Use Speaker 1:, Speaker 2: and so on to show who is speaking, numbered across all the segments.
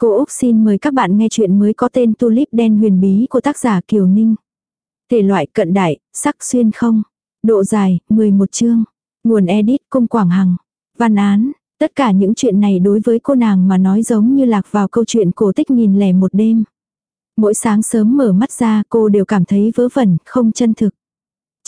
Speaker 1: Cô Úc xin mời các bạn nghe chuyện mới có tên Tulip đen huyền bí của tác giả Kiều Ninh. Thể loại cận đại, sắc xuyên không. Độ dài, 11 chương. Nguồn edit cung Quảng Hằng. Văn án, tất cả những chuyện này đối với cô nàng mà nói giống như lạc vào câu chuyện cổ tích nghìn lẻ một đêm. Mỗi sáng sớm mở mắt ra cô đều cảm thấy vớ vẩn, không chân thực.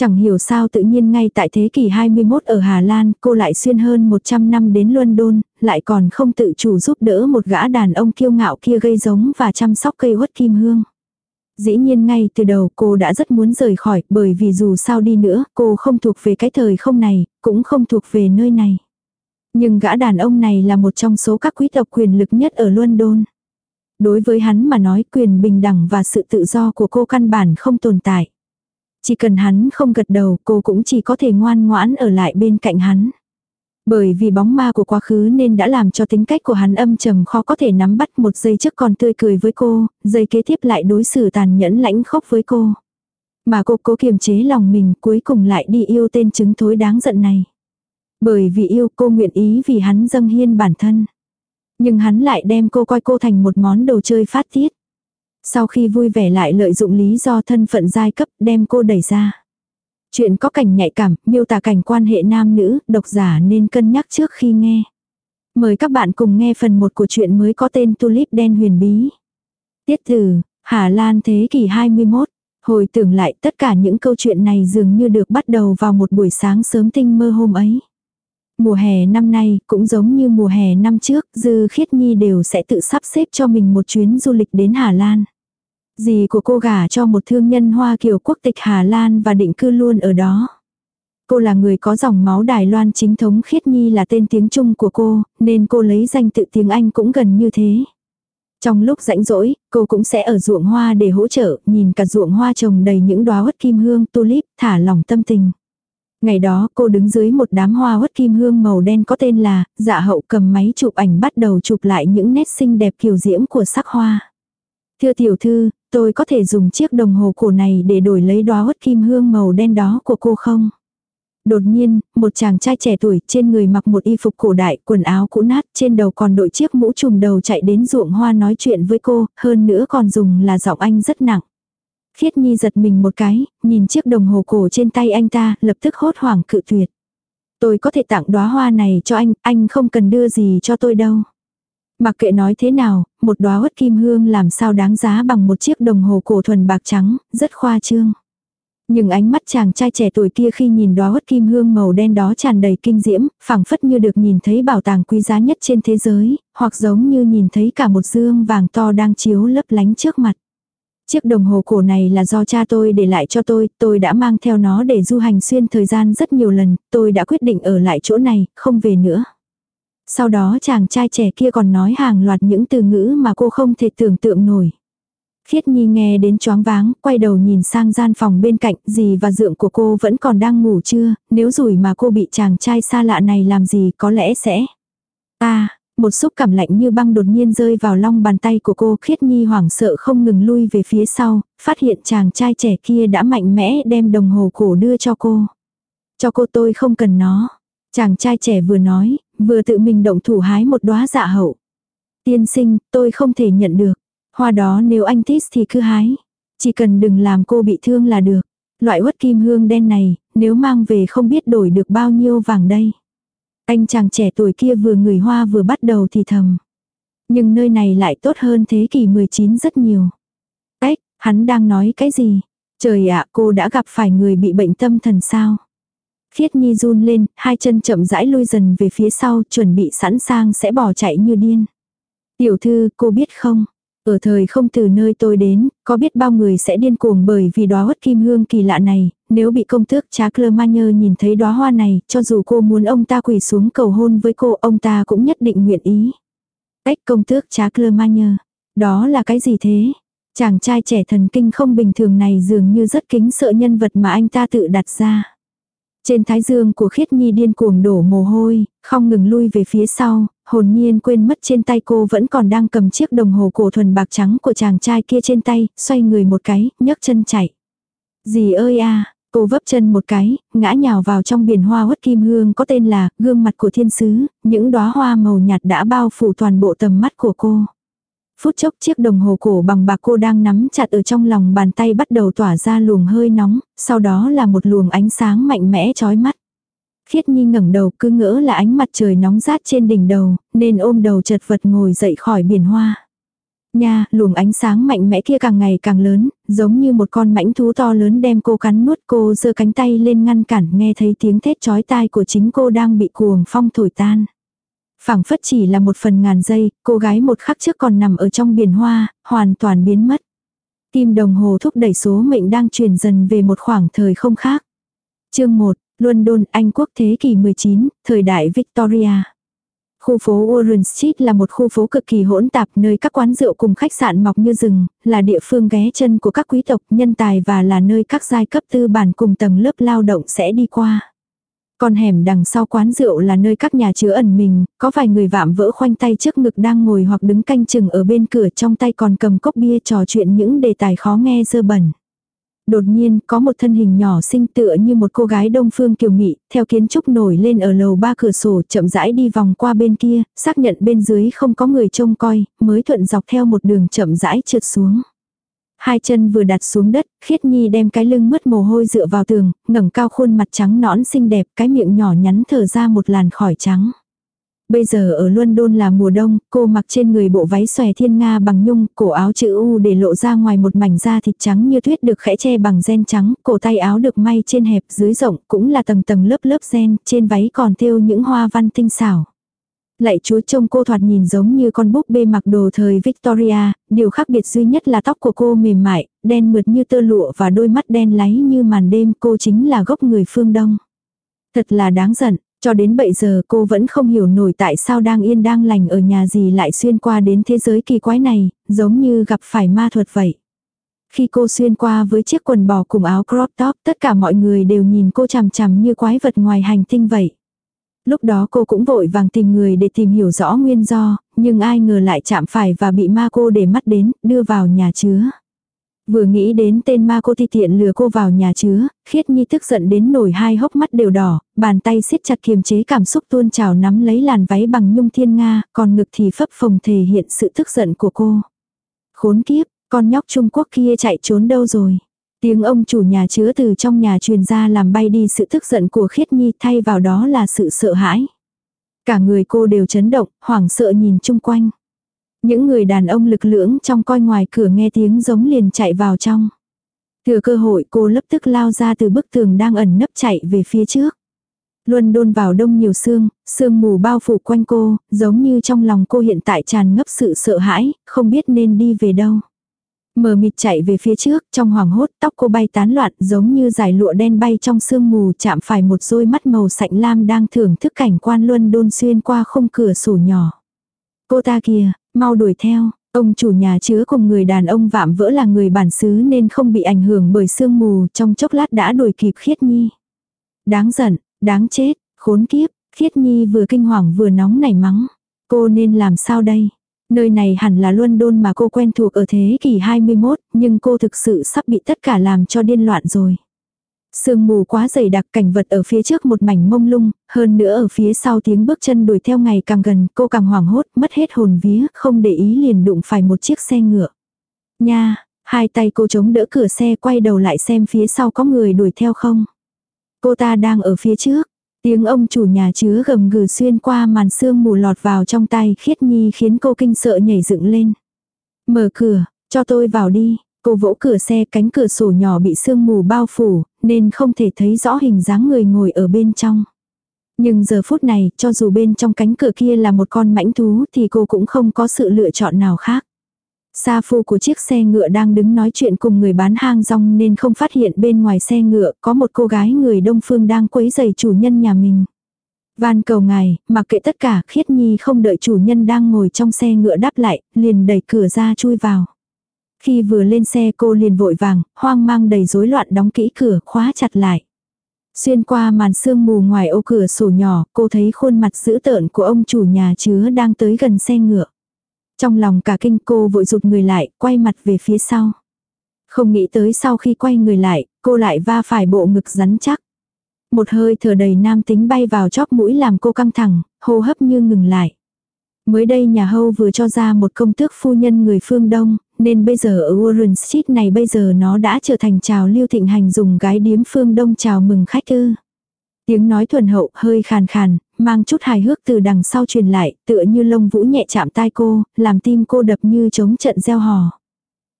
Speaker 1: Chẳng hiểu sao tự nhiên ngay tại thế kỷ 21 ở Hà Lan cô lại xuyên hơn 100 năm đến London, lại còn không tự chủ giúp đỡ một gã đàn ông kiêu ngạo kia gây giống và chăm sóc cây huất kim hương. Dĩ nhiên ngay từ đầu cô đã rất muốn rời khỏi bởi vì dù sao đi nữa cô không thuộc về cái thời không này, cũng không thuộc về nơi này. Nhưng gã đàn ông này là một trong số các quý tộc quyền lực nhất ở London. Đối với hắn mà nói quyền bình đẳng và sự tự do của cô căn bản không tồn tại. Chỉ cần hắn không gật đầu cô cũng chỉ có thể ngoan ngoãn ở lại bên cạnh hắn. Bởi vì bóng ma của quá khứ nên đã làm cho tính cách của hắn âm trầm khó có thể nắm bắt một giây trước còn tươi cười với cô, giây kế tiếp lại đối xử tàn nhẫn lãnh khốc với cô. Mà cô cố kiềm chế lòng mình cuối cùng lại đi yêu tên chứng thối đáng giận này. Bởi vì yêu cô nguyện ý vì hắn dâng hiên bản thân. Nhưng hắn lại đem cô coi cô thành một món đồ chơi phát tiết. Sau khi vui vẻ lại lợi dụng lý do thân phận giai cấp đem cô đẩy ra. Chuyện có cảnh nhạy cảm, miêu tả cảnh quan hệ nam nữ, độc giả nên cân nhắc trước khi nghe. Mời các bạn cùng nghe phần 1 của chuyện mới có tên Tulip đen huyền bí. Tiết từ Hà Lan thế kỷ 21. Hồi tưởng lại tất cả những câu chuyện này dường như được bắt đầu vào một buổi sáng sớm tinh mơ hôm ấy. Mùa hè năm nay cũng giống như mùa hè năm trước, Dư Khiết Nhi đều sẽ tự sắp xếp cho mình một chuyến du lịch đến Hà Lan. Dì của cô gả cho một thương nhân Hoa Kiều quốc tịch Hà Lan và định cư luôn ở đó. Cô là người có dòng máu Đài Loan chính thống Khiết Nhi là tên tiếng Trung của cô, nên cô lấy danh tự tiếng Anh cũng gần như thế. Trong lúc rãnh rỗi, cô cũng sẽ ở ruộng hoa để hỗ trợ, nhìn cả ruộng hoa trồng đầy những đóa hất kim hương, tulip, thả lỏng tâm tình. Ngày đó cô đứng dưới một đám hoa uất kim hương màu đen có tên là, dạ hậu cầm máy chụp ảnh bắt đầu chụp lại những nét xinh đẹp kiều diễm của sắc hoa. Thưa tiểu thư, tôi có thể dùng chiếc đồng hồ cổ này để đổi lấy đóa uất kim hương màu đen đó của cô không? Đột nhiên, một chàng trai trẻ tuổi trên người mặc một y phục cổ đại, quần áo cũ nát, trên đầu còn đội chiếc mũ trùm đầu chạy đến ruộng hoa nói chuyện với cô, hơn nữa còn dùng là giọng anh rất nặng. Khiết Nhi giật mình một cái, nhìn chiếc đồng hồ cổ trên tay anh ta, lập tức hốt hoảng cự tuyệt. Tôi có thể tặng đóa hoa này cho anh, anh không cần đưa gì cho tôi đâu. Mặc kệ nói thế nào, một đóa hất kim hương làm sao đáng giá bằng một chiếc đồng hồ cổ thuần bạc trắng, rất khoa trương. Nhưng ánh mắt chàng trai trẻ tuổi kia khi nhìn đóa hất kim hương màu đen đó tràn đầy kinh diễm, phảng phất như được nhìn thấy bảo tàng quý giá nhất trên thế giới, hoặc giống như nhìn thấy cả một dương vàng to đang chiếu lấp lánh trước mặt. Chiếc đồng hồ cổ này là do cha tôi để lại cho tôi, tôi đã mang theo nó để du hành xuyên thời gian rất nhiều lần, tôi đã quyết định ở lại chỗ này, không về nữa. Sau đó chàng trai trẻ kia còn nói hàng loạt những từ ngữ mà cô không thể tưởng tượng nổi. Khiết Nhi nghe đến choáng váng, quay đầu nhìn sang gian phòng bên cạnh, dì và dượng của cô vẫn còn đang ngủ chưa, nếu rủi mà cô bị chàng trai xa lạ này làm gì có lẽ sẽ. Ta, một xúc cảm lạnh như băng đột nhiên rơi vào long bàn tay của cô khiết nhi hoảng sợ không ngừng lui về phía sau, phát hiện chàng trai trẻ kia đã mạnh mẽ đem đồng hồ cổ đưa cho cô. Cho cô tôi không cần nó. Chàng trai trẻ vừa nói, vừa tự mình động thủ hái một đóa dạ hậu. Tiên sinh, tôi không thể nhận được. Hoa đó nếu anh thích thì cứ hái. Chỉ cần đừng làm cô bị thương là được. Loại uất kim hương đen này, nếu mang về không biết đổi được bao nhiêu vàng đây. Anh chàng trẻ tuổi kia vừa người hoa vừa bắt đầu thì thầm. Nhưng nơi này lại tốt hơn thế kỷ 19 rất nhiều. Ếch, hắn đang nói cái gì? Trời ạ, cô đã gặp phải người bị bệnh tâm thần sao? Khiết Nhi run lên, hai chân chậm rãi lui dần về phía sau, chuẩn bị sẵn sàng sẽ bỏ chạy như điên. Tiểu thư, cô biết không? Ở thời không từ nơi tôi đến, có biết bao người sẽ điên cuồng bởi vì đóa hất kim hương kỳ lạ này, nếu bị công tước trá Clermagner nhìn thấy đóa hoa này, cho dù cô muốn ông ta quỳ xuống cầu hôn với cô, ông ta cũng nhất định nguyện ý. Cách công tước trá Clermagner, đó là cái gì thế? Chàng trai trẻ thần kinh không bình thường này dường như rất kính sợ nhân vật mà anh ta tự đặt ra. Trên thái dương của khiết nhi điên cuồng đổ mồ hôi, không ngừng lui về phía sau, hồn nhiên quên mất trên tay cô vẫn còn đang cầm chiếc đồng hồ cổ thuần bạc trắng của chàng trai kia trên tay, xoay người một cái, nhấc chân chạy. Dì ơi à! Cô vấp chân một cái, ngã nhào vào trong biển hoa huất kim hương có tên là gương mặt của thiên sứ, những đóa hoa màu nhạt đã bao phủ toàn bộ tầm mắt của cô. phút chốc chiếc đồng hồ cổ bằng bạc cô đang nắm chặt ở trong lòng bàn tay bắt đầu tỏa ra luồng hơi nóng, sau đó là một luồng ánh sáng mạnh mẽ chói mắt. Khiết Nhi ngẩng đầu cứ ngỡ là ánh mặt trời nóng rát trên đỉnh đầu, nên ôm đầu chật vật ngồi dậy khỏi biển hoa. Nha, luồng ánh sáng mạnh mẽ kia càng ngày càng lớn, giống như một con mãnh thú to lớn đem cô cắn nuốt cô giơ cánh tay lên ngăn cản nghe thấy tiếng thét chói tai của chính cô đang bị cuồng phong thổi tan. phảng phất chỉ là một phần ngàn giây, cô gái một khắc trước còn nằm ở trong biển hoa, hoàn toàn biến mất. Kim đồng hồ thúc đẩy số mệnh đang chuyển dần về một khoảng thời không khác. Chương 1, London, Anh quốc thế kỷ 19, thời đại Victoria. Khu phố Warren Street là một khu phố cực kỳ hỗn tạp nơi các quán rượu cùng khách sạn mọc như rừng, là địa phương ghé chân của các quý tộc nhân tài và là nơi các giai cấp tư bản cùng tầng lớp lao động sẽ đi qua. Còn hẻm đằng sau quán rượu là nơi các nhà chứa ẩn mình, có vài người vạm vỡ khoanh tay trước ngực đang ngồi hoặc đứng canh chừng ở bên cửa trong tay còn cầm cốc bia trò chuyện những đề tài khó nghe dơ bẩn. Đột nhiên, có một thân hình nhỏ xinh tựa như một cô gái đông phương kiều mị, theo kiến trúc nổi lên ở lầu ba cửa sổ chậm rãi đi vòng qua bên kia, xác nhận bên dưới không có người trông coi, mới thuận dọc theo một đường chậm rãi trượt xuống. Hai chân vừa đặt xuống đất, khiết nhi đem cái lưng mất mồ hôi dựa vào tường, ngẩng cao khuôn mặt trắng nõn xinh đẹp, cái miệng nhỏ nhắn thở ra một làn khỏi trắng. Bây giờ ở London là mùa đông, cô mặc trên người bộ váy xòe thiên nga bằng nhung, cổ áo chữ U để lộ ra ngoài một mảnh da thịt trắng như tuyết được khẽ che bằng ren trắng, cổ tay áo được may trên hẹp dưới rộng, cũng là tầng tầng lớp lớp ren, trên váy còn thêu những hoa văn tinh xảo. lại chúa trông cô thoạt nhìn giống như con búp bê mặc đồ thời Victoria, điều khác biệt duy nhất là tóc của cô mềm mại, đen mượt như tơ lụa và đôi mắt đen láy như màn đêm cô chính là gốc người phương Đông. Thật là đáng giận, cho đến bây giờ cô vẫn không hiểu nổi tại sao đang yên đang lành ở nhà gì lại xuyên qua đến thế giới kỳ quái này, giống như gặp phải ma thuật vậy. Khi cô xuyên qua với chiếc quần bò cùng áo crop top tất cả mọi người đều nhìn cô chằm chằm như quái vật ngoài hành tinh vậy. Lúc đó cô cũng vội vàng tìm người để tìm hiểu rõ nguyên do, nhưng ai ngờ lại chạm phải và bị ma cô để mắt đến, đưa vào nhà chứa. Vừa nghĩ đến tên ma cô ti tiện lừa cô vào nhà chứa, khiết nhi tức giận đến nổi hai hốc mắt đều đỏ, bàn tay siết chặt kiềm chế cảm xúc tuôn trào nắm lấy làn váy bằng nhung thiên nga, còn ngực thì phấp phồng thể hiện sự tức giận của cô. Khốn kiếp, con nhóc Trung Quốc kia chạy trốn đâu rồi? Tiếng ông chủ nhà chứa từ trong nhà truyền ra làm bay đi sự tức giận của khiết nhi thay vào đó là sự sợ hãi. Cả người cô đều chấn động, hoảng sợ nhìn chung quanh. Những người đàn ông lực lưỡng trong coi ngoài cửa nghe tiếng giống liền chạy vào trong. Thừa cơ hội cô lập tức lao ra từ bức tường đang ẩn nấp chạy về phía trước. Luân đôn vào đông nhiều sương, sương mù bao phủ quanh cô, giống như trong lòng cô hiện tại tràn ngập sự sợ hãi, không biết nên đi về đâu. Mờ mịt chạy về phía trước, trong hoàng hốt tóc cô bay tán loạn giống như giải lụa đen bay trong sương mù chạm phải một đôi mắt màu sạnh lam đang thưởng thức cảnh quan luân đôn xuyên qua khung cửa sổ nhỏ. Cô ta kìa, mau đuổi theo, ông chủ nhà chứa cùng người đàn ông vạm vỡ là người bản xứ nên không bị ảnh hưởng bởi sương mù trong chốc lát đã đuổi kịp khiết nhi. Đáng giận, đáng chết, khốn kiếp, khiết nhi vừa kinh hoàng vừa nóng nảy mắng. Cô nên làm sao đây? Nơi này hẳn là London mà cô quen thuộc ở thế kỷ 21, nhưng cô thực sự sắp bị tất cả làm cho điên loạn rồi. Sương mù quá dày đặc cảnh vật ở phía trước một mảnh mông lung, hơn nữa ở phía sau tiếng bước chân đuổi theo ngày càng gần, cô càng hoảng hốt, mất hết hồn vía, không để ý liền đụng phải một chiếc xe ngựa. Nha, hai tay cô chống đỡ cửa xe quay đầu lại xem phía sau có người đuổi theo không. Cô ta đang ở phía trước, tiếng ông chủ nhà chứa gầm gừ xuyên qua màn sương mù lọt vào trong tay khiết nhi khiến cô kinh sợ nhảy dựng lên. Mở cửa, cho tôi vào đi, Cô vỗ cửa xe cánh cửa sổ nhỏ bị sương mù bao phủ, nên không thể thấy rõ hình dáng người ngồi ở bên trong. Nhưng giờ phút này, cho dù bên trong cánh cửa kia là một con mãnh thú thì cô cũng không có sự lựa chọn nào khác. Sa phu của chiếc xe ngựa đang đứng nói chuyện cùng người bán hang rong nên không phát hiện bên ngoài xe ngựa có một cô gái người đông phương đang quấy giày chủ nhân nhà mình. Van cầu ngài, mặc kệ tất cả, khiết nhi không đợi chủ nhân đang ngồi trong xe ngựa đáp lại, liền đẩy cửa ra chui vào. Khi vừa lên xe cô liền vội vàng, hoang mang đầy rối loạn đóng kỹ cửa, khóa chặt lại. Xuyên qua màn sương mù ngoài ô cửa sổ nhỏ, cô thấy khuôn mặt dữ tợn của ông chủ nhà chứa đang tới gần xe ngựa. Trong lòng cả kinh cô vội rụt người lại, quay mặt về phía sau. Không nghĩ tới sau khi quay người lại, cô lại va phải bộ ngực rắn chắc. Một hơi thở đầy nam tính bay vào chóp mũi làm cô căng thẳng, hô hấp như ngừng lại. Mới đây nhà hâu vừa cho ra một công tước phu nhân người phương Đông, nên bây giờ ở Warren Street này bây giờ nó đã trở thành trào lưu thịnh hành dùng gái điếm phương Đông chào mừng khách ư. Tiếng nói thuần hậu hơi khàn khàn, mang chút hài hước từ đằng sau truyền lại, tựa như lông vũ nhẹ chạm tai cô, làm tim cô đập như chống trận gieo hò.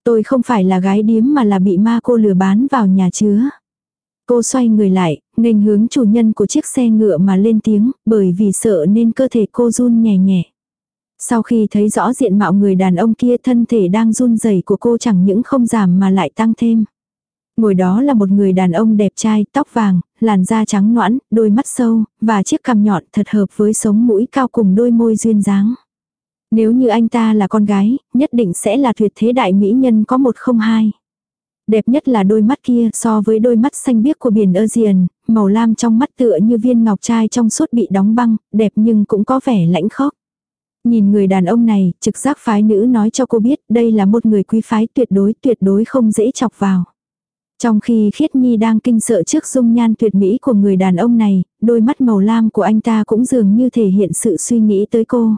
Speaker 1: Tôi không phải là gái điếm mà là bị ma cô lừa bán vào nhà chứa. Cô xoay người lại, nghênh hướng chủ nhân của chiếc xe ngựa mà lên tiếng, bởi vì sợ nên cơ thể cô run nhẹ nhẹ. Sau khi thấy rõ diện mạo người đàn ông kia thân thể đang run rẩy của cô chẳng những không giảm mà lại tăng thêm. Ngồi đó là một người đàn ông đẹp trai, tóc vàng, làn da trắng noãn, đôi mắt sâu, và chiếc cằm nhọn thật hợp với sống mũi cao cùng đôi môi duyên dáng. Nếu như anh ta là con gái, nhất định sẽ là tuyệt thế đại mỹ nhân có một không hai. Đẹp nhất là đôi mắt kia so với đôi mắt xanh biếc của biển Asian, màu lam trong mắt tựa như viên ngọc trai trong suốt bị đóng băng, đẹp nhưng cũng có vẻ lãnh khốc. Nhìn người đàn ông này, trực giác phái nữ nói cho cô biết đây là một người quý phái tuyệt đối tuyệt đối không dễ chọc vào. Trong khi Khiết Nhi đang kinh sợ trước dung nhan tuyệt mỹ của người đàn ông này, đôi mắt màu lam của anh ta cũng dường như thể hiện sự suy nghĩ tới cô.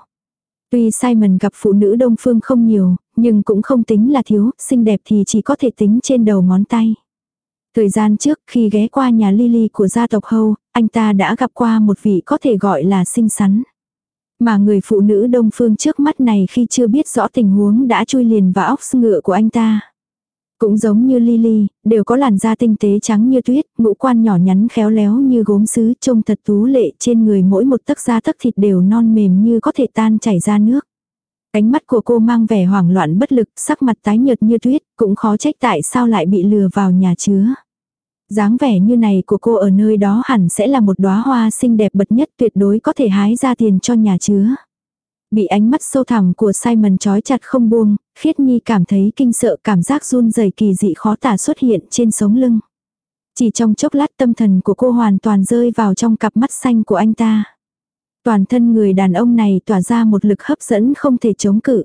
Speaker 1: Tuy Simon gặp phụ nữ đông phương không nhiều, nhưng cũng không tính là thiếu, xinh đẹp thì chỉ có thể tính trên đầu ngón tay. Thời gian trước khi ghé qua nhà Lily của gia tộc Hâu, anh ta đã gặp qua một vị có thể gọi là xinh xắn. Mà người phụ nữ đông phương trước mắt này khi chưa biết rõ tình huống đã chui liền vào óc ngựa của anh ta. Cũng giống như Lily, đều có làn da tinh tế trắng như tuyết, ngũ quan nhỏ nhắn khéo léo như gốm sứ, trông thật tú lệ trên người mỗi một tấc da tấc thịt đều non mềm như có thể tan chảy ra nước. Ánh mắt của cô mang vẻ hoảng loạn bất lực, sắc mặt tái nhợt như tuyết, cũng khó trách tại sao lại bị lừa vào nhà chứa dáng vẻ như này của cô ở nơi đó hẳn sẽ là một đóa hoa xinh đẹp bật nhất tuyệt đối có thể hái ra tiền cho nhà chứa. Bị ánh mắt sâu thẳm của Simon trói chặt không buông, khiết nhi cảm thấy kinh sợ cảm giác run rẩy kỳ dị khó tả xuất hiện trên sống lưng. Chỉ trong chốc lát tâm thần của cô hoàn toàn rơi vào trong cặp mắt xanh của anh ta. Toàn thân người đàn ông này tỏa ra một lực hấp dẫn không thể chống cự.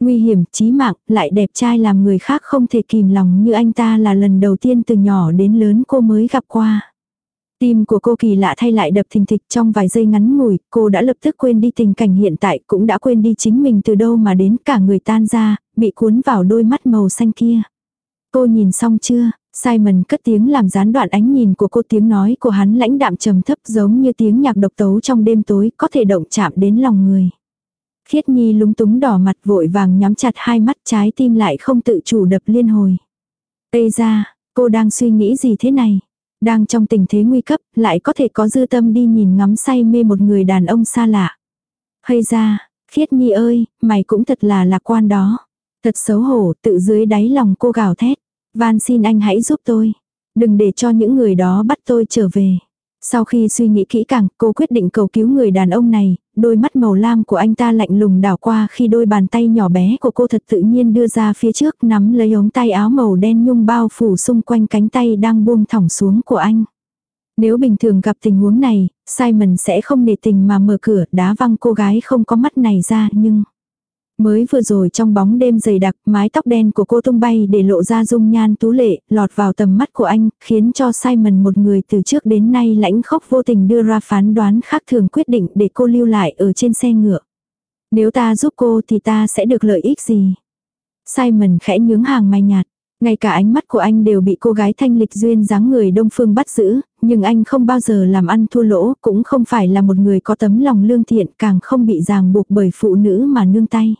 Speaker 1: Nguy hiểm, chí mạng, lại đẹp trai làm người khác không thể kìm lòng như anh ta là lần đầu tiên từ nhỏ đến lớn cô mới gặp qua. Tim của cô kỳ lạ thay lại đập thình thịch trong vài giây ngắn ngủi, cô đã lập tức quên đi tình cảnh hiện tại, cũng đã quên đi chính mình từ đâu mà đến cả người tan ra, bị cuốn vào đôi mắt màu xanh kia. Cô nhìn xong chưa? Simon cất tiếng làm gián đoạn ánh nhìn của cô tiếng nói của hắn lãnh đạm trầm thấp giống như tiếng nhạc độc tấu trong đêm tối có thể động chạm đến lòng người. Khiết Nhi lúng túng đỏ mặt vội vàng nhắm chặt hai mắt trái tim lại không tự chủ đập liên hồi. Ây ra, cô đang suy nghĩ gì thế này? Đang trong tình thế nguy cấp, lại có thể có dư tâm đi nhìn ngắm say mê một người đàn ông xa lạ. Hay ra, khiết nhi ơi, mày cũng thật là lạc quan đó. Thật xấu hổ, tự dưới đáy lòng cô gào thét. Van xin anh hãy giúp tôi. Đừng để cho những người đó bắt tôi trở về. Sau khi suy nghĩ kỹ càng, cô quyết định cầu cứu người đàn ông này, đôi mắt màu lam của anh ta lạnh lùng đảo qua khi đôi bàn tay nhỏ bé của cô thật tự nhiên đưa ra phía trước nắm lấy ống tay áo màu đen nhung bao phủ xung quanh cánh tay đang buông thỏng xuống của anh. Nếu bình thường gặp tình huống này, Simon sẽ không nề tình mà mở cửa đá văng cô gái không có mắt này ra nhưng... Mới vừa rồi trong bóng đêm dày đặc, mái tóc đen của cô tung bay để lộ ra dung nhan tú lệ, lọt vào tầm mắt của anh, khiến cho Simon một người từ trước đến nay lãnh khốc vô tình đưa ra phán đoán khác thường quyết định để cô lưu lại ở trên xe ngựa. Nếu ta giúp cô thì ta sẽ được lợi ích gì? Simon khẽ nhướng hàng mày nhạt. Ngay cả ánh mắt của anh đều bị cô gái thanh lịch duyên dáng người đông phương bắt giữ, nhưng anh không bao giờ làm ăn thua lỗ, cũng không phải là một người có tấm lòng lương thiện, càng không bị ràng buộc bởi phụ nữ mà nương tay.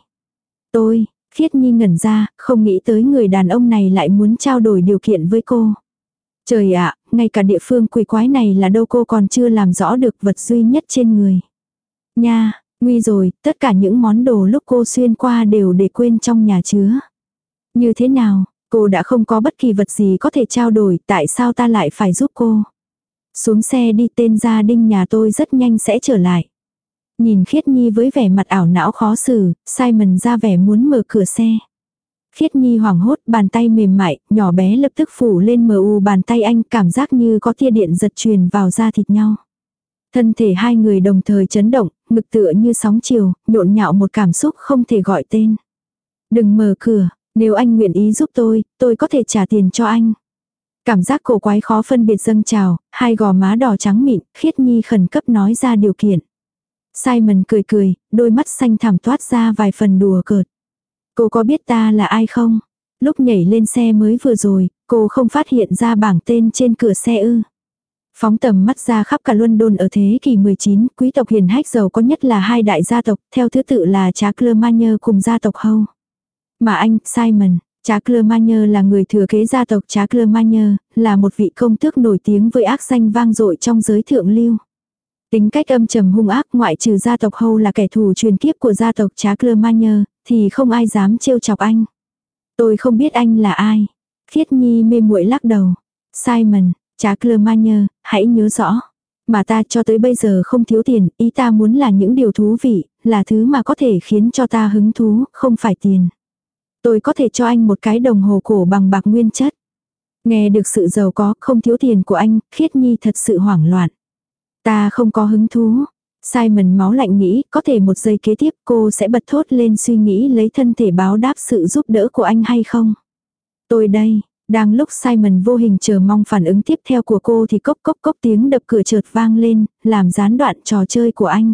Speaker 1: Tôi, Khiết Nhi ngẩn ra, không nghĩ tới người đàn ông này lại muốn trao đổi điều kiện với cô. Trời ạ, ngay cả địa phương quỷ quái này là đâu cô còn chưa làm rõ được vật duy nhất trên người. Nha, nguy rồi, tất cả những món đồ lúc cô xuyên qua đều để quên trong nhà chứa. Như thế nào, cô đã không có bất kỳ vật gì có thể trao đổi, tại sao ta lại phải giúp cô? Xuống xe đi tên gia đinh nhà tôi rất nhanh sẽ trở lại. Nhìn Khiết Nhi với vẻ mặt ảo não khó xử, Simon ra vẻ muốn mở cửa xe. Khiết Nhi hoảng hốt, bàn tay mềm mại, nhỏ bé lập tức phủ lên mờ u bàn tay anh, cảm giác như có tia điện giật truyền vào da thịt nhau. Thân thể hai người đồng thời chấn động, ngực tựa như sóng chiều, nhộn nhạo một cảm xúc không thể gọi tên. Đừng mở cửa, nếu anh nguyện ý giúp tôi, tôi có thể trả tiền cho anh. Cảm giác cổ quái khó phân biệt dâng trào, hai gò má đỏ trắng mịn, khiết nhi khẩn cấp nói ra điều kiện. Simon cười cười, đôi mắt xanh thảm toát ra vài phần đùa cợt. Cô có biết ta là ai không? Lúc nhảy lên xe mới vừa rồi, cô không phát hiện ra bảng tên trên cửa xe ư. Phóng tầm mắt ra khắp cả London ở thế kỷ 19, quý tộc hiền hách giàu có nhất là hai đại gia tộc, theo thứ tự là Trá cùng gia tộc Hâu. Mà anh, Simon, Trá là người thừa kế gia tộc Trá là một vị công tước nổi tiếng với ác danh vang dội trong giới thượng lưu. Tính cách âm trầm hung ác ngoại trừ gia tộc Hâu là kẻ thù truyền kiếp của gia tộc Trá Clermagner, thì không ai dám trêu chọc anh. Tôi không biết anh là ai. Khiết Nhi mê muội lắc đầu. Simon, Trá Clermagner, hãy nhớ rõ. Mà ta cho tới bây giờ không thiếu tiền, ý ta muốn là những điều thú vị, là thứ mà có thể khiến cho ta hứng thú, không phải tiền. Tôi có thể cho anh một cái đồng hồ cổ bằng bạc nguyên chất. Nghe được sự giàu có, không thiếu tiền của anh, khiết nhi thật sự hoảng loạn. Ta không có hứng thú. Simon máu lạnh nghĩ, có thể một giây kế tiếp cô sẽ bật thốt lên suy nghĩ lấy thân thể báo đáp sự giúp đỡ của anh hay không. Tôi đây, đang lúc Simon vô hình chờ mong phản ứng tiếp theo của cô thì cốc cốc cốc tiếng đập cửa chợt vang lên, làm gián đoạn trò chơi của anh.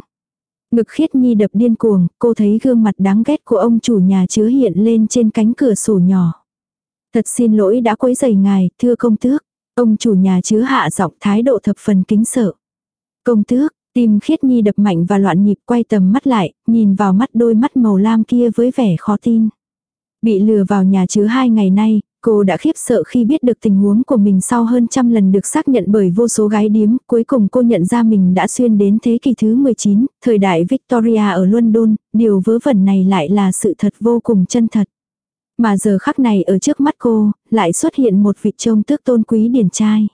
Speaker 1: Ngực khiết nhi đập điên cuồng, cô thấy gương mặt đáng ghét của ông chủ nhà chứa hiện lên trên cánh cửa sổ nhỏ. Thật xin lỗi đã quấy rầy ngài, thưa công tước. Ông chủ nhà chứa hạ giọng thái độ thập phần kính sợ. Công tước, tim khiết nhi đập mạnh và loạn nhịp quay tầm mắt lại, nhìn vào mắt đôi mắt màu lam kia với vẻ khó tin. Bị lừa vào nhà chứa hai ngày nay, Cô đã khiếp sợ khi biết được tình huống của mình sau hơn trăm lần được xác nhận bởi vô số gái điếm, cuối cùng cô nhận ra mình đã xuyên đến thế kỷ thứ 19, thời đại Victoria ở London, điều vớ vẩn này lại là sự thật vô cùng chân thật. Mà giờ khắc này ở trước mắt cô, lại xuất hiện một vị trông tước tôn quý điển trai.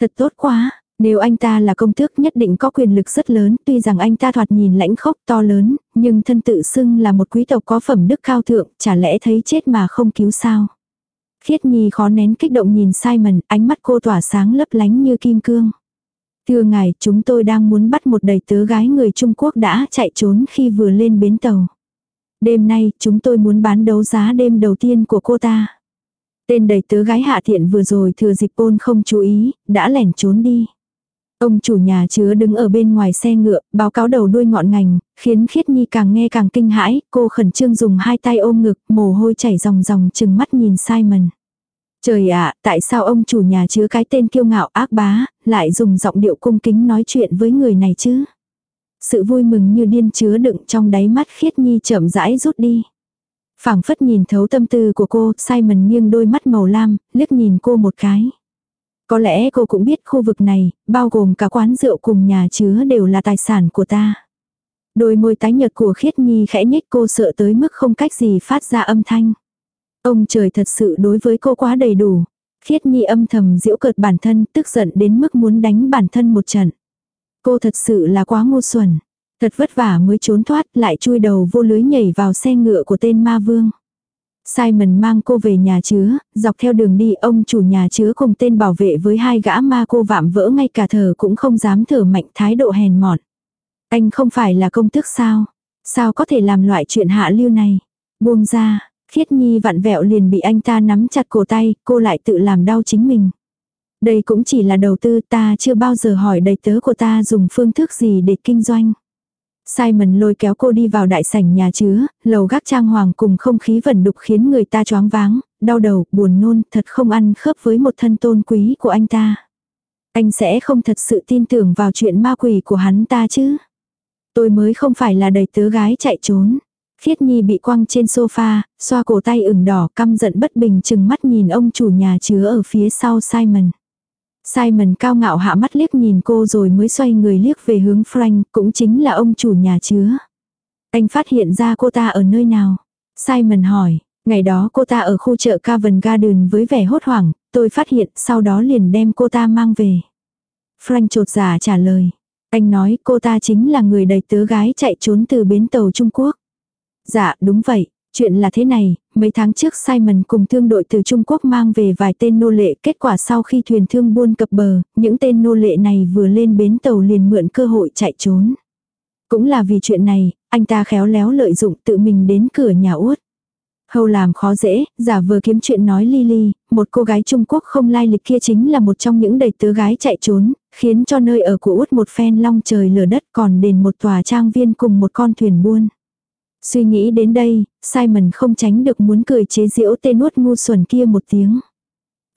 Speaker 1: Thật tốt quá, nếu anh ta là công tước nhất định có quyền lực rất lớn, tuy rằng anh ta thoạt nhìn lãnh khốc to lớn, nhưng thân tự xưng là một quý tộc có phẩm đức cao thượng, chả lẽ thấy chết mà không cứu sao. Khiết Nhi khó nén kích động nhìn Simon, ánh mắt cô tỏa sáng lấp lánh như kim cương. Thưa ngài, chúng tôi đang muốn bắt một đầy tớ gái người Trung Quốc đã chạy trốn khi vừa lên bến tàu. Đêm nay, chúng tôi muốn bán đấu giá đêm đầu tiên của cô ta. Tên đầy tớ gái hạ thiện vừa rồi thừa dịp ôn không chú ý, đã lẻn trốn đi. Ông chủ nhà chứa đứng ở bên ngoài xe ngựa, báo cáo đầu đuôi ngọn ngành, khiến Khiết Nhi càng nghe càng kinh hãi, cô khẩn trương dùng hai tay ôm ngực, mồ hôi chảy ròng ròng chừng mắt nhìn Simon. Trời ạ, tại sao ông chủ nhà chứa cái tên kiêu ngạo ác bá, lại dùng giọng điệu cung kính nói chuyện với người này chứ? Sự vui mừng như điên chứa đựng trong đáy mắt Khiết Nhi chậm rãi rút đi. phảng phất nhìn thấu tâm tư của cô, Simon nghiêng đôi mắt màu lam, liếc nhìn cô một cái. Có lẽ cô cũng biết khu vực này, bao gồm cả quán rượu cùng nhà chứa đều là tài sản của ta. Đôi môi tái nhợt của khiết nhi khẽ nhếch cô sợ tới mức không cách gì phát ra âm thanh. Ông trời thật sự đối với cô quá đầy đủ. Khiết nhi âm thầm giễu cợt bản thân tức giận đến mức muốn đánh bản thân một trận. Cô thật sự là quá ngu xuẩn. Thật vất vả mới trốn thoát lại chui đầu vô lưới nhảy vào xe ngựa của tên ma vương. Simon mang cô về nhà chứa, dọc theo đường đi ông chủ nhà chứa cùng tên bảo vệ với hai gã ma cô vạm vỡ ngay cả thở cũng không dám thở mạnh thái độ hèn mọn. Anh không phải là công tước sao? Sao có thể làm loại chuyện hạ lưu này? Buông ra, khiết nhi vặn vẹo liền bị anh ta nắm chặt cổ tay, cô lại tự làm đau chính mình. Đây cũng chỉ là đầu tư ta chưa bao giờ hỏi đầy tớ của ta dùng phương thức gì để kinh doanh. Simon lôi kéo cô đi vào đại sảnh nhà chứa, lầu gác trang hoàng cùng không khí vẩn đục khiến người ta choáng váng, đau đầu, buồn nôn, thật không ăn khớp với một thân tôn quý của anh ta. Anh sẽ không thật sự tin tưởng vào chuyện ma quỷ của hắn ta chứ. Tôi mới không phải là đầy tớ gái chạy trốn. Khiết Nhi bị quăng trên sofa, xoa cổ tay ửng đỏ căm giận bất bình chừng mắt nhìn ông chủ nhà chứa ở phía sau Simon. Simon cao ngạo hạ mắt liếc nhìn cô rồi mới xoay người liếc về hướng Frank, cũng chính là ông chủ nhà chứa. Anh phát hiện ra cô ta ở nơi nào? Simon hỏi, ngày đó cô ta ở khu chợ Cavern Garden với vẻ hốt hoảng, tôi phát hiện sau đó liền đem cô ta mang về. Frank trột giả dạ trả lời. Anh nói cô ta chính là người đầy tớ gái chạy trốn từ bến tàu Trung Quốc. Dạ đúng vậy, Chuyện là thế này, mấy tháng trước Simon cùng thương đội từ Trung Quốc mang về vài tên nô lệ, kết quả sau khi thuyền thương buôn cập bờ, những tên nô lệ này vừa lên bến tàu liền mượn cơ hội chạy trốn. Cũng là vì chuyện này, anh ta khéo léo lợi dụng tự mình đến cửa nhà út. Hầu làm khó dễ, giả vừa kiếm chuyện nói Lily, một cô gái Trung Quốc không lai lịch kia chính là một trong những đầy tớ gái chạy trốn, khiến cho nơi ở của út một phen long trời lở đất còn đền một tòa trang viên cùng một con thuyền buôn. Suy nghĩ đến đây, Simon không tránh được muốn cười chế giễu tên nuốt ngu xuẩn kia một tiếng.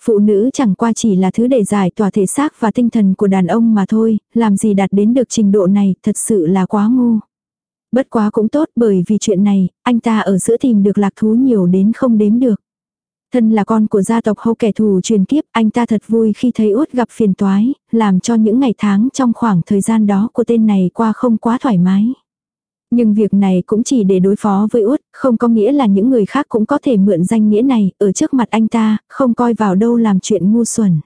Speaker 1: Phụ nữ chẳng qua chỉ là thứ để giải tỏa thể xác và tinh thần của đàn ông mà thôi, làm gì đạt đến được trình độ này, thật sự là quá ngu. Bất quá cũng tốt bởi vì chuyện này, anh ta ở giữa tìm được lạc thú nhiều đến không đếm được. Thân là con của gia tộc hâu kẻ thù truyền kiếp, anh ta thật vui khi thấy út gặp phiền toái, làm cho những ngày tháng trong khoảng thời gian đó của tên này qua không quá thoải mái. Nhưng việc này cũng chỉ để đối phó với út, không có nghĩa là những người khác cũng có thể mượn danh nghĩa này ở trước mặt anh ta, không coi vào đâu làm chuyện ngu xuẩn.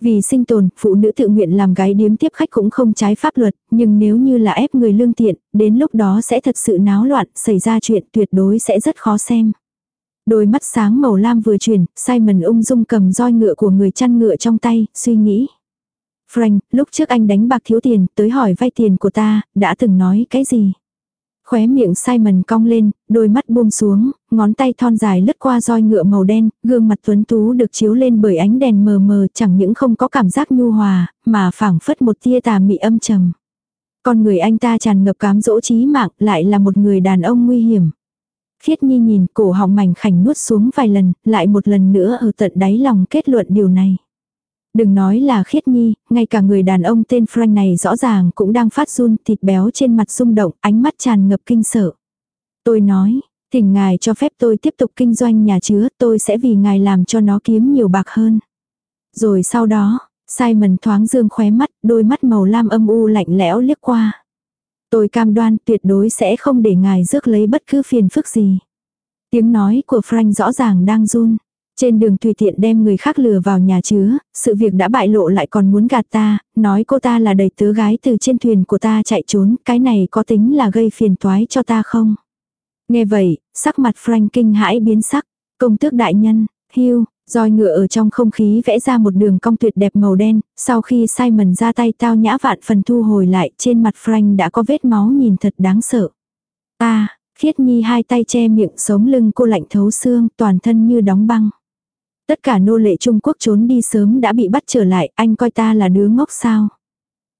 Speaker 1: Vì sinh tồn, phụ nữ tự nguyện làm gái điếm tiếp khách cũng không trái pháp luật, nhưng nếu như là ép người lương thiện, đến lúc đó sẽ thật sự náo loạn, xảy ra chuyện tuyệt đối sẽ rất khó xem. Đôi mắt sáng màu lam vừa chuyển, Simon ung dung cầm roi ngựa của người chăn ngựa trong tay, suy nghĩ. Frank, lúc trước anh đánh bạc thiếu tiền, tới hỏi vay tiền của ta, đã từng nói cái gì? Khóe miệng Simon cong lên, đôi mắt buông xuống, ngón tay thon dài lướt qua roi ngựa màu đen, gương mặt tuấn tú được chiếu lên bởi ánh đèn mờ mờ chẳng những không có cảm giác nhu hòa, mà phảng phất một tia tà mị âm trầm. Con người anh ta tràn ngập cám dỗ trí mạng lại là một người đàn ông nguy hiểm. Khiết Nhi nhìn cổ họng mảnh khảnh nuốt xuống vài lần, lại một lần nữa ở tận đáy lòng kết luận điều này. Đừng nói là khiết nhi, ngay cả người đàn ông tên Frank này rõ ràng cũng đang phát run thịt béo trên mặt rung động, ánh mắt tràn ngập kinh sợ. Tôi nói, thỉnh ngài cho phép tôi tiếp tục kinh doanh nhà chứa, tôi sẽ vì ngài làm cho nó kiếm nhiều bạc hơn. Rồi sau đó, Simon thoáng dương khóe mắt, đôi mắt màu lam âm u lạnh lẽo liếc qua. Tôi cam đoan tuyệt đối sẽ không để ngài rước lấy bất cứ phiền phức gì. Tiếng nói của Frank rõ ràng đang run. Trên đường tùy tiện đem người khác lừa vào nhà chứa, sự việc đã bại lộ lại còn muốn gạt ta, nói cô ta là đầy tớ gái từ trên thuyền của ta chạy trốn, cái này có tính là gây phiền toái cho ta không? Nghe vậy, sắc mặt Frank kinh hãi biến sắc, công tước đại nhân, hưu, roi ngựa ở trong không khí vẽ ra một đường cong tuyệt đẹp màu đen, sau khi Simon ra tay tao nhã vạn phần thu hồi lại, trên mặt Frank đã có vết máu nhìn thật đáng sợ. Ta, khiết nhi hai tay che miệng sống lưng cô lạnh thấu xương, toàn thân như đóng băng. Tất cả nô lệ Trung Quốc trốn đi sớm đã bị bắt trở lại, anh coi ta là đứa ngốc sao.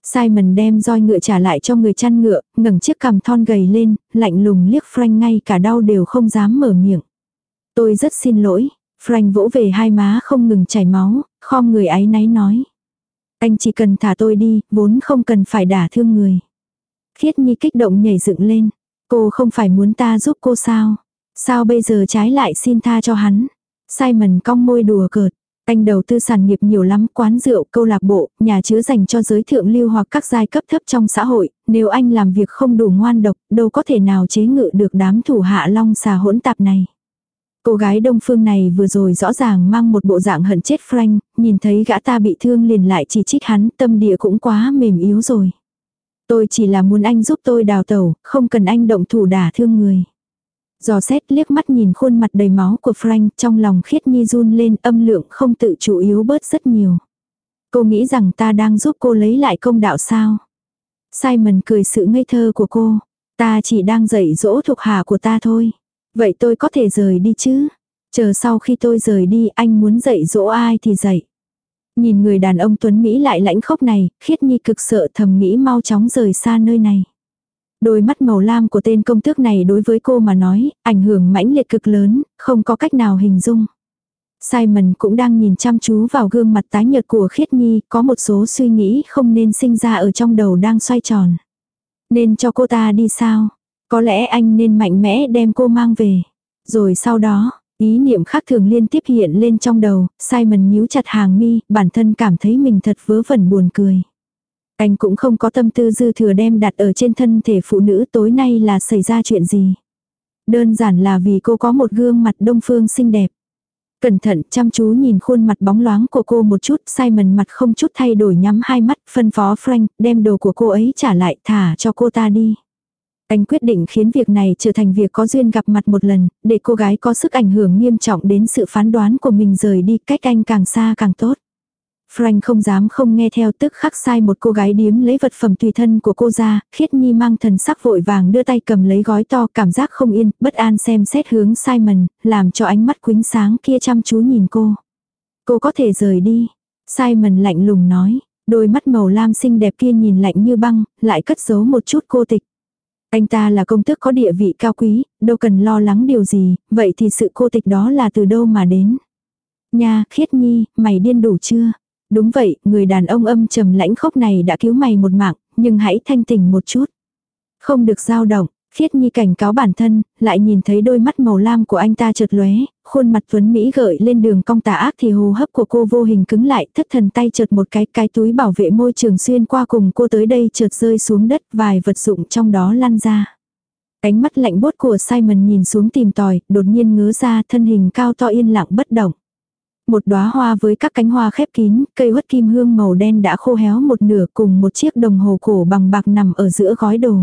Speaker 1: Simon đem roi ngựa trả lại cho người chăn ngựa, ngẩng chiếc cằm thon gầy lên, lạnh lùng liếc Frank ngay cả đau đều không dám mở miệng. Tôi rất xin lỗi, Frank vỗ về hai má không ngừng chảy máu, khom người ấy náy nói. Anh chỉ cần thả tôi đi, vốn không cần phải đả thương người. Khiết Nhi kích động nhảy dựng lên. Cô không phải muốn ta giúp cô sao? Sao bây giờ trái lại xin tha cho hắn? Simon cong môi đùa cợt. Anh đầu tư sản nghiệp nhiều lắm, quán rượu, câu lạc bộ, nhà chứa dành cho giới thượng lưu hoặc các giai cấp thấp trong xã hội, nếu anh làm việc không đủ ngoan độc, đâu có thể nào chế ngự được đám thủ hạ long xà hỗn tạp này. Cô gái đông phương này vừa rồi rõ ràng mang một bộ dạng hận chết Frank, nhìn thấy gã ta bị thương liền lại chỉ trích hắn, tâm địa cũng quá mềm yếu rồi. Tôi chỉ là muốn anh giúp tôi đào tẩu, không cần anh động thủ đả thương người. Giò xét liếc mắt nhìn khuôn mặt đầy máu của Frank trong lòng khiết nhi run lên âm lượng không tự chủ yếu bớt rất nhiều. Cô nghĩ rằng ta đang giúp cô lấy lại công đạo sao? Simon cười sự ngây thơ của cô. Ta chỉ đang dạy dỗ thuộc hạ của ta thôi. Vậy tôi có thể rời đi chứ? Chờ sau khi tôi rời đi anh muốn dạy dỗ ai thì dạy. Nhìn người đàn ông tuấn Mỹ lại lãnh khốc này, khiết nhi cực sợ thầm nghĩ mau chóng rời xa nơi này. Đôi mắt màu lam của tên công tước này đối với cô mà nói, ảnh hưởng mãnh liệt cực lớn, không có cách nào hình dung. Simon cũng đang nhìn chăm chú vào gương mặt tái nhợt của Khiết Nhi, có một số suy nghĩ không nên sinh ra ở trong đầu đang xoay tròn. Nên cho cô ta đi sao? Có lẽ anh nên mạnh mẽ đem cô mang về. Rồi sau đó, ý niệm khác thường liên tiếp hiện lên trong đầu, Simon nhíu chặt hàng mi, bản thân cảm thấy mình thật vớ vẩn buồn cười. Anh cũng không có tâm tư dư thừa đem đặt ở trên thân thể phụ nữ tối nay là xảy ra chuyện gì. Đơn giản là vì cô có một gương mặt đông phương xinh đẹp. Cẩn thận chăm chú nhìn khuôn mặt bóng loáng của cô một chút, Simon mặt không chút thay đổi nhắm hai mắt, phân phó Frank, đem đồ của cô ấy trả lại, thả cho cô ta đi. Anh quyết định khiến việc này trở thành việc có duyên gặp mặt một lần, để cô gái có sức ảnh hưởng nghiêm trọng đến sự phán đoán của mình rời đi cách anh càng xa càng tốt. Frank không dám không nghe theo tức khắc sai một cô gái điếm lấy vật phẩm tùy thân của cô ra, khiết nhi mang thần sắc vội vàng đưa tay cầm lấy gói to cảm giác không yên, bất an xem xét hướng Simon, làm cho ánh mắt quính sáng kia chăm chú nhìn cô. Cô có thể rời đi. Simon lạnh lùng nói. Đôi mắt màu lam xinh đẹp kia nhìn lạnh như băng, lại cất giấu một chút cô tịch. Anh ta là công tước có địa vị cao quý, đâu cần lo lắng điều gì, vậy thì sự cô tịch đó là từ đâu mà đến. Nha, khiết nhi, mày điên đủ chưa? Đúng vậy, người đàn ông âm trầm lãnh khốc này đã cứu mày một mạng, nhưng hãy thanh tỉnh một chút. Không được dao động, Khiết Nhi cảnh cáo bản thân, lại nhìn thấy đôi mắt màu lam của anh ta chợt lóe, khuôn mặt tuấn Mỹ gợi lên đường cong tà ác thì hô hấp của cô vô hình cứng lại, thất thần tay chợt một cái, cái túi bảo vệ môi trường xuyên qua cùng cô tới đây chợt rơi xuống đất, vài vật dụng trong đó lăn ra. Ánh mắt lạnh bốt của Simon nhìn xuống tìm tòi, đột nhiên ngớ ra thân hình cao to yên lặng bất động. Một đóa hoa với các cánh hoa khép kín, cây huất kim hương màu đen đã khô héo một nửa cùng một chiếc đồng hồ cổ bằng bạc nằm ở giữa gói đồ.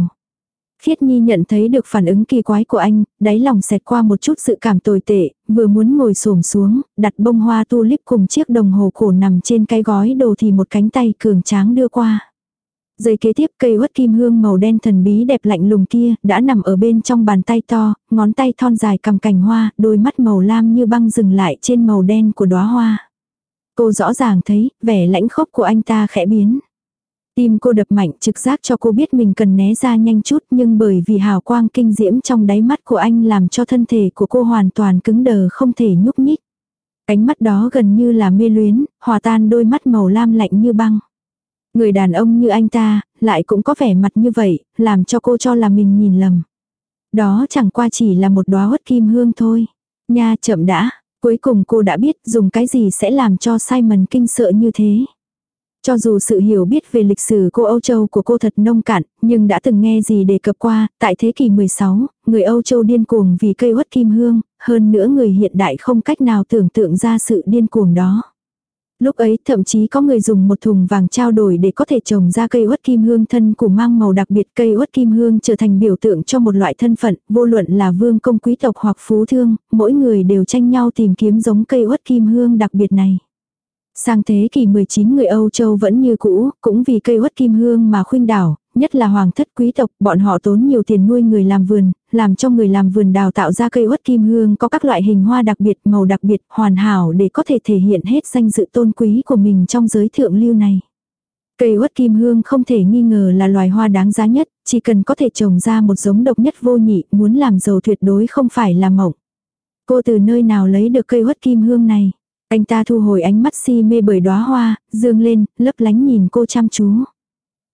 Speaker 1: Khiết Nhi nhận thấy được phản ứng kỳ quái của anh, đáy lòng xẹt qua một chút sự cảm tồi tệ, vừa muốn ngồi xổm xuống, đặt bông hoa tulip cùng chiếc đồng hồ cổ nằm trên cái gói đồ thì một cánh tay cường tráng đưa qua. Giây kế tiếp cây uất kim hương màu đen thần bí đẹp lạnh lùng kia đã nằm ở bên trong bàn tay to, ngón tay thon dài cầm cành hoa, đôi mắt màu lam như băng dừng lại trên màu đen của đóa hoa. Cô rõ ràng thấy, vẻ lãnh khốc của anh ta khẽ biến. Tim cô đập mạnh trực giác cho cô biết mình cần né ra nhanh chút nhưng bởi vì hào quang kinh diễm trong đáy mắt của anh làm cho thân thể của cô hoàn toàn cứng đờ không thể nhúc nhích. Ánh mắt đó gần như là mê luyến, hòa tan đôi mắt màu lam lạnh như băng. Người đàn ông như anh ta, lại cũng có vẻ mặt như vậy, làm cho cô cho là mình nhìn lầm. Đó chẳng qua chỉ là một đóa hốt kim hương thôi. Nha chậm đã, cuối cùng cô đã biết dùng cái gì sẽ làm cho Simon kinh sợ như thế. Cho dù sự hiểu biết về lịch sử cô Âu Châu của cô thật nông cạn, nhưng đã từng nghe gì đề cập qua, tại thế kỷ 16, người Âu Châu điên cuồng vì cây uất kim hương, hơn nữa người hiện đại không cách nào tưởng tượng ra sự điên cuồng đó. Lúc ấy thậm chí có người dùng một thùng vàng trao đổi để có thể trồng ra cây uất kim hương thân củ mang màu đặc biệt cây uất kim hương trở thành biểu tượng cho một loại thân phận, vô luận là vương công quý tộc hoặc phú thương, mỗi người đều tranh nhau tìm kiếm giống cây uất kim hương đặc biệt này. Sang thế kỷ 19 người Âu Châu vẫn như cũ, cũng vì cây uất kim hương mà khuynh đảo, nhất là hoàng thất quý tộc, bọn họ tốn nhiều tiền nuôi người làm vườn, làm cho người làm vườn đào tạo ra cây uất kim hương có các loại hình hoa đặc biệt, màu đặc biệt, hoàn hảo để có thể thể hiện hết danh dự tôn quý của mình trong giới thượng lưu này. Cây uất kim hương không thể nghi ngờ là loài hoa đáng giá nhất, chỉ cần có thể trồng ra một giống độc nhất vô nhị, muốn làm giàu tuyệt đối không phải là mộng. Cô từ nơi nào lấy được cây uất kim hương này? Anh ta thu hồi ánh mắt si mê bởi đóa hoa, dương lên, lấp lánh nhìn cô chăm chú.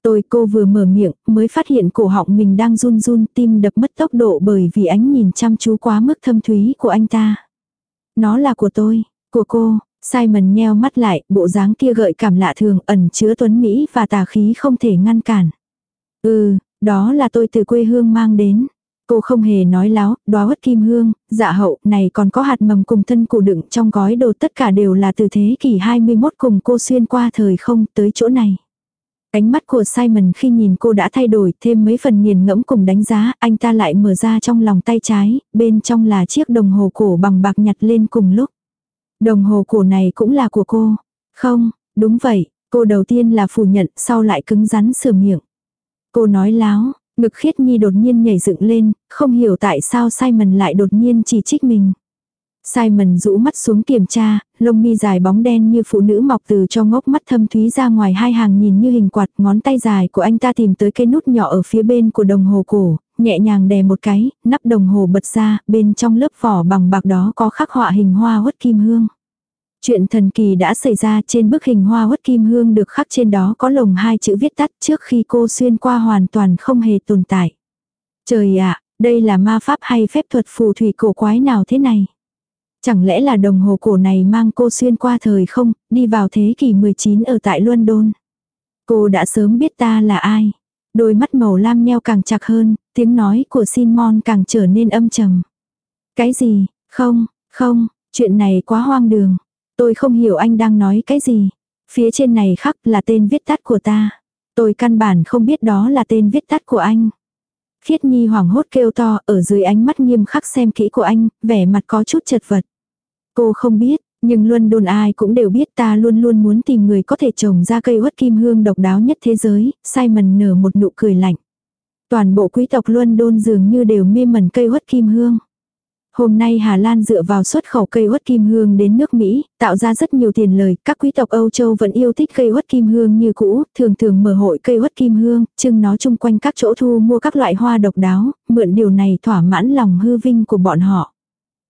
Speaker 1: Tôi cô vừa mở miệng, mới phát hiện cổ họng mình đang run run, tim đập mất tốc độ bởi vì ánh nhìn chăm chú quá mức thâm thúy của anh ta. Nó là của tôi, của cô, Simon nheo mắt lại, bộ dáng kia gợi cảm lạ thường, ẩn chứa tuấn Mỹ và tà khí không thể ngăn cản. Ừ, đó là tôi từ quê hương mang đến. Cô không hề nói láo, đóa hất kim hương, dạ hậu, này còn có hạt mầm cùng thân củ đựng trong gói đồ tất cả đều là từ thế kỷ 21 cùng cô xuyên qua thời không tới chỗ này. Ánh mắt của Simon khi nhìn cô đã thay đổi thêm mấy phần nghiền ngẫm cùng đánh giá, anh ta lại mở ra trong lòng tay trái, bên trong là chiếc đồng hồ cổ bằng bạc nhặt lên cùng lúc. Đồng hồ cổ này cũng là của cô. Không, đúng vậy, cô đầu tiên là phủ nhận, sau lại cứng rắn sửa miệng. Cô nói láo, ngực khiết nhi đột nhiên nhảy dựng lên, không hiểu tại sao Simon lại đột nhiên chỉ trích mình. Simon rũ mắt xuống kiểm tra, lông mi dài bóng đen như phụ nữ mọc từ cho ngốc mắt thâm thúy ra ngoài hai hàng nhìn như hình quạt, ngón tay dài của anh ta tìm tới cái nút nhỏ ở phía bên của đồng hồ cổ, nhẹ nhàng đè một cái, nắp đồng hồ bật ra, bên trong lớp vỏ bằng bạc đó có khắc họa hình hoa hốt kim hương. Chuyện thần kỳ đã xảy ra trên bức hình hoa hốt kim hương được khắc trên đó có lồng hai chữ viết tắt trước khi cô xuyên qua hoàn toàn không hề tồn tại. Trời ạ, đây là ma pháp hay phép thuật phù thủy cổ quái nào thế này? Chẳng lẽ là đồng hồ cổ này mang cô xuyên qua thời không, đi vào thế kỷ 19 ở tại London. Cô đã sớm biết ta là ai. Đôi mắt màu lam nheo càng chặt hơn, tiếng nói của Simon càng trở nên âm trầm. Cái gì, không, không, chuyện này quá hoang đường. Tôi không hiểu anh đang nói cái gì. Phía trên này khắc là tên viết tắt của ta. Tôi căn bản không biết đó là tên viết tắt của anh. Khiết Nhi hoảng hốt kêu to ở dưới ánh mắt nghiêm khắc xem kỹ của anh, vẻ mặt có chút chật vật. Cô không biết, nhưng luôn đồn ai cũng đều biết ta luôn luôn muốn tìm người có thể trồng ra cây uất kim hương độc đáo nhất thế giới, Simon nở một nụ cười lạnh. Toàn bộ quý tộc Luân đôn dường như đều mê mẩn cây uất kim hương. Hôm nay Hà Lan dựa vào xuất khẩu cây uất kim hương đến nước Mỹ, tạo ra rất nhiều tiền lời, các quý tộc Âu Châu vẫn yêu thích cây uất kim hương như cũ, thường thường mở hội cây uất kim hương, trưng nó chung quanh các chỗ thu mua các loại hoa độc đáo, mượn điều này thỏa mãn lòng hư vinh của bọn họ.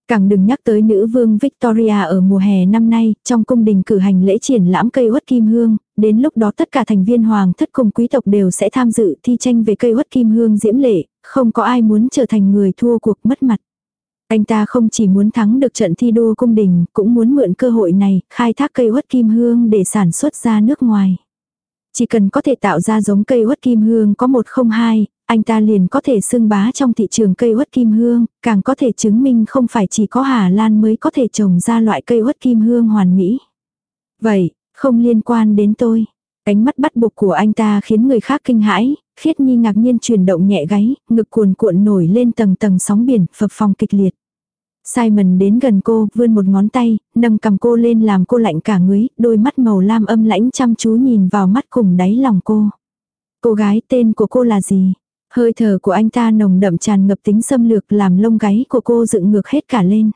Speaker 1: Càng đừng nhắc tới nữ vương Victoria ở mùa hè năm nay, trong cung đình cử hành lễ triển lãm cây uất kim hương, đến lúc đó tất cả thành viên hoàng thất cùng quý tộc đều sẽ tham dự thi tranh về cây uất kim hương diễm lệ, không có ai muốn trở thành người thua cuộc mất mặt. Anh ta không chỉ muốn thắng được trận thi đua cung đình, cũng muốn mượn cơ hội này, khai thác cây uất kim hương để sản xuất ra nước ngoài. Chỉ cần có thể tạo ra giống cây uất kim hương có một không hai, anh ta liền có thể xưng bá trong thị trường cây uất kim hương, càng có thể chứng minh không phải chỉ có Hà Lan mới có thể trồng ra loại cây uất kim hương hoàn mỹ. Vậy, không liên quan đến tôi. Ánh mắt bắt buộc của anh ta khiến người khác kinh hãi, khiết nhi ngạc nhiên chuyển động nhẹ gáy, ngực cuồn cuộn nổi lên tầng tầng sóng biển, phập phồng kịch liệt. Simon đến gần cô, vươn một ngón tay, nâng cầm cô lên làm cô lạnh cả người, đôi mắt màu lam âm lãnh chăm chú nhìn vào mắt cùng đáy lòng cô. Cô gái tên của cô là gì? Hơi thở của anh ta nồng đậm tràn ngập tính xâm lược làm lông gáy của cô dựng ngược hết cả lên.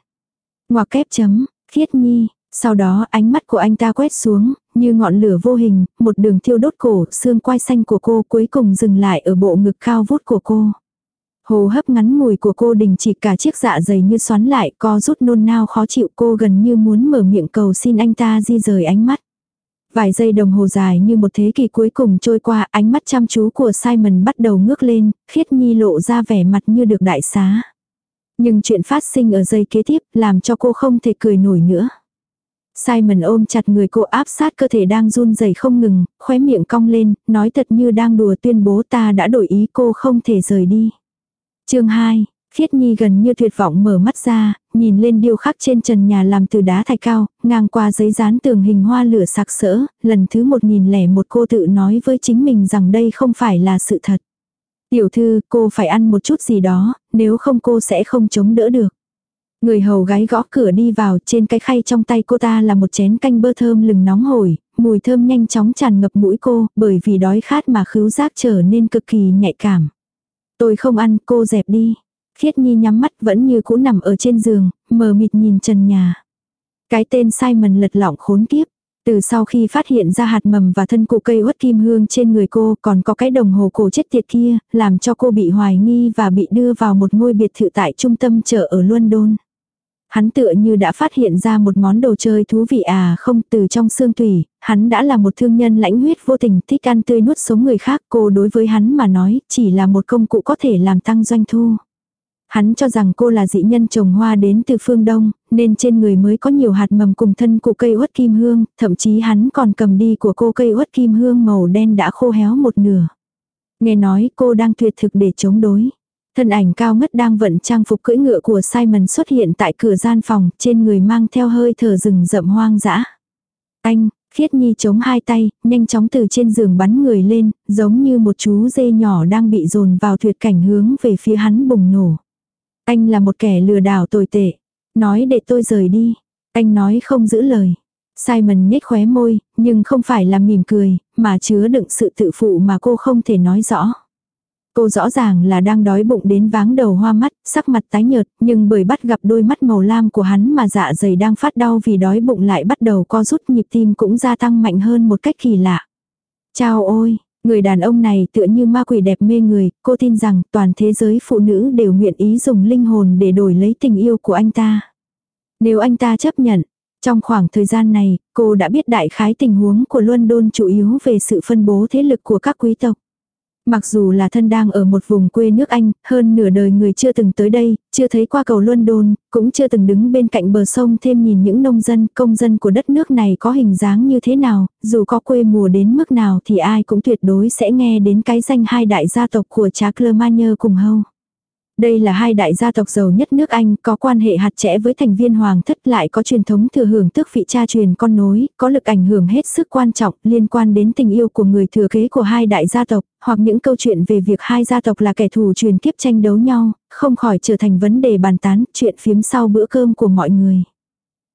Speaker 1: Ngoặc kép chấm, khiết nhi, sau đó ánh mắt của anh ta quét xuống, như ngọn lửa vô hình, một đường thiêu đốt cổ, xương quai xanh của cô cuối cùng dừng lại ở bộ ngực cao vút của cô. Hồ hấp ngắn ngủi của cô đình chỉ cả chiếc dạ dày như xoắn lại, co rút nôn nao khó chịu cô gần như muốn mở miệng cầu xin anh ta di rời ánh mắt. Vài giây đồng hồ dài như một thế kỷ cuối cùng trôi qua, ánh mắt chăm chú của Simon bắt đầu ngước lên, khiết nhi lộ ra vẻ mặt như được đại xá. Nhưng chuyện phát sinh ở giây kế tiếp làm cho cô không thể cười nổi nữa. Simon ôm chặt người cô áp sát cơ thể đang run rẩy không ngừng, khóe miệng cong lên, nói thật như đang đùa tuyên bố ta đã đổi ý cô không thể rời đi. chương 2, Khiết Nhi gần như tuyệt vọng mở mắt ra, nhìn lên điêu khắc trên trần nhà làm từ đá thạch cao, ngang qua giấy dán tường hình hoa lửa sặc sỡ, lần thứ một nghìn lẻ một cô tự nói với chính mình rằng đây không phải là sự thật. Tiểu thư, cô phải ăn một chút gì đó, nếu không cô sẽ không chống đỡ được. Người hầu gái gõ cửa đi vào, trên cái khay trong tay cô ta là một chén canh bơ thơm lừng nóng hổi, mùi thơm nhanh chóng tràn ngập mũi cô, bởi vì đói khát mà khứu giác trở nên cực kỳ nhạy cảm. Tôi không ăn, cô dẹp đi. Khiết Nhi nhắm mắt vẫn như cũ nằm ở trên giường, mờ mịt nhìn trần nhà. Cái tên Simon lật lọng khốn kiếp. Từ sau khi phát hiện ra hạt mầm và thân cụ cây uất kim hương trên người cô còn có cái đồng hồ cổ chết tiệt kia, làm cho cô bị hoài nghi và bị đưa vào một ngôi biệt thự tại trung tâm chợ ở London. Hắn tựa như đã phát hiện ra một món đồ chơi thú vị à không từ trong xương tùy hắn đã là một thương nhân lãnh huyết vô tình thích ăn tươi nuốt sống người khác cô đối với hắn mà nói chỉ là một công cụ có thể làm tăng doanh thu. Hắn cho rằng cô là dị nhân trồng hoa đến từ phương Đông, nên trên người mới có nhiều hạt mầm cùng thân của cây uất kim hương, thậm chí hắn còn cầm đi của cô cây uất kim hương màu đen đã khô héo một nửa. Nghe nói cô đang tuyệt thực để chống đối. Thân ảnh cao ngất đang vận trang phục cưỡi ngựa của Simon xuất hiện tại cửa gian phòng, trên người mang theo hơi thở rừng rậm hoang dã. Anh, Khiết Nhi chống hai tay, nhanh chóng từ trên giường bắn người lên, giống như một chú dê nhỏ đang bị dồn vào tuyệt cảnh hướng về phía hắn bùng nổ. Anh là một kẻ lừa đảo tồi tệ. Nói để tôi rời đi. Anh nói không giữ lời. Simon nhếch khóe môi, nhưng không phải là mỉm cười, mà chứa đựng sự tự phụ mà cô không thể nói rõ. Cô rõ ràng là đang đói bụng đến váng đầu hoa mắt, sắc mặt tái nhợt, nhưng bởi bắt gặp đôi mắt màu lam của hắn mà dạ dày đang phát đau vì đói bụng lại bắt đầu co rút nhịp tim cũng gia tăng mạnh hơn một cách kỳ lạ. Chào ôi, người đàn ông này tựa như ma quỷ đẹp mê người, cô tin rằng toàn thế giới phụ nữ đều nguyện ý dùng linh hồn để đổi lấy tình yêu của anh ta. Nếu anh ta chấp nhận, trong khoảng thời gian này, cô đã biết đại khái tình huống của London chủ yếu về sự phân bố thế lực của các quý tộc. Mặc dù là thân đang ở một vùng quê nước Anh, hơn nửa đời người chưa từng tới đây, chưa thấy qua cầu London, cũng chưa từng đứng bên cạnh bờ sông thêm nhìn những nông dân, công dân của đất nước này có hình dáng như thế nào, dù có quê mùa đến mức nào thì ai cũng tuyệt đối sẽ nghe đến cái danh hai đại gia tộc của cha Clermagner cùng hâu. Đây là hai đại gia tộc giàu nhất nước Anh, có quan hệ hạt chẽ với thành viên hoàng thất lại có truyền thống thừa hưởng tước vị cha truyền con nối, có lực ảnh hưởng hết sức quan trọng liên quan đến tình yêu của người thừa kế của hai đại gia tộc, hoặc những câu chuyện về việc hai gia tộc là kẻ thù truyền kiếp tranh đấu nhau, không khỏi trở thành vấn đề bàn tán, chuyện phiếm sau bữa cơm của mọi người.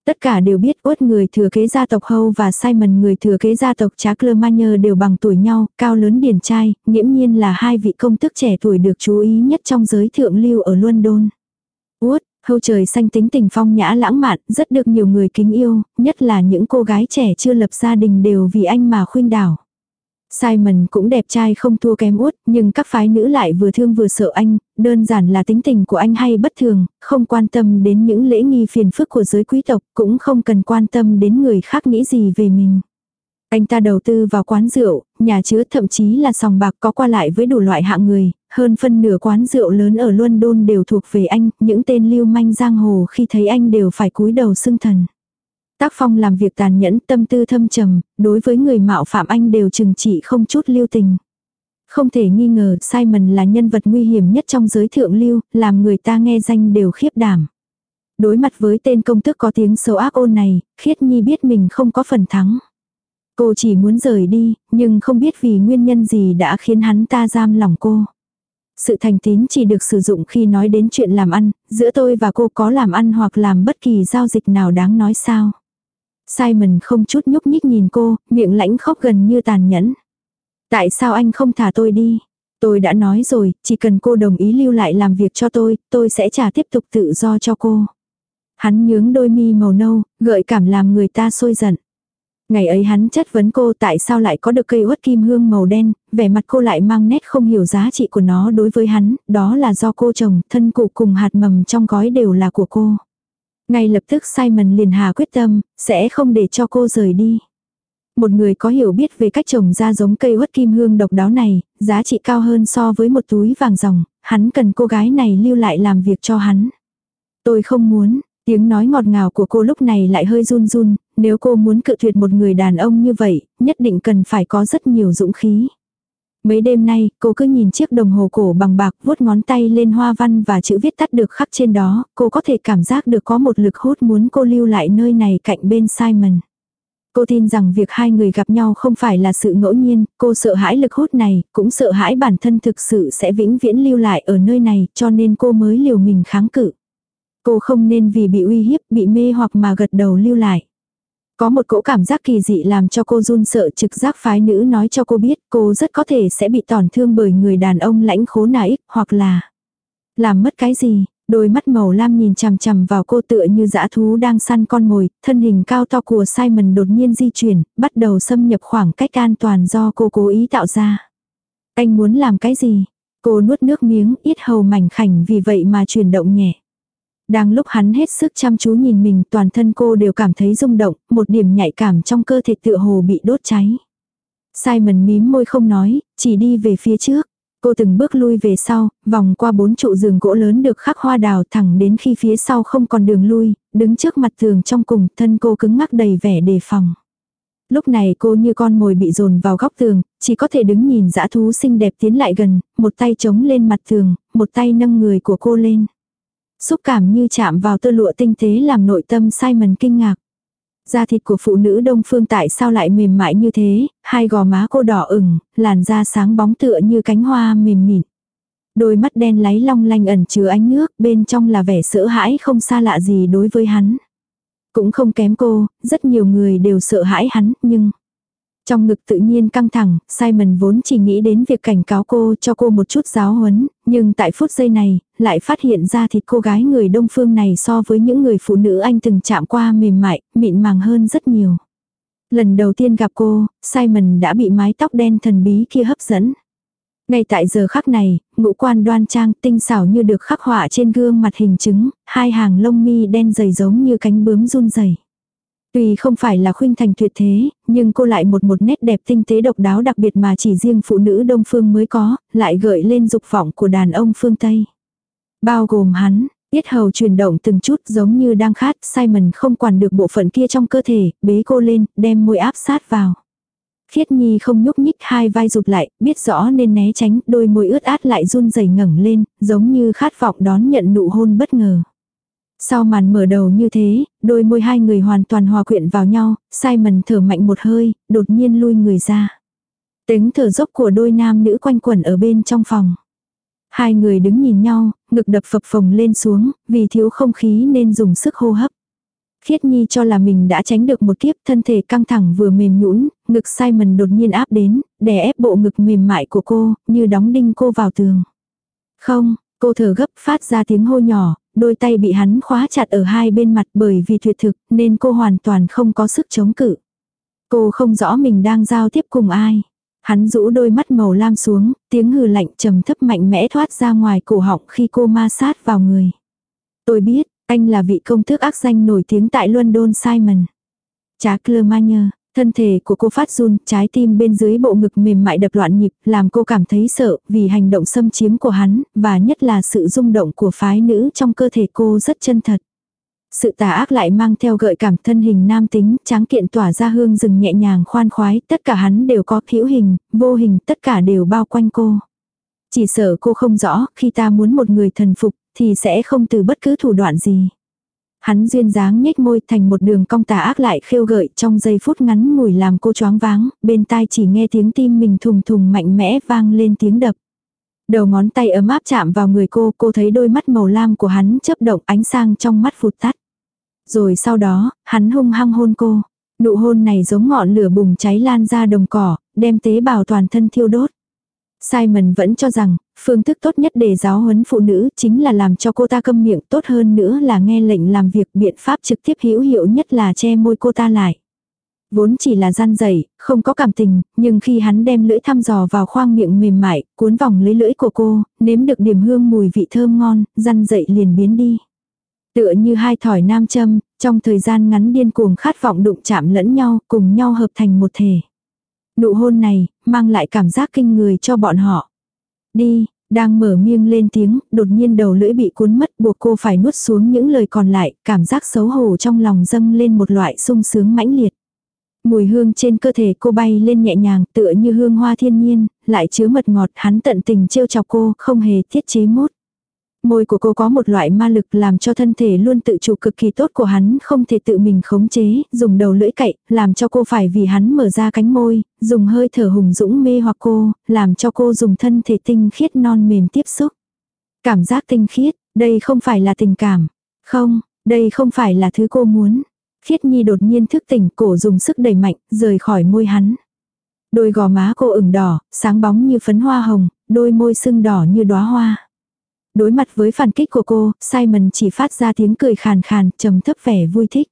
Speaker 1: Tất cả đều biết uất người thừa kế gia tộc Hâu và Simon người thừa kế gia tộc Charlemagne đều bằng tuổi nhau, cao lớn điển trai, nghiễm nhiên là hai vị công tước trẻ tuổi được chú ý nhất trong giới thượng lưu ở London. Uất, Hâu trời xanh tính tình phong nhã lãng mạn, rất được nhiều người kính yêu, nhất là những cô gái trẻ chưa lập gia đình đều vì anh mà khuynh đảo. Simon cũng đẹp trai không thua kém út, nhưng các phái nữ lại vừa thương vừa sợ anh, đơn giản là tính tình của anh hay bất thường, không quan tâm đến những lễ nghi phiền phức của giới quý tộc, cũng không cần quan tâm đến người khác nghĩ gì về mình. Anh ta đầu tư vào quán rượu, nhà chứa thậm chí là sòng bạc có qua lại với đủ loại hạng người, hơn phân nửa quán rượu lớn ở London đều thuộc về anh, những tên lưu manh giang hồ khi thấy anh đều phải cúi đầu xưng thần. Tác phong làm việc tàn nhẫn tâm tư thâm trầm, đối với người mạo phạm anh đều chừng trị không chút lưu tình. Không thể nghi ngờ Simon là nhân vật nguy hiểm nhất trong giới thượng lưu, làm người ta nghe danh đều khiếp đảm. Đối mặt với tên công tước có tiếng xấu ác ôn này, khiết nhi biết mình không có phần thắng. Cô chỉ muốn rời đi, nhưng không biết vì nguyên nhân gì đã khiến hắn ta giam lòng cô. Sự thành tín chỉ được sử dụng khi nói đến chuyện làm ăn, giữa tôi và cô có làm ăn hoặc làm bất kỳ giao dịch nào đáng nói sao. Simon không chút nhúc nhích nhìn cô, miệng lãnh khóc gần như tàn nhẫn. Tại sao anh không thả tôi đi? Tôi đã nói rồi, chỉ cần cô đồng ý lưu lại làm việc cho tôi, tôi sẽ trả tiếp tục tự do cho cô. Hắn nhướng đôi mi màu nâu, gợi cảm làm người ta sôi giận. Ngày ấy hắn chất vấn cô tại sao lại có được cây uất kim hương màu đen, vẻ mặt cô lại mang nét không hiểu giá trị của nó đối với hắn, đó là do cô trồng, thân cụ cùng hạt mầm trong gói đều là của cô. Ngay lập tức Simon liền hà quyết tâm, sẽ không để cho cô rời đi. Một người có hiểu biết về cách trồng ra giống cây uất kim hương độc đáo này, giá trị cao hơn so với một túi vàng ròng, hắn cần cô gái này lưu lại làm việc cho hắn. Tôi không muốn, tiếng nói ngọt ngào của cô lúc này lại hơi run run, nếu cô muốn cự tuyệt một người đàn ông như vậy, nhất định cần phải có rất nhiều dũng khí. Mấy đêm nay, cô cứ nhìn chiếc đồng hồ cổ bằng bạc vuốt ngón tay lên hoa văn và chữ viết tắt được khắc trên đó, cô có thể cảm giác được có một lực hút muốn cô lưu lại nơi này cạnh bên Simon. Cô tin rằng việc hai người gặp nhau không phải là sự ngẫu nhiên, cô sợ hãi lực hút này, cũng sợ hãi bản thân thực sự sẽ vĩnh viễn lưu lại ở nơi này, cho nên cô mới liều mình kháng cự. Cô không nên vì bị uy hiếp, bị mê hoặc mà gật đầu lưu lại. Có một cỗ cảm giác kỳ dị làm cho cô run sợ trực giác phái nữ nói cho cô biết cô rất có thể sẽ bị tổn thương bởi người đàn ông lãnh khố nãy hoặc là làm mất cái gì. Đôi mắt màu lam nhìn chằm chằm vào cô tựa như dã thú đang săn con mồi, thân hình cao to của Simon đột nhiên di chuyển, bắt đầu xâm nhập khoảng cách an toàn do cô cố ý tạo ra. Anh muốn làm cái gì? Cô nuốt nước miếng, ít hầu mảnh khảnh vì vậy mà chuyển động nhẹ. Đang lúc hắn hết sức chăm chú nhìn mình toàn thân cô đều cảm thấy rung động, một điểm nhạy cảm trong cơ thể tựa hồ bị đốt cháy. Simon mím môi không nói, chỉ đi về phía trước. Cô từng bước lui về sau, vòng qua bốn trụ giường gỗ lớn được khắc hoa đào thẳng đến khi phía sau không còn đường lui, đứng trước mặt tường trong cùng, thân cô cứng ngắc đầy vẻ đề phòng. Lúc này cô như con mồi bị dồn vào góc tường, chỉ có thể đứng nhìn dã thú xinh đẹp tiến lại gần, một tay chống lên mặt tường, một tay nâng người của cô lên. Xúc cảm như chạm vào tơ lụa tinh tế làm nội tâm Simon kinh ngạc. Da thịt của phụ nữ đông phương tại sao lại mềm mại như thế, hai gò má cô đỏ ửng, làn da sáng bóng tựa như cánh hoa mềm mịn. Đôi mắt đen láy long lanh ẩn chứa ánh nước, bên trong là vẻ sợ hãi không xa lạ gì đối với hắn. Cũng không kém cô, rất nhiều người đều sợ hãi hắn, nhưng... Trong ngực tự nhiên căng thẳng, Simon vốn chỉ nghĩ đến việc cảnh cáo cô cho cô một chút giáo huấn, nhưng tại phút giây này, lại phát hiện ra thịt cô gái người đông phương này so với những người phụ nữ anh từng chạm qua mềm mại, mịn màng hơn rất nhiều. Lần đầu tiên gặp cô, Simon đã bị mái tóc đen thần bí kia hấp dẫn. Ngay tại giờ khắc này, ngũ quan đoan trang tinh xảo như được khắc họa trên gương mặt hình chứng, hai hàng lông mi đen dày giống như cánh bướm run rẩy. Tuy không phải là khuynh thành tuyệt thế, nhưng cô lại một một nét đẹp tinh tế độc đáo đặc biệt mà chỉ riêng phụ nữ đông phương mới có, lại gợi lên dục vọng của đàn ông phương Tây. Bao gồm hắn, Tiết hầu chuyển động từng chút giống như đang khát, Simon không quản được bộ phận kia trong cơ thể, bế cô lên, đem môi áp sát vào. Khiết Nhi không nhúc nhích hai vai rụt lại, biết rõ nên né tránh, đôi môi ướt át lại run rẩy ngẩng lên, giống như khát vọng đón nhận nụ hôn bất ngờ. Sau màn mở đầu như thế, đôi môi hai người hoàn toàn hòa quyện vào nhau, Simon thở mạnh một hơi, đột nhiên lui người ra. Tiếng thở dốc của đôi nam nữ quanh quẩn ở bên trong phòng. Hai người đứng nhìn nhau, ngực đập phập phồng lên xuống, vì thiếu không khí nên dùng sức hô hấp. Khiết Nhi cho là mình đã tránh được một kiếp thân thể căng thẳng vừa mềm nhũn, ngực Simon đột nhiên áp đến, đè ép bộ ngực mềm mại của cô, như đóng đinh cô vào tường. Không, cô thở gấp phát ra tiếng hô nhỏ, đôi tay bị hắn khóa chặt ở hai bên mặt bởi vì tuyệt thực nên cô hoàn toàn không có sức chống cự. Cô không rõ mình đang giao tiếp cùng ai. Hắn rũ đôi mắt màu lam xuống, tiếng hừ lạnh trầm thấp mạnh mẽ thoát ra ngoài cổ họng khi cô ma sát vào người. Tôi biết, anh là vị công tước ác danh nổi tiếng tại London Simon. Trá Clermagner, thân thể của cô phát run, trái tim bên dưới bộ ngực mềm mại đập loạn nhịp, làm cô cảm thấy sợ vì hành động xâm chiếm của hắn, và nhất là sự rung động của phái nữ trong cơ thể cô rất chân thật. Sự tà ác lại mang theo gợi cảm thân hình nam tính, tráng kiện tỏa ra hương rừng nhẹ nhàng khoan khoái, tất cả hắn đều có hữu hình, vô hình, tất cả đều bao quanh cô. Chỉ sợ cô không rõ, khi ta muốn một người thần phục, thì sẽ không từ bất cứ thủ đoạn gì. Hắn duyên dáng nhếch môi thành một đường cong tà ác lại khêu gợi trong giây phút ngắn ngủi làm cô choáng váng, bên tai chỉ nghe tiếng tim mình thùng thùng mạnh mẽ vang lên tiếng đập. Đầu ngón tay ấm áp chạm vào người cô, cô thấy đôi mắt màu lam của hắn chớp động ánh sang trong mắt phụt tắt. Rồi sau đó, hắn hung hăng hôn cô. Nụ hôn này giống ngọn lửa bùng cháy lan ra đồng cỏ, đem tế bào toàn thân thiêu đốt. Simon vẫn cho rằng, phương thức tốt nhất để giáo huấn phụ nữ chính là làm cho cô ta câm miệng tốt hơn nữa là nghe lệnh làm việc biện pháp trực tiếp hữu hiệu nhất là che môi cô ta lại. Vốn chỉ là gian dày, không có cảm tình, nhưng khi hắn đem lưỡi thăm dò vào khoang miệng mềm mại, cuốn vòng lấy lưỡi của cô, nếm được điểm hương mùi vị thơm ngon, gian dậy liền biến đi. Tựa như hai thỏi nam châm, trong thời gian ngắn điên cuồng khát vọng đụng chạm lẫn nhau, cùng nhau hợp thành một thể. Nụ hôn này, mang lại cảm giác kinh người cho bọn họ. Đi, đang mở miệng lên tiếng, đột nhiên đầu lưỡi bị cuốn mất buộc cô phải nuốt xuống những lời còn lại, cảm giác xấu hổ trong lòng dâng lên một loại sung sướng mãnh liệt. Mùi hương trên cơ thể cô bay lên nhẹ nhàng tựa như hương hoa thiên nhiên, lại chứa mật ngọt hắn tận tình trêu chọc cô, không hề thiết chế mốt. Môi của cô có một loại ma lực làm cho thân thể luôn tự chủ cực kỳ tốt của hắn không thể tự mình khống chế, dùng đầu lưỡi cậy, làm cho cô phải vì hắn mở ra cánh môi, dùng hơi thở hùng dũng mê hoặc cô, làm cho cô dùng thân thể tinh khiết non mềm tiếp xúc. Cảm giác tinh khiết, đây không phải là tình cảm. Không, đây không phải là thứ cô muốn. Khiết Nhi đột nhiên thức tỉnh cổ dùng sức đẩy mạnh, rời khỏi môi hắn. Đôi gò má cô ửng đỏ, sáng bóng như phấn hoa hồng, đôi môi sưng đỏ như đóa hoa. Đối mặt với phản kích của cô, Simon chỉ phát ra tiếng cười khàn khàn, trầm thấp vẻ vui thích.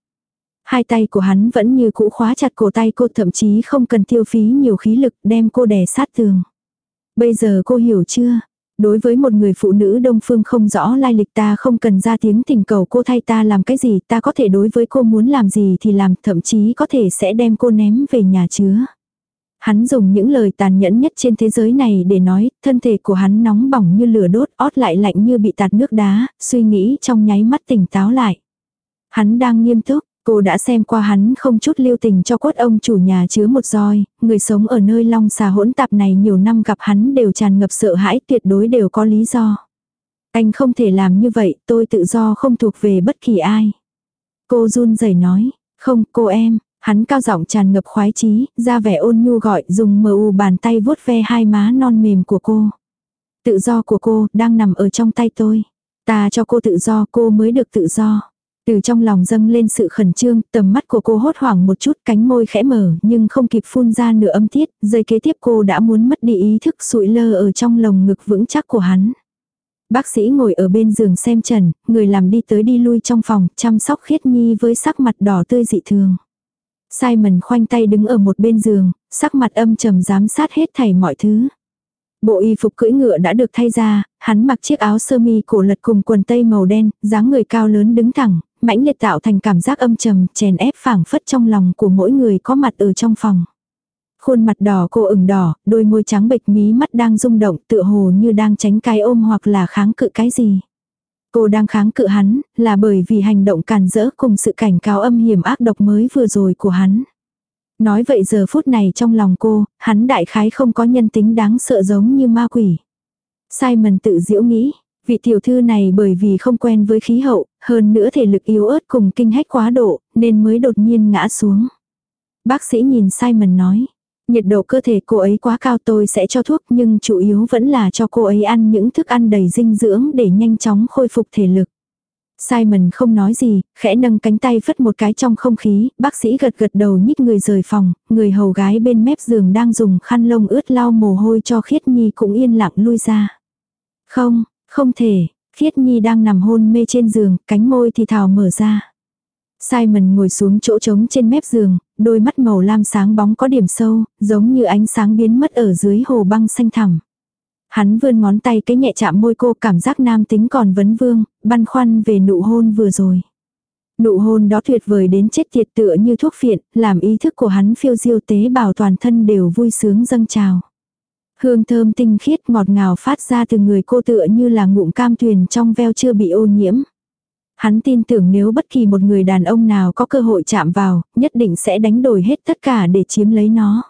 Speaker 1: Hai tay của hắn vẫn như cũ khóa chặt cổ tay cô thậm chí không cần tiêu phí nhiều khí lực đem cô đè sát tường. Bây giờ cô hiểu chưa? Đối với một người phụ nữ đông phương không rõ lai lịch ta không cần ra tiếng thỉnh cầu cô thay ta làm cái gì ta có thể đối với cô muốn làm gì thì làm thậm chí có thể sẽ đem cô ném về nhà chứa. Hắn dùng những lời tàn nhẫn nhất trên thế giới này để nói, thân thể của hắn nóng bỏng như lửa đốt, ót lại lạnh như bị tạt nước đá, suy nghĩ trong nháy mắt tỉnh táo lại. Hắn đang nghiêm túc, cô đã xem qua hắn không chút lưu tình cho cốt ông chủ nhà chứa một roi, người sống ở nơi long xà hỗn tạp này nhiều năm gặp hắn đều tràn ngập sợ hãi tuyệt đối đều có lý do. Anh không thể làm như vậy, tôi tự do không thuộc về bất kỳ ai. Cô run rẩy nói, không cô em, Hắn cao giọng tràn ngập khoái chí, ra vẻ ôn nhu gọi dùng mờ u bàn tay vuốt ve hai má non mềm của cô. Tự do của cô đang nằm ở trong tay tôi. Ta cho cô tự do cô mới được tự do. Từ trong lòng dâng lên sự khẩn trương, tầm mắt của cô hốt hoảng một chút cánh môi khẽ mở nhưng không kịp phun ra nửa âm tiết, giây kế tiếp cô đã muốn mất đi ý thức sụi lơ ở trong lồng ngực vững chắc của hắn. Bác sĩ ngồi ở bên giường xem trần, người làm đi tới đi lui trong phòng, chăm sóc khiết nhi với sắc mặt đỏ tươi dị thường. Simon khoanh tay đứng ở một bên giường, sắc mặt âm trầm giám sát hết thảy mọi thứ. Bộ y phục cưỡi ngựa đã được thay ra, hắn mặc chiếc áo sơ mi cổ lật cùng quần tây màu đen, dáng người cao lớn đứng thẳng, mãnh liệt tạo thành cảm giác âm trầm, chèn ép phảng phất trong lòng của mỗi người có mặt ở trong phòng. Khuôn mặt đỏ cô ửng đỏ, đôi môi trắng bệch mí mắt đang rung động tựa hồ như đang tránh cái ôm hoặc là kháng cự cái gì. Cô đang kháng cự hắn, là bởi vì hành động càn rỡ cùng sự cảnh cáo âm hiểm ác độc mới vừa rồi của hắn. Nói vậy giờ phút này trong lòng cô, hắn đại khái không có nhân tính đáng sợ giống như ma quỷ. Simon tự diễu nghĩ, vị tiểu thư này bởi vì không quen với khí hậu, hơn nữa thể lực yếu ớt cùng kinh hách quá độ, nên mới đột nhiên ngã xuống. Bác sĩ nhìn Simon nói, Nhiệt độ cơ thể cô ấy quá cao tôi sẽ cho thuốc nhưng chủ yếu vẫn là cho cô ấy ăn những thức ăn đầy dinh dưỡng để nhanh chóng khôi phục thể lực. Simon không nói gì, khẽ nâng cánh tay phất một cái trong không khí, bác sĩ gật gật đầu nhích người rời phòng, người hầu gái bên mép giường đang dùng khăn lông ướt lau mồ hôi cho khiết nhi cũng yên lặng lui ra. Không, không thể, Khiết Nhi đang nằm hôn mê trên giường, cánh môi thì thào mở ra. Simon ngồi xuống chỗ trống trên mép giường, đôi mắt màu lam sáng bóng có điểm sâu, giống như ánh sáng biến mất ở dưới hồ băng xanh thẳm. Hắn vươn ngón tay cái nhẹ chạm môi cô cảm giác nam tính còn vấn vương, băn khoăn về nụ hôn vừa rồi. Nụ hôn đó tuyệt vời đến chết tiệt tựa như thuốc phiện, làm ý thức của hắn phiêu diêu tế bào toàn thân đều vui sướng dâng trào. Hương thơm tinh khiết ngọt ngào phát ra từ người cô tựa như là ngụm cam tuyền trong veo chưa bị ô nhiễm. Hắn tin tưởng nếu bất kỳ một người đàn ông nào có cơ hội chạm vào, nhất định sẽ đánh đổi hết tất cả để chiếm lấy nó.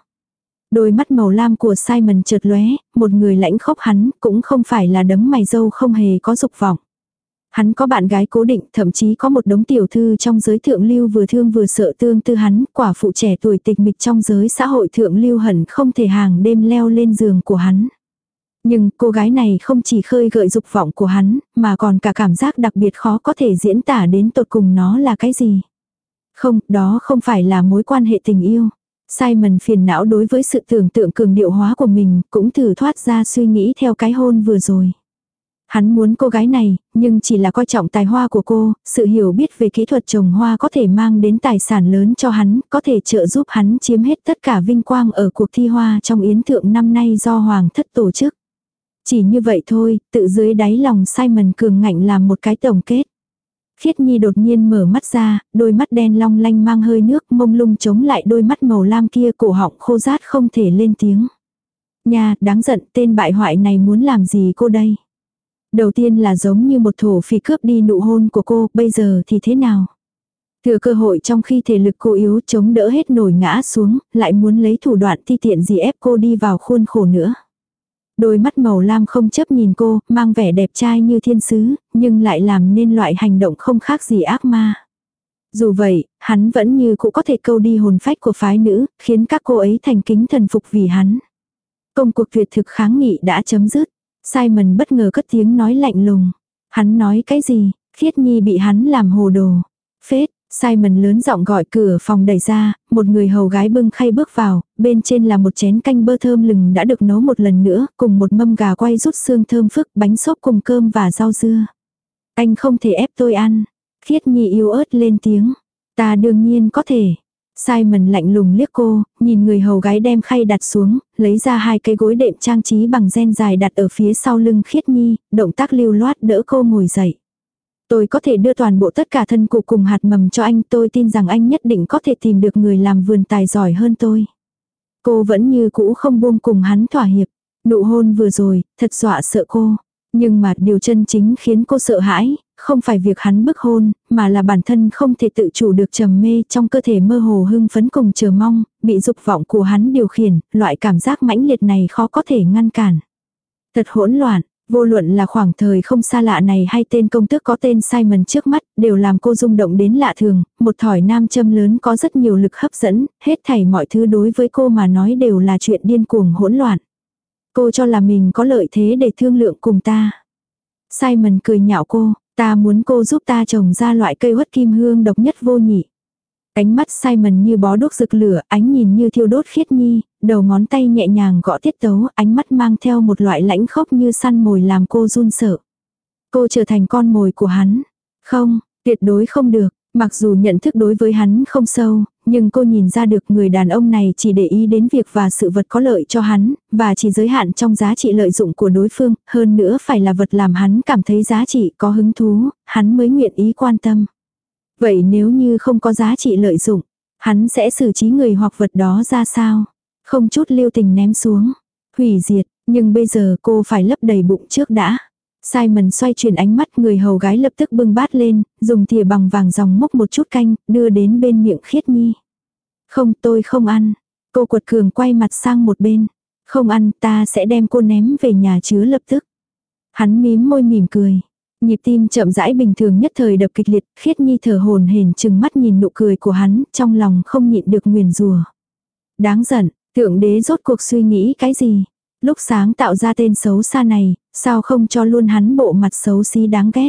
Speaker 1: Đôi mắt màu lam của Simon chợt lóe, một người lãnh khốc hắn cũng không phải là đấng mày dâu không hề có dục vọng. Hắn có bạn gái cố định, thậm chí có một đống tiểu thư trong giới thượng lưu vừa thương vừa sợ tương tư hắn, quả phụ trẻ tuổi tịch mịch trong giới xã hội thượng lưu hẳn không thể hàng đêm leo lên giường của hắn. Nhưng cô gái này không chỉ khơi gợi dục vọng của hắn, mà còn cả cảm giác đặc biệt khó có thể diễn tả đến tột cùng nó là cái gì. Không, đó không phải là mối quan hệ tình yêu. Simon phiền não đối với sự tưởng tượng cường điệu hóa của mình, cũng thử thoát ra suy nghĩ theo cái hôn vừa rồi. Hắn muốn cô gái này, nhưng chỉ là coi trọng tài hoa của cô, sự hiểu biết về kỹ thuật trồng hoa có thể mang đến tài sản lớn cho hắn, có thể trợ giúp hắn chiếm hết tất cả vinh quang ở cuộc thi hoa trong yến thượng năm nay do Hoàng thất tổ chức. Chỉ như vậy thôi, tự dưới đáy lòng Simon cường ngạnh làm một cái tổng kết. Khiết Nhi đột nhiên mở mắt ra, đôi mắt đen long lanh mang hơi nước mông lung chống lại đôi mắt màu lam kia cổ họng khô rát không thể lên tiếng. Nha, đáng giận, tên bại hoại này muốn làm gì cô đây? Đầu tiên là giống như một thổ phỉ cướp đi nụ hôn của cô, bây giờ thì thế nào? Thừa cơ hội trong khi thể lực cô yếu chống đỡ hết nổi ngã xuống, lại muốn lấy thủ đoạn ti tiện gì ép cô đi vào khuôn khổ nữa. Đôi mắt màu lam không chấp nhìn cô, mang vẻ đẹp trai như thiên sứ, nhưng lại làm nên loại hành động không khác gì ác ma. Dù vậy, hắn vẫn như cũng có thể câu đi hồn phách của phái nữ, khiến các cô ấy thành kính thần phục vì hắn. Công cuộc tuyệt thực kháng nghị đã chấm dứt. Simon bất ngờ cất tiếng nói lạnh lùng. Hắn nói cái gì, khiết nhi bị hắn làm hồ đồ. Phết, Simon lớn giọng gọi cửa phòng đẩy ra, một người hầu gái bưng khay bước vào, bên trên là một chén canh bơ thơm lừng đã được nấu một lần nữa, cùng một mâm gà quay rút xương thơm phức, bánh xốp cùng cơm và rau dưa. Anh không thể ép tôi ăn. Khiết nhi yếu ớt lên tiếng. Ta đương nhiên có thể. Simon lạnh lùng liếc cô, nhìn người hầu gái đem khay đặt xuống, lấy ra hai cái gối đệm trang trí bằng gen dài đặt ở phía sau lưng khiết nhi, động tác lưu loát đỡ cô ngồi dậy. Tôi có thể đưa toàn bộ tất cả thân cụ cùng hạt mầm cho anh, tôi tin rằng anh nhất định có thể tìm được người làm vườn tài giỏi hơn tôi. Cô vẫn như cũ không buông cùng hắn thỏa hiệp. Nụ hôn vừa rồi, thật dọa sợ cô. Nhưng mà điều chân chính khiến cô sợ hãi, không phải việc hắn bức hôn, mà là bản thân không thể tự chủ được trầm mê trong cơ thể mơ hồ hưng phấn cùng chờ mong, bị dục vọng của hắn điều khiển, loại cảm giác mãnh liệt này khó có thể ngăn cản. Thật hỗn loạn, vô luận là khoảng thời không xa lạ này hay tên công tước có tên Simon trước mắt, đều làm cô rung động đến lạ thường, một thỏi nam châm lớn có rất nhiều lực hấp dẫn, hết thảy mọi thứ đối với cô mà nói đều là chuyện điên cuồng hỗn loạn. Cô cho là mình có lợi thế để thương lượng cùng ta. Simon cười nhạo cô, ta muốn cô giúp ta trồng ra loại cây hất kim hương độc nhất vô nhị. Ánh mắt Simon như bó đốt rực lửa, ánh nhìn như thiêu đốt khiết nhi, đầu ngón tay nhẹ nhàng gõ tiết tấu, ánh mắt mang theo một loại lãnh khốc như săn mồi làm cô run sợ. Cô trở thành con mồi của hắn. Không, tuyệt đối không được, mặc dù nhận thức đối với hắn không sâu, nhưng cô nhìn ra được người đàn ông này chỉ để ý đến việc và sự vật có lợi cho hắn, và chỉ giới hạn trong giá trị lợi dụng của đối phương, hơn nữa phải là vật làm hắn cảm thấy giá trị có hứng thú, hắn mới nguyện ý quan tâm. Vậy nếu như không có giá trị lợi dụng, hắn sẽ xử trí người hoặc vật đó ra sao? Không chút lưu tình ném xuống. Hủy diệt, nhưng bây giờ cô phải lấp đầy bụng trước đã. Simon xoay chuyển ánh mắt người hầu gái lập tức bưng bát lên, dùng thìa bằng vàng dòng múc một chút canh, đưa đến bên miệng khiết nhi. Không tôi không ăn. Cô quật cường quay mặt sang một bên. Không ăn ta sẽ đem cô ném về nhà chứa lập tức. Hắn mím môi mỉm cười. Nhịp tim chậm rãi bình thường nhất thời đập kịch liệt, khiết nhi thở hồn hển chừng mắt nhìn nụ cười của hắn, trong lòng không nhịn được nguyền rùa. Đáng giận, thượng đế rốt cuộc suy nghĩ cái gì? Lúc sáng tạo ra tên xấu xa này, sao không cho luôn hắn bộ mặt xấu xí đáng ghét?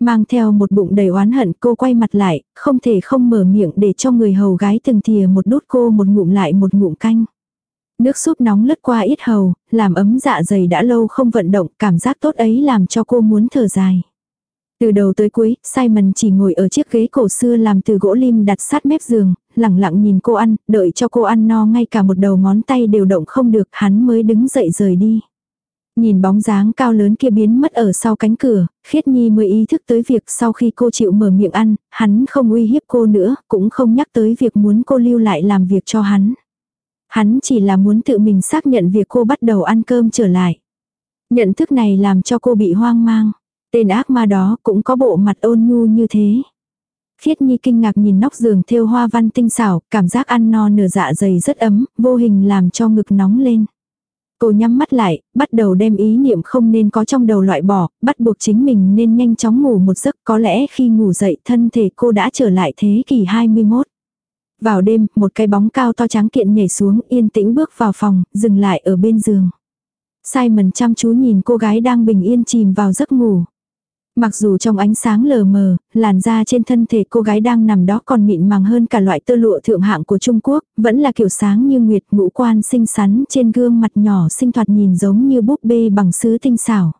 Speaker 1: Mang theo một bụng đầy oán hận cô quay mặt lại, không thể không mở miệng để cho người hầu gái từng thìa một đút cô một ngụm lại một ngụm canh. Nước súp nóng lướt qua ít hầu, làm ấm dạ dày đã lâu không vận động, cảm giác tốt ấy làm cho cô muốn thở dài. Từ đầu tới cuối, Simon chỉ ngồi ở chiếc ghế cổ xưa làm từ gỗ lim đặt sát mép giường, lặng lặng nhìn cô ăn, đợi cho cô ăn no ngay cả một đầu ngón tay đều động không được, hắn mới đứng dậy rời đi. Nhìn bóng dáng cao lớn kia biến mất ở sau cánh cửa, khiết nhi mới ý thức tới việc sau khi cô chịu mở miệng ăn, hắn không uy hiếp cô nữa, cũng không nhắc tới việc muốn cô lưu lại làm việc cho hắn. Hắn chỉ là muốn tự mình xác nhận việc cô bắt đầu ăn cơm trở lại. Nhận thức này làm cho cô bị hoang mang. Tên ác ma đó cũng có bộ mặt ôn nhu như thế. Khiết Nhi kinh ngạc nhìn nóc giường thêu hoa văn tinh xảo, cảm giác ăn no nửa dạ dày rất ấm, vô hình làm cho ngực nóng lên. Cô nhắm mắt lại, bắt đầu đem ý niệm không nên có trong đầu loại bỏ, bắt buộc chính mình nên nhanh chóng ngủ một giấc, có lẽ khi ngủ dậy thân thể cô đã trở lại thế kỷ 21. Vào đêm, một cái bóng cao to trắng kiện nhảy xuống, yên tĩnh bước vào phòng, dừng lại ở bên giường. Simon chăm chú nhìn cô gái đang bình yên chìm vào giấc ngủ. Mặc dù trong ánh sáng lờ mờ, làn da trên thân thể cô gái đang nằm đó còn mịn màng hơn cả loại tơ lụa thượng hạng của Trung Quốc, vẫn là kiểu sáng như nguyệt ngũ quan xinh xắn trên gương mặt nhỏ xinh thoạt nhìn giống như búp bê bằng sứ tinh xảo.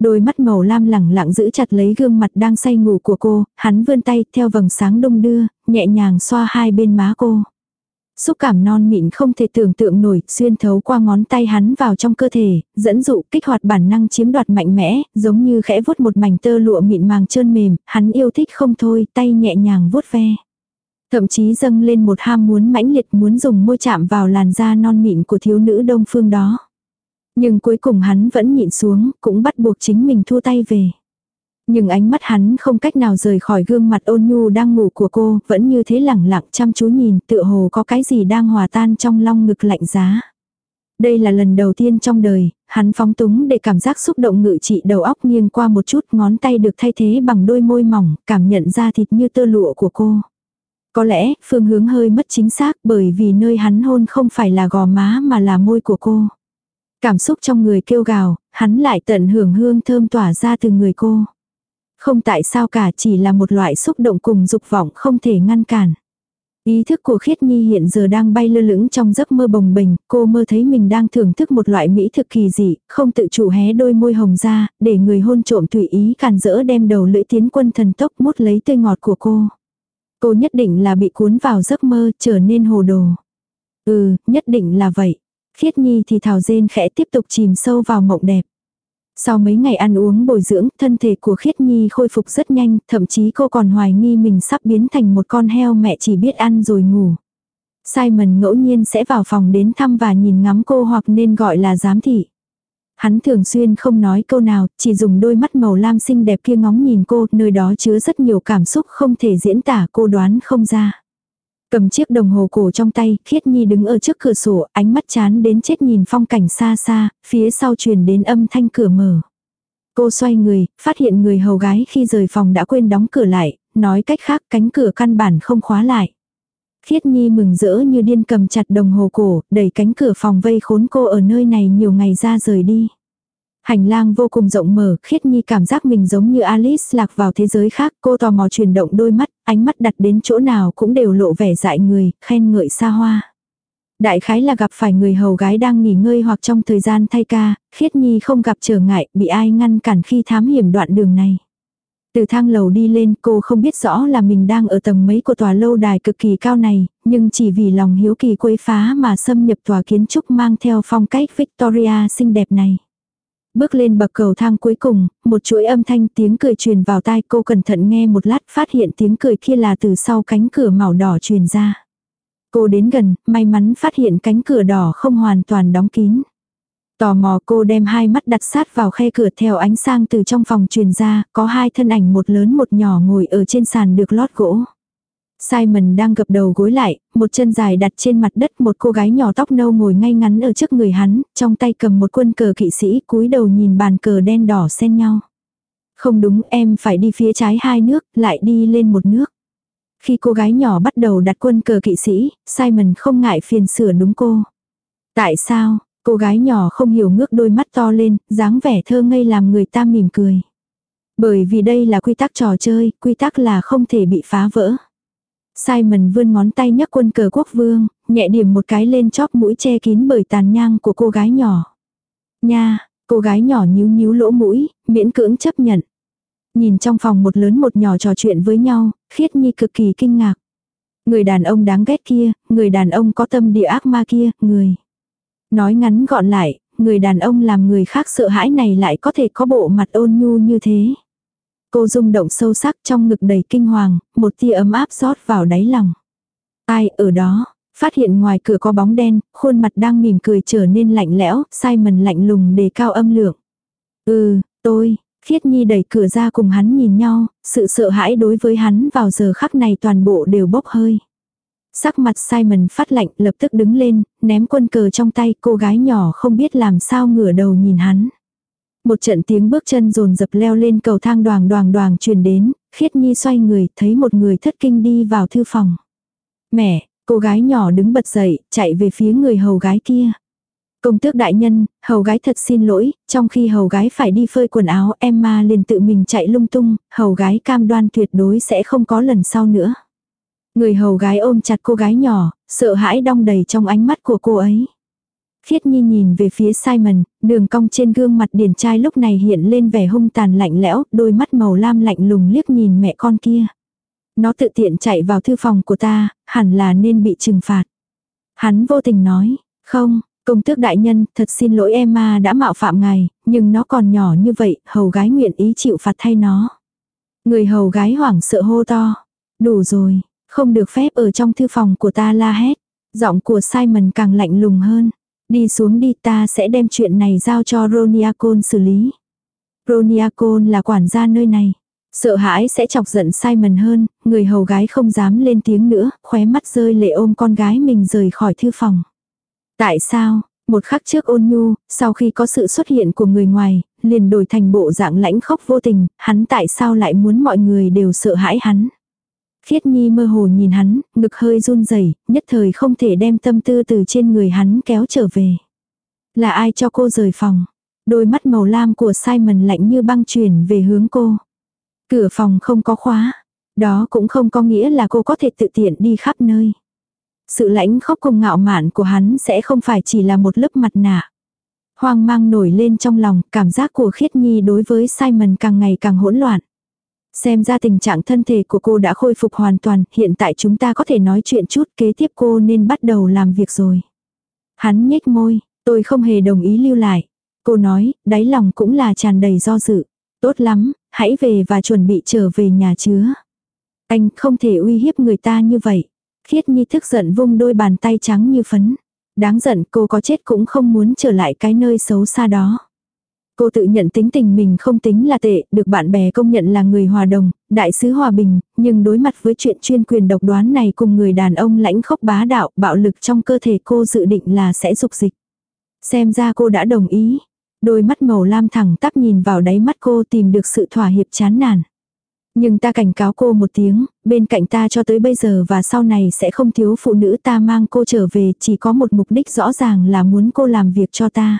Speaker 1: Đôi mắt màu lam lẳng lặng giữ chặt lấy gương mặt đang say ngủ của cô, hắn vươn tay theo vầng sáng đông đưa, nhẹ nhàng xoa hai bên má cô. Xúc cảm non mịn không thể tưởng tượng nổi, xuyên thấu qua ngón tay hắn vào trong cơ thể, dẫn dụ kích hoạt bản năng chiếm đoạt mạnh mẽ, giống như khẽ vuốt một mảnh tơ lụa mịn màng trơn mềm, hắn yêu thích không thôi, tay nhẹ nhàng vuốt ve. Thậm chí dâng lên một ham muốn mãnh liệt muốn dùng môi chạm vào làn da non mịn của thiếu nữ đông phương đó. Nhưng cuối cùng hắn vẫn nhịn xuống, cũng bắt buộc chính mình thua tay về. Nhưng ánh mắt hắn không cách nào rời khỏi gương mặt ôn nhu đang ngủ của cô, vẫn như thế lẳng lặng chăm chú nhìn tựa hồ có cái gì đang hòa tan trong long ngực lạnh giá. Đây là lần đầu tiên trong đời, hắn phóng túng để cảm giác xúc động ngự trị đầu óc nghiêng qua một chút ngón tay được thay thế bằng đôi môi mỏng, cảm nhận ra thịt như tơ lụa của cô. Có lẽ, phương hướng hơi mất chính xác bởi vì nơi hắn hôn không phải là gò má mà là môi của cô. Cảm xúc trong người kêu gào, hắn lại tận hưởng hương thơm tỏa ra từ người cô. Không tại sao cả chỉ là một loại xúc động cùng dục vọng không thể ngăn cản. Ý thức của Khiết Nhi hiện giờ đang bay lơ lửng trong giấc mơ bồng bềnh, cô mơ thấy mình đang thưởng thức một loại mỹ thực kỳ dị, không tự chủ hé đôi môi hồng ra, để người hôn trộm tùy ý càn rỡ đem đầu lưỡi tiến quân thần tốc mút lấy tươi ngọt của cô. Cô nhất định là bị cuốn vào giấc mơ, trở nên hồ đồ. Ừ, nhất định là vậy. Khiết Nhi thì thảo rên khẽ tiếp tục chìm sâu vào mộng đẹp. Sau mấy ngày ăn uống bồi dưỡng, thân thể của Khiết Nhi khôi phục rất nhanh, thậm chí cô còn hoài nghi mình sắp biến thành một con heo mẹ chỉ biết ăn rồi ngủ. Simon ngẫu nhiên sẽ vào phòng đến thăm và nhìn ngắm cô hoặc nên gọi là giám thị. Hắn thường xuyên không nói câu nào, chỉ dùng đôi mắt màu lam xinh đẹp kia ngóng nhìn cô, nơi đó chứa rất nhiều cảm xúc không thể diễn tả cô đoán không ra. Cầm chiếc đồng hồ cổ trong tay, Khiết Nhi đứng ở trước cửa sổ, ánh mắt chán đến chết nhìn phong cảnh xa xa, phía sau truyền đến âm thanh cửa mở. Cô xoay người, phát hiện người hầu gái khi rời phòng đã quên đóng cửa lại, nói cách khác cánh cửa căn bản không khóa lại. Khiết Nhi mừng rỡ như điên cầm chặt đồng hồ cổ, đẩy cánh cửa phòng vây khốn cô ở nơi này nhiều ngày ra rời đi. Hành lang vô cùng rộng mở, khiết nhi cảm giác mình giống như Alice lạc vào thế giới khác, cô tò mò chuyển động đôi mắt, ánh mắt đặt đến chỗ nào cũng đều lộ vẻ dại người, khen ngợi xa hoa. Đại khái là gặp phải người hầu gái đang nghỉ ngơi hoặc trong thời gian thay ca, khiết nhi không gặp trở ngại, bị ai ngăn cản khi thám hiểm đoạn đường này. Từ thang lầu đi lên cô không biết rõ là mình đang ở tầng mấy của tòa lâu đài cực kỳ cao này, nhưng chỉ vì lòng hiếu kỳ quấy phá mà xâm nhập tòa kiến trúc mang theo phong cách Victoria xinh đẹp này. Bước lên bậc cầu thang cuối cùng, một chuỗi âm thanh tiếng cười truyền vào tai cô cẩn thận nghe một lát phát hiện tiếng cười kia là từ sau cánh cửa màu đỏ truyền ra. Cô đến gần, may mắn phát hiện cánh cửa đỏ không hoàn toàn đóng kín. Tò mò cô đem hai mắt đặt sát vào khe cửa theo ánh sang từ trong phòng truyền ra, có hai thân ảnh một lớn một nhỏ ngồi ở trên sàn được lót gỗ. Simon đang gập đầu gối lại, một chân dài đặt trên mặt đất một cô gái nhỏ tóc nâu ngồi ngay ngắn ở trước người hắn, trong tay cầm một quân cờ kỵ sĩ cúi đầu nhìn bàn cờ đen đỏ xen nhau. Không đúng em phải đi phía trái hai nước, lại đi lên một nước. Khi cô gái nhỏ bắt đầu đặt quân cờ kỵ sĩ, Simon không ngại phiền sửa đúng cô. Tại sao, cô gái nhỏ không hiểu ngước đôi mắt to lên, dáng vẻ thơ ngây làm người ta mỉm cười. Bởi vì đây là quy tắc trò chơi, quy tắc là không thể bị phá vỡ. Simon vươn ngón tay nhấc quân cờ quốc vương, nhẹ điểm một cái lên chóp mũi che kín bởi tàn nhang của cô gái nhỏ. Nha, cô gái nhỏ nhíu nhíu lỗ mũi, miễn cưỡng chấp nhận. Nhìn trong phòng một lớn một nhỏ trò chuyện với nhau, khiết nhi cực kỳ kinh ngạc. Người đàn ông đáng ghét kia, người đàn ông có tâm địa ác ma kia, người. Nói ngắn gọn lại, người đàn ông làm người khác sợ hãi này lại có thể có bộ mặt ôn nhu như thế. Cô rung động sâu sắc trong ngực đầy kinh hoàng, một tia ấm áp rót vào đáy lòng. Ai ở đó, phát hiện ngoài cửa có bóng đen, khuôn mặt đang mỉm cười trở nên lạnh lẽo, Simon lạnh lùng đề cao âm lượng. Ừ, tôi, Khiết Nhi đẩy cửa ra cùng hắn nhìn nhau, sự sợ hãi đối với hắn vào giờ khắc này toàn bộ đều bốc hơi. Sắc mặt Simon phát lạnh lập tức đứng lên, ném quân cờ trong tay cô gái nhỏ không biết làm sao ngửa đầu nhìn hắn. Một trận tiếng bước chân rồn dập leo lên cầu thang đoàn đoàn đoàn truyền đến, khiết nhi xoay người thấy một người thất kinh đi vào thư phòng. Mẹ, cô gái nhỏ đứng bật dậy, chạy về phía người hầu gái kia. Công tước đại nhân, hầu gái thật xin lỗi, trong khi hầu gái phải đi phơi quần áo Emma liền tự mình chạy lung tung, hầu gái cam đoan tuyệt đối sẽ không có lần sau nữa. Người hầu gái ôm chặt cô gái nhỏ, sợ hãi đong đầy trong ánh mắt của cô ấy. Khiết Nhi nhìn về phía Simon, đường cong trên gương mặt điển trai lúc này hiện lên vẻ hung tàn lạnh lẽo, đôi mắt màu lam lạnh lùng liếc nhìn mẹ con kia. Nó tự tiện chạy vào thư phòng của ta, hẳn là nên bị trừng phạt. Hắn vô tình nói, không, công tước đại nhân, thật xin lỗi Emma đã mạo phạm ngài, nhưng nó còn nhỏ như vậy, hầu gái nguyện ý chịu phạt thay nó. Người hầu gái hoảng sợ hô to. Đủ rồi, không được phép ở trong thư phòng của ta la hét. Giọng của Simon càng lạnh lùng hơn. Đi xuống đi ta sẽ đem chuyện này giao cho Roniacon xử lý. Roniacon là quản gia nơi này. Sợ hãi sẽ chọc giận Simon hơn, người hầu gái không dám lên tiếng nữa, khóe mắt rơi lệ ôm con gái mình rời khỏi thư phòng. Tại sao, một khắc trước ôn nhu, sau khi có sự xuất hiện của người ngoài, liền đổi thành bộ dạng lãnh khốc vô tình, hắn tại sao lại muốn mọi người đều sợ hãi hắn. Khiết Nhi mơ hồ nhìn hắn, ngực hơi run rẩy, nhất thời không thể đem tâm tư từ trên người hắn kéo trở về. Là ai cho cô rời phòng? Đôi mắt màu lam của Simon lạnh như băng chuyển về hướng cô. Cửa phòng không có khóa. Đó cũng không có nghĩa là cô có thể tự tiện đi khắp nơi. Sự lãnh khốc cùng ngạo mạn của hắn sẽ không phải chỉ là một lớp mặt nạ. Hoang mang nổi lên trong lòng, cảm giác của Khiết Nhi đối với Simon càng ngày càng hỗn loạn. Xem ra tình trạng thân thể của cô đã khôi phục hoàn toàn, hiện tại chúng ta có thể nói chuyện chút kế tiếp cô nên bắt đầu làm việc rồi. Hắn nhếch môi, tôi không hề đồng ý lưu lại. Cô nói, đáy lòng cũng là tràn đầy do dự. Tốt lắm, hãy về và chuẩn bị trở về nhà chứa. Anh không thể uy hiếp người ta như vậy. Khiết Nhi thức giận vung đôi bàn tay trắng như phấn. Đáng giận cô có chết cũng không muốn trở lại cái nơi xấu xa đó. Cô tự nhận tính tình mình không tính là tệ, được bạn bè công nhận là người hòa đồng, đại sứ hòa bình, nhưng đối mặt với chuyện chuyên quyền độc đoán này cùng người đàn ông lãnh khốc bá đạo, bạo lực trong cơ thể cô dự định là sẽ dục dịch. Xem ra cô đã đồng ý. Đôi mắt màu lam thẳng tắp nhìn vào đáy mắt cô tìm được sự thỏa hiệp chán nản. Nhưng ta cảnh cáo cô một tiếng, bên cạnh ta cho tới bây giờ và sau này sẽ không thiếu phụ nữ ta mang cô trở về chỉ có một mục đích rõ ràng là muốn cô làm việc cho ta.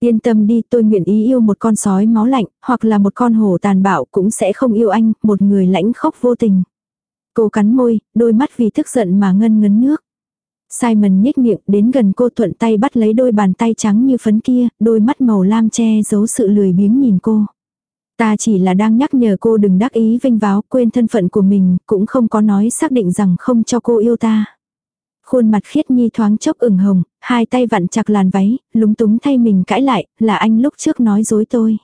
Speaker 1: Yên tâm đi tôi nguyện ý yêu một con sói máu lạnh, hoặc là một con hổ tàn bạo cũng sẽ không yêu anh, một người lãnh khốc vô tình. Cô cắn môi, đôi mắt vì tức giận mà ngân ngấn nước. Simon nhếch miệng đến gần cô thuận tay bắt lấy đôi bàn tay trắng như phấn kia, đôi mắt màu lam che giấu sự lười biếng nhìn cô. Ta chỉ là đang nhắc nhở cô đừng đắc ý vinh váo quên thân phận của mình, cũng không có nói xác định rằng không cho cô yêu ta. Khuôn mặt khiết nhi thoáng chốc ửng hồng, hai tay vặn chặt làn váy, lúng túng thay mình cãi lại, là anh lúc trước nói dối tôi.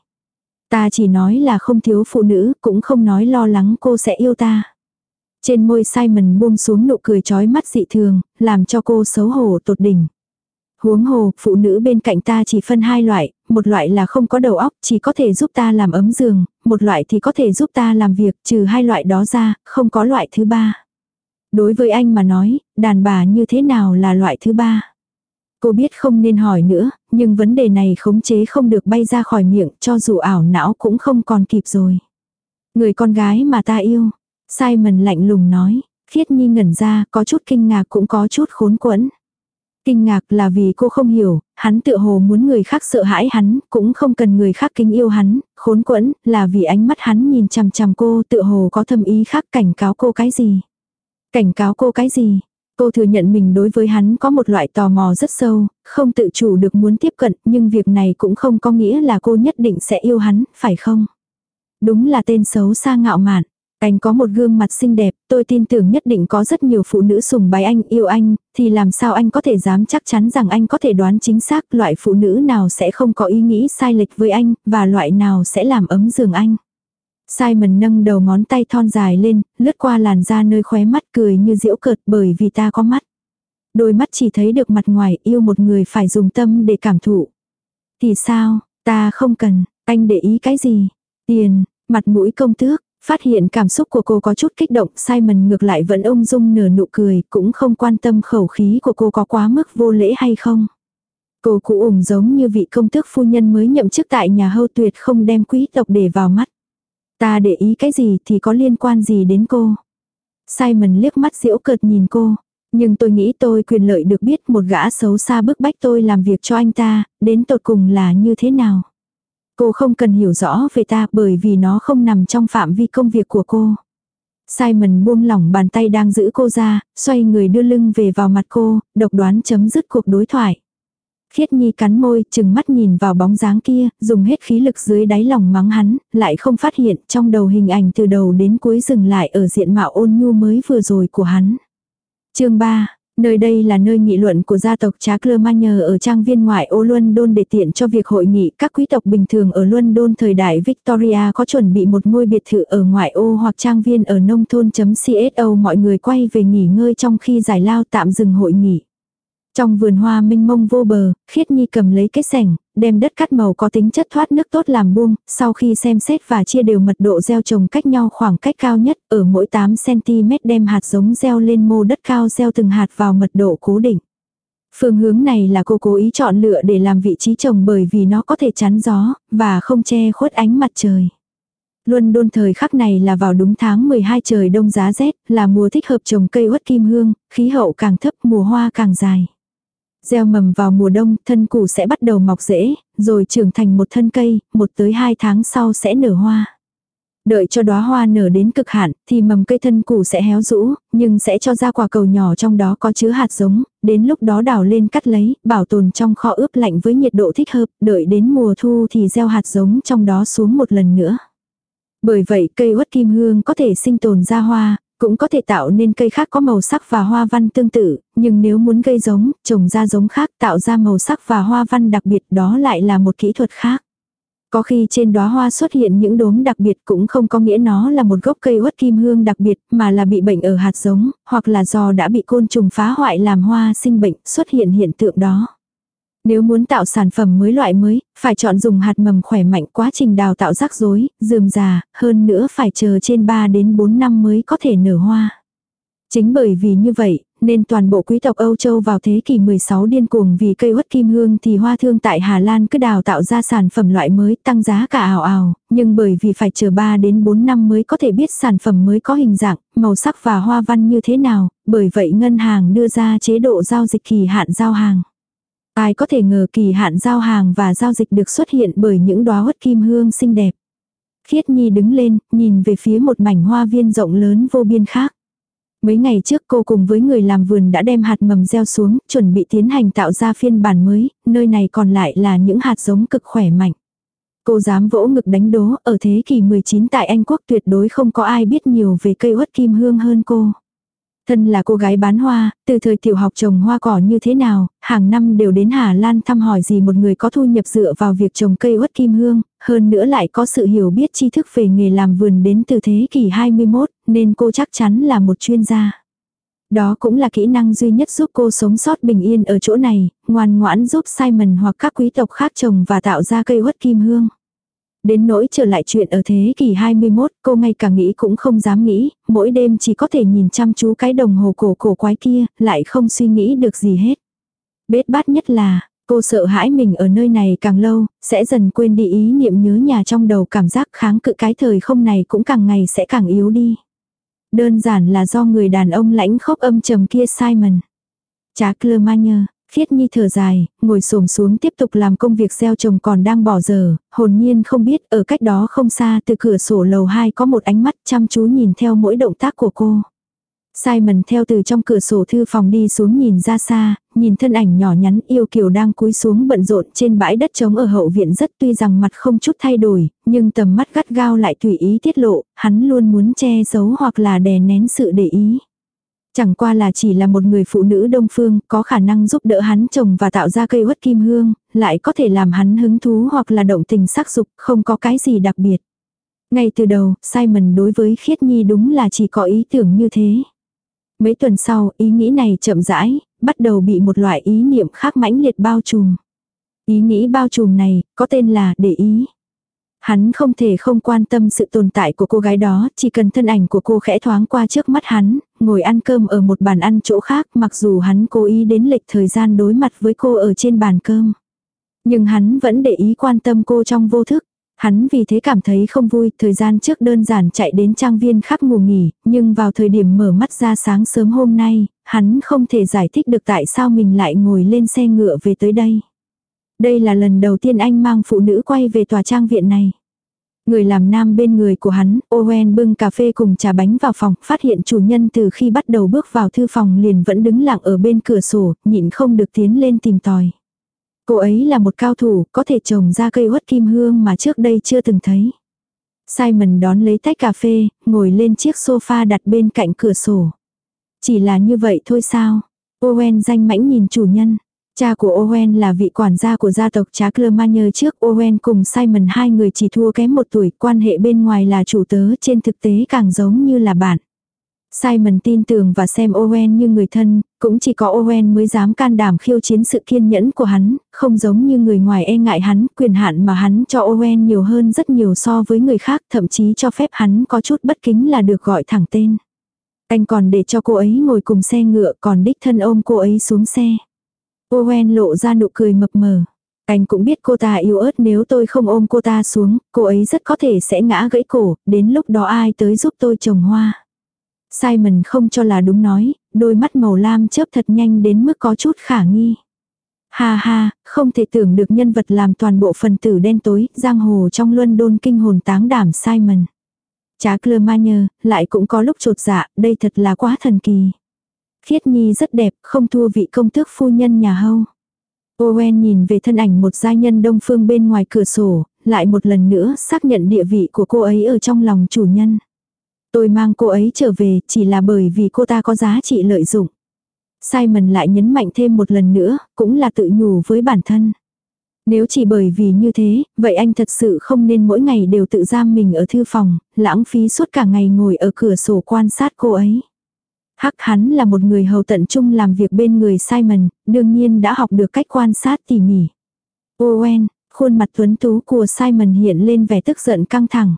Speaker 1: Ta chỉ nói là không thiếu phụ nữ, cũng không nói lo lắng cô sẽ yêu ta. Trên môi Simon buông xuống nụ cười trói mắt dị thường, làm cho cô xấu hổ tột đỉnh. Huống hồ, phụ nữ bên cạnh ta chỉ phân hai loại, một loại là không có đầu óc, chỉ có thể giúp ta làm ấm giường, một loại thì có thể giúp ta làm việc, trừ hai loại đó ra, không có loại thứ ba. Đối với anh mà nói, đàn bà như thế nào là loại thứ ba? Cô biết không nên hỏi nữa, nhưng vấn đề này khống chế không được bay ra khỏi miệng cho dù ảo não cũng không còn kịp rồi. Người con gái mà ta yêu. Simon lạnh lùng nói. Khiết Nhi ngẩn ra, có chút kinh ngạc cũng có chút khốn quẫn. Kinh ngạc là vì cô không hiểu, hắn tự hồ muốn người khác sợ hãi hắn, cũng không cần người khác kính yêu hắn, khốn quẫn, là vì ánh mắt hắn nhìn chằm chằm cô tự hồ có thâm ý khác cảnh cáo cô cái gì. Cảnh cáo cô cái gì? Cô thừa nhận mình đối với hắn có một loại tò mò rất sâu, không tự chủ được muốn tiếp cận, nhưng việc này cũng không có nghĩa là cô nhất định sẽ yêu hắn, phải không? Đúng là tên xấu xa ngạo mạn. Anh có một gương mặt xinh đẹp, tôi tin tưởng nhất định có rất nhiều phụ nữ sùng bái anh, yêu anh, thì làm sao anh có thể dám chắc chắn rằng anh có thể đoán chính xác loại phụ nữ nào sẽ không có ý nghĩ sai lệch với anh, và loại nào sẽ làm ấm giường anh. Simon nâng đầu ngón tay thon dài lên, lướt qua làn da nơi khóe mắt cười như diễu cợt bởi vì ta có mắt. Đôi mắt chỉ thấy được mặt ngoài yêu một người phải dùng tâm để cảm thụ. Thì sao, ta không cần, anh để ý cái gì? Tiền, mặt mũi công tước, phát hiện cảm xúc của cô có chút kích động, Simon ngược lại vẫn ung dung nở nụ cười, cũng không quan tâm khẩu khí của cô có quá mức vô lễ hay không. Cô cụ ủng giống như vị công tước phu nhân mới nhậm chức tại nhà hâu tuyệt không đem quý tộc để vào mắt. Ta để ý cái gì thì có liên quan gì đến cô. Simon liếc mắt diễu cợt nhìn cô. Nhưng tôi nghĩ tôi quyền lợi được biết một gã xấu xa bức bách tôi làm việc cho anh ta, đến tột cùng là như thế nào. Cô không cần hiểu rõ về ta bởi vì nó không nằm trong phạm vi công việc của cô. Simon buông lỏng bàn tay đang giữ cô ra, xoay người đưa lưng về vào mặt cô, độc đoán chấm dứt cuộc đối thoại. Khiết Nhi cắn môi, chừng mắt nhìn vào bóng dáng kia, dùng hết khí lực dưới đáy lòng mắng hắn, lại không phát hiện trong đầu hình ảnh từ đầu đến cuối dừng lại ở diện mạo ôn nhu mới vừa rồi của hắn. chương 3 Nơi đây là nơi nghị luận của gia tộc Trá Clermagner ở trang viên ngoại ô London để tiện cho việc hội nghị. Các quý tộc bình thường ở London thời đại Victoria có chuẩn bị một ngôi biệt thự ở ngoại ô hoặc trang viên ở nông thôn.cso mọi người quay về nghỉ ngơi trong khi giải lao tạm dừng hội nghị. Trong vườn hoa minh mông vô bờ, khiết nhi cầm lấy cái sẻng, đem đất cắt màu có tính chất thoát nước tốt làm buông, sau khi xem xét và chia đều mật độ gieo trồng cách nhau khoảng cách cao nhất, ở mỗi 8cm đem hạt giống gieo lên mô đất cao gieo từng hạt vào mật độ cố định. Phương hướng này là cô cố ý chọn lựa để làm vị trí trồng bởi vì nó có thể chắn gió, và không che khuất ánh mặt trời. Luân đôn thời khắc này là vào đúng tháng 12 trời đông giá rét, là mùa thích hợp trồng cây uất kim hương, khí hậu càng thấp mùa hoa càng dài. Gieo mầm vào mùa đông, thân củ sẽ bắt đầu mọc rễ, rồi trưởng thành một thân cây, một tới hai tháng sau sẽ nở hoa. Đợi cho đóa hoa nở đến cực hạn, thì mầm cây thân củ sẽ héo rũ, nhưng sẽ cho ra quả cầu nhỏ trong đó có chứa hạt giống, đến lúc đó đào lên cắt lấy, bảo tồn trong kho ướp lạnh với nhiệt độ thích hợp, đợi đến mùa thu thì gieo hạt giống trong đó xuống một lần nữa. Bởi vậy cây uất kim hương có thể sinh tồn ra hoa, cũng có thể tạo nên cây khác có màu sắc và hoa văn tương tự, nhưng nếu muốn gây giống, trồng ra giống khác tạo ra màu sắc và hoa văn đặc biệt đó lại là một kỹ thuật khác. Có khi trên đóa hoa xuất hiện những đốm đặc biệt cũng không có nghĩa nó là một gốc cây uất kim hương đặc biệt mà là bị bệnh ở hạt giống, hoặc là do đã bị côn trùng phá hoại làm hoa sinh bệnh xuất hiện hiện tượng đó. Nếu muốn tạo sản phẩm mới loại mới, phải chọn dùng hạt mầm khỏe mạnh quá trình đào tạo rắc rối, dườm già, hơn nữa phải chờ trên 3 đến 4 năm mới có thể nở hoa. Chính bởi vì như vậy, nên toàn bộ quý tộc Âu Châu vào thế kỷ 16 điên cuồng vì cây uất kim hương thì hoa thương tại Hà Lan cứ đào tạo ra sản phẩm loại mới tăng giá cả ảo ảo, nhưng bởi vì phải chờ 3 đến 4 năm mới có thể biết sản phẩm mới có hình dạng, màu sắc và hoa văn như thế nào, bởi vậy ngân hàng đưa ra chế độ giao dịch kỳ hạn giao hàng. Ai có thể ngờ kỳ hạn giao hàng và giao dịch được xuất hiện bởi những đóa hốt kim hương xinh đẹp. Khiết Nhi đứng lên, nhìn về phía một mảnh hoa viên rộng lớn vô biên khác. Mấy ngày trước cô cùng với người làm vườn đã đem hạt mầm gieo xuống, chuẩn bị tiến hành tạo ra phiên bản mới, nơi này còn lại là những hạt giống cực khỏe mạnh. Cô dám vỗ ngực đánh đố, ở thế kỷ 19 tại Anh Quốc tuyệt đối không có ai biết nhiều về cây uất kim hương hơn cô. Thân là cô gái bán hoa, từ thời tiểu học trồng hoa cỏ như thế nào, hàng năm đều đến Hà Lan thăm hỏi gì một người có thu nhập dựa vào việc trồng cây uất kim hương, hơn nữa lại có sự hiểu biết tri thức về nghề làm vườn đến từ thế kỷ 21, nên cô chắc chắn là một chuyên gia. Đó cũng là kỹ năng duy nhất giúp cô sống sót bình yên ở chỗ này, ngoan ngoãn giúp Simon hoặc các quý tộc khác trồng và tạo ra cây uất kim hương. Đến nỗi trở lại chuyện ở thế kỷ 21, cô ngay cả nghĩ cũng không dám nghĩ, mỗi đêm chỉ có thể nhìn chăm chú cái đồng hồ cổ cổ quái kia, lại không suy nghĩ được gì hết. Bết bát nhất là, cô sợ hãi mình ở nơi này càng lâu, sẽ dần quên đi ý niệm nhớ nhà trong đầu cảm giác kháng cự cái thời không này cũng càng ngày sẽ càng yếu đi. Đơn giản là do người đàn ông lãnh khốc âm trầm kia Simon. Chá Clermagner, Khiết Nhi thở dài, ngồi xổm xuống tiếp tục làm công việc gieo trồng còn đang bỏ giờ, hồn nhiên không biết ở cách đó không xa từ cửa sổ lầu 2 có một ánh mắt chăm chú nhìn theo mỗi động tác của cô. Simon theo từ trong cửa sổ thư phòng đi xuống nhìn ra xa, nhìn thân ảnh nhỏ nhắn yêu kiều đang cúi xuống bận rộn trên bãi đất trống ở hậu viện rất tuy rằng mặt không chút thay đổi, nhưng tầm mắt gắt gao lại tùy ý tiết lộ, hắn luôn muốn che giấu hoặc là đè nén sự để ý. Chẳng qua là chỉ là một người phụ nữ đông phương, có khả năng giúp đỡ hắn trồng và tạo ra cây uất kim hương, lại có thể làm hắn hứng thú hoặc là động tình sắc dục, không có cái gì đặc biệt. Ngay từ đầu, Simon đối với khiết nhi đúng là chỉ có ý tưởng như thế. Mấy tuần sau, ý nghĩ này chậm rãi, bắt đầu bị một loại ý niệm khác mãnh liệt bao trùm. Ý nghĩ bao trùm này, có tên là để ý. Hắn không thể không quan tâm sự tồn tại của cô gái đó, chỉ cần thân ảnh của cô khẽ thoáng qua trước mắt hắn, ngồi ăn cơm ở một bàn ăn chỗ khác mặc dù hắn cố ý đến lệch thời gian đối mặt với cô ở trên bàn cơm. Nhưng hắn vẫn để ý quan tâm cô trong vô thức. Hắn vì thế cảm thấy không vui, thời gian trước đơn giản chạy đến trang viên khắp ngủ nghỉ, nhưng vào thời điểm mở mắt ra sáng sớm hôm nay, hắn không thể giải thích được tại sao mình lại ngồi lên xe ngựa về tới đây. Đây là lần đầu tiên anh mang phụ nữ quay về tòa trang viện này. Người làm nam bên người của hắn, Owen bưng cà phê cùng trà bánh vào phòng, phát hiện chủ nhân từ khi bắt đầu bước vào thư phòng liền vẫn đứng lặng ở bên cửa sổ, nhịn không được tiến lên tìm tòi. Cô ấy là một cao thủ, có thể trồng ra cây uất kim hương mà trước đây chưa từng thấy. Simon đón lấy tách cà phê, ngồi lên chiếc sofa đặt bên cạnh cửa sổ. Chỉ là như vậy thôi sao? Owen danh mãnh nhìn chủ nhân. Cha của Owen là vị quản gia của gia tộc Trá Clermagner trước Owen cùng Simon hai người chỉ thua kém một tuổi, quan hệ bên ngoài là chủ tớ trên thực tế càng giống như là bạn. Simon tin tưởng và xem Owen như người thân, cũng chỉ có Owen mới dám can đảm khiêu chiến sự kiên nhẫn của hắn, không giống như người ngoài e ngại hắn, quyền hạn mà hắn cho Owen nhiều hơn rất nhiều so với người khác, thậm chí cho phép hắn có chút bất kính là được gọi thẳng tên. Anh còn để cho cô ấy ngồi cùng xe ngựa còn đích thân ôm cô ấy xuống xe. Owen lộ ra nụ cười mập mờ. Anh cũng biết cô ta yếu ớt nếu tôi không ôm cô ta xuống, cô ấy rất có thể sẽ ngã gãy cổ, đến lúc đó ai tới giúp tôi trồng hoa. Simon không cho là đúng nói, đôi mắt màu lam chớp thật nhanh đến mức có chút khả nghi. Ha ha, không thể tưởng được nhân vật làm toàn bộ phần tử đen tối, giang hồ trong luân đôn kinh hồn táng đảm Simon. Chá Clermagner, lại cũng có lúc trột dạ, đây thật là quá thần kỳ. Khiết Nhi rất đẹp, không thua vị công tước phu nhân nhà hâu. Owen nhìn về thân ảnh một gia nhân đông phương bên ngoài cửa sổ, lại một lần nữa xác nhận địa vị của cô ấy ở trong lòng chủ nhân. Tôi mang cô ấy trở về chỉ là bởi vì cô ta có giá trị lợi dụng. Simon lại nhấn mạnh thêm một lần nữa, cũng là tự nhủ với bản thân. Nếu chỉ bởi vì như thế, vậy anh thật sự không nên mỗi ngày đều tự giam mình ở thư phòng, lãng phí suốt cả ngày ngồi ở cửa sổ quan sát cô ấy. Hắc hắn là một người hầu tận trung làm việc bên người Simon, đương nhiên đã học được cách quan sát tỉ mỉ. Owen, khuôn mặt tuấn tú của Simon hiện lên vẻ tức giận căng thẳng.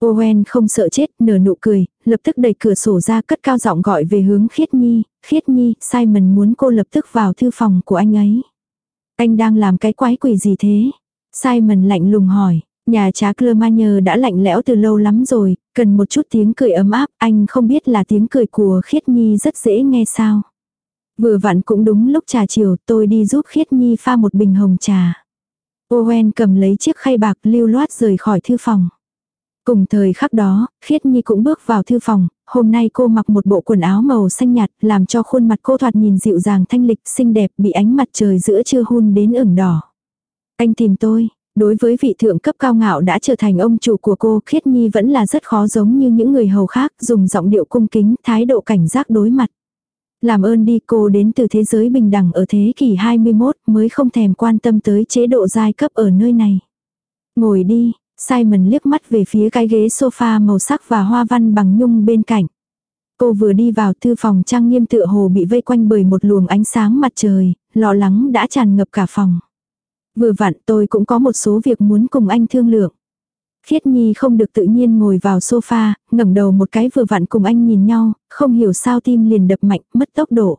Speaker 1: Owen không sợ chết, nở nụ cười, lập tức đẩy cửa sổ ra cất cao giọng gọi về hướng Khiết Nhi, Khiết Nhi, Simon muốn cô lập tức vào thư phòng của anh ấy. Anh đang làm cái quái quỷ gì thế? Simon lạnh lùng hỏi, nhà trá Clermagner đã lạnh lẽo từ lâu lắm rồi, cần một chút tiếng cười ấm áp, anh không biết là tiếng cười của Khiết Nhi rất dễ nghe sao. Vừa vặn cũng đúng lúc trà chiều tôi đi giúp Khiết Nhi pha một bình hồng trà. Owen cầm lấy chiếc khay bạc lưu loát rời khỏi thư phòng. Cùng thời khắc đó, Khiết Nhi cũng bước vào thư phòng, hôm nay cô mặc một bộ quần áo màu xanh nhạt, làm cho khuôn mặt cô thoạt nhìn dịu dàng thanh lịch, xinh đẹp, bị ánh mặt trời giữa trưa hun đến ửng đỏ. Anh tìm tôi, đối với vị thượng cấp cao ngạo đã trở thành ông chủ của cô, Khiết Nhi vẫn là rất khó giống như những người hầu khác, dùng giọng điệu cung kính, thái độ cảnh giác đối mặt. Làm ơn đi cô đến từ thế giới bình đẳng ở thế kỷ 21 mới không thèm quan tâm tới chế độ giai cấp ở nơi này. Ngồi đi, Simon liếc mắt về phía cái ghế sofa màu sắc và hoa văn bằng nhung bên cạnh. Cô vừa đi vào thư phòng trang nghiêm tựa hồ bị vây quanh bởi một luồng ánh sáng mặt trời, lo lắng đã tràn ngập cả phòng. Vừa vặn tôi cũng có một số việc muốn cùng anh thương lượng. Khiết Nhi không được tự nhiên ngồi vào sofa, ngẩng đầu một cái vừa vặn cùng anh nhìn nhau, không hiểu sao tim liền đập mạnh, mất tốc độ.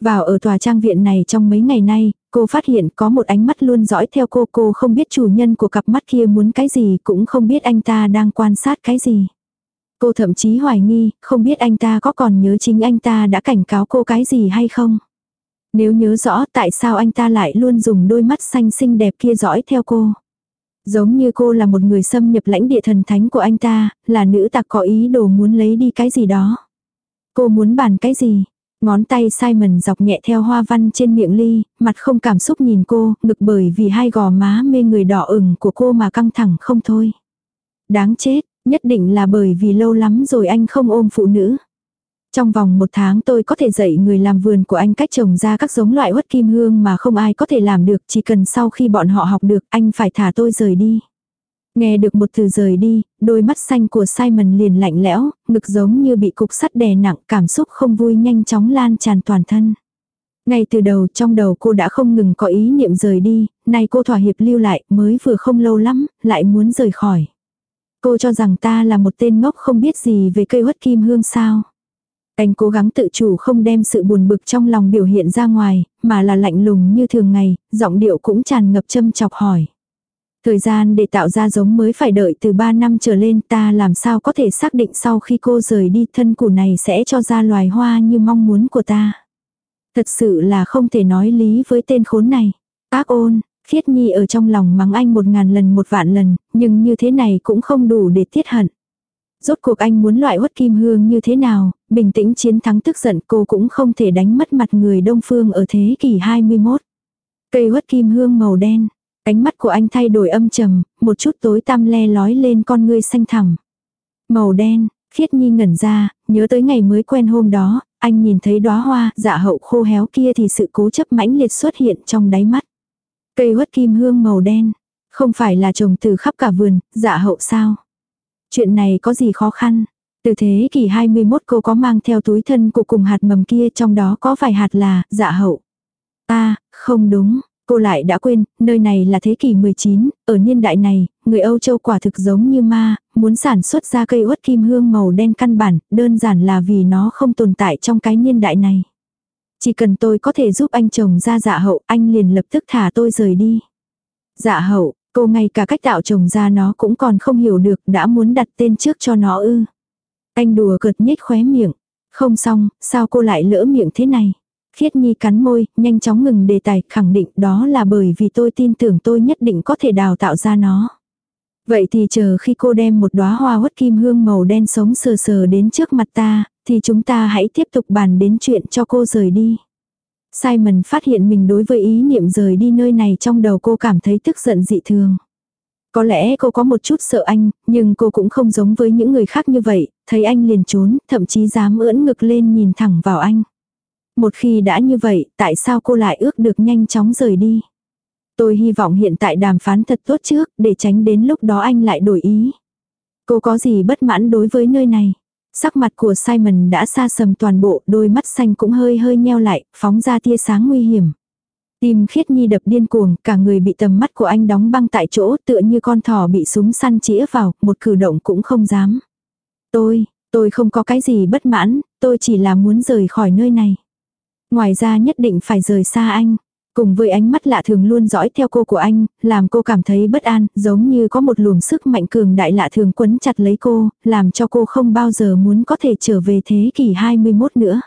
Speaker 1: Vào ở tòa trang viện này trong mấy ngày nay, cô phát hiện có một ánh mắt luôn dõi theo cô. Cô không biết chủ nhân của cặp mắt kia muốn cái gì cũng không biết anh ta đang quan sát cái gì. Cô thậm chí hoài nghi, không biết anh ta có còn nhớ chính anh ta đã cảnh cáo cô cái gì hay không. Nếu nhớ rõ tại sao anh ta lại luôn dùng đôi mắt xanh xinh đẹp kia dõi theo cô. Giống như cô là một người xâm nhập lãnh địa thần thánh của anh ta, là nữ tặc có ý đồ muốn lấy đi cái gì đó. Cô muốn bàn cái gì? Ngón tay Simon dọc nhẹ theo hoa văn trên miệng ly, mặt không cảm xúc nhìn cô, ngực bởi vì hai gò má mê người đỏ ửng của cô mà căng thẳng không thôi. Đáng chết, nhất định là bởi vì lâu lắm rồi anh không ôm phụ nữ. Trong vòng một tháng tôi có thể dạy người làm vườn của anh cách trồng ra các giống loại uất kim hương mà không ai có thể làm được, chỉ cần sau khi bọn họ học được anh phải thả tôi rời đi. Nghe được một từ rời đi, đôi mắt xanh của Simon liền lạnh lẽo, ngực giống như bị cục sắt đè nặng, cảm xúc không vui nhanh chóng lan tràn toàn thân. Ngay từ đầu trong đầu cô đã không ngừng có ý niệm rời đi, nay cô thỏa hiệp lưu lại mới vừa không lâu lắm, lại muốn rời khỏi. Cô cho rằng ta là một tên ngốc không biết gì về cây huất kim hương sao. Anh cố gắng tự chủ không đem sự buồn bực trong lòng biểu hiện ra ngoài, mà là lạnh lùng như thường ngày, giọng điệu cũng tràn ngập châm chọc hỏi. Thời gian để tạo ra giống mới phải đợi từ 3 năm trở lên ta làm sao có thể xác định sau khi cô rời đi thân củ này sẽ cho ra loài hoa như mong muốn của ta. Thật sự là không thể nói lý với tên khốn này. Ác ôn, khiết nhi ở trong lòng mắng anh một ngàn lần một vạn lần, nhưng như thế này cũng không đủ để tiết hận. Rốt cuộc anh muốn loại uất kim hương như thế nào, bình tĩnh chiến thắng tức giận cô cũng không thể đánh mất mặt người đông phương ở thế kỷ 21. Cây uất kim hương màu đen, Ánh mắt của anh thay đổi âm trầm, một chút tối tăm le lói lên con ngươi xanh thẳm. Màu đen, khiết nhi ngẩn ra, nhớ tới ngày mới quen hôm đó, anh nhìn thấy đóa hoa dạ hậu khô héo kia thì sự cố chấp mãnh liệt xuất hiện trong đáy mắt. Cây huất kim hương màu đen, không phải là trồng từ khắp cả vườn, dạ hậu sao? Chuyện này có gì khó khăn? Từ thế kỷ 21 cô có mang theo túi thân của cùng hạt mầm kia trong đó có vài hạt là dạ hậu. Ta, không đúng, Cô lại đã quên, nơi này là thế kỷ 19, ở niên đại này, người Âu Châu quả thực giống như ma, muốn sản xuất ra cây uất kim hương màu đen căn bản, đơn giản là vì nó không tồn tại trong cái niên đại này. Chỉ cần tôi có thể giúp anh chồng ra dạ hậu, anh liền lập tức thả tôi rời đi. Dạ hậu, cô ngay cả cách tạo chồng ra nó cũng còn không hiểu được, đã muốn đặt tên trước cho nó ư. Anh đùa cợt nhếch khóe miệng. Không xong, sao cô lại lỡ miệng thế này? Khiết Nhi cắn môi, nhanh chóng ngừng đề tài, khẳng định đó là bởi vì tôi tin tưởng tôi nhất định có thể đào tạo ra nó. Vậy thì chờ khi cô đem một đóa hoa hốt kim hương màu đen sống sờ sờ đến trước mặt ta, thì chúng ta hãy tiếp tục bàn đến chuyện cho cô rời đi. Simon phát hiện mình đối với ý niệm rời đi nơi này trong đầu cô cảm thấy tức giận dị thường. Có lẽ cô có một chút sợ anh, nhưng cô cũng không giống với những người khác như vậy, thấy anh liền trốn, thậm chí dám ưỡn ngực lên nhìn thẳng vào anh. Một khi đã như vậy, tại sao cô lại ước được nhanh chóng rời đi? Tôi hy vọng hiện tại đàm phán thật tốt trước, để tránh đến lúc đó anh lại đổi ý. Cô có gì bất mãn đối với nơi này? Sắc mặt của Simon đã xa sầm toàn bộ, đôi mắt xanh cũng hơi hơi nheo lại, phóng ra tia sáng nguy hiểm. Tim khiết nhi đập điên cuồng, cả người bị tầm mắt của anh đóng băng tại chỗ tựa như con thỏ bị súng săn chĩa vào, một cử động cũng không dám. Tôi, tôi không có cái gì bất mãn, tôi chỉ là muốn rời khỏi nơi này. Ngoài ra nhất định phải rời xa anh. Cùng với ánh mắt lạ thường luôn dõi theo cô của anh, làm cô cảm thấy bất an, giống như có một luồng sức mạnh cường đại lạ thường quấn chặt lấy cô, làm cho cô không bao giờ muốn có thể trở về thế kỷ 21 nữa.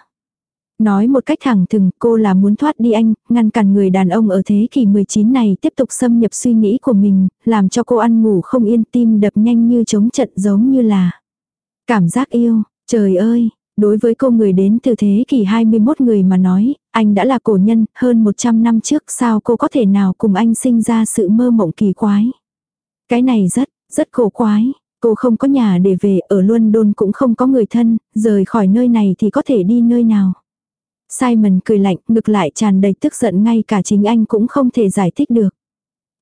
Speaker 1: Nói một cách thẳng thừng, cô là muốn thoát đi anh, ngăn cản người đàn ông ở thế kỷ 19 này tiếp tục xâm nhập suy nghĩ của mình, làm cho cô ăn ngủ không yên tim đập nhanh như chống trận giống như là cảm giác yêu, trời ơi, Đối với cô người đến từ thế kỷ 21 người mà nói, anh đã là cổ nhân, hơn 100 năm trước sao cô có thể nào cùng anh sinh ra sự mơ mộng kỳ quái. Cái này rất, rất cổ quái. Cô không có nhà để về, ở London cũng không có người thân, rời khỏi nơi này thì có thể đi nơi nào. Simon cười lạnh, ngực lại tràn đầy tức giận ngay cả chính anh cũng không thể giải thích được.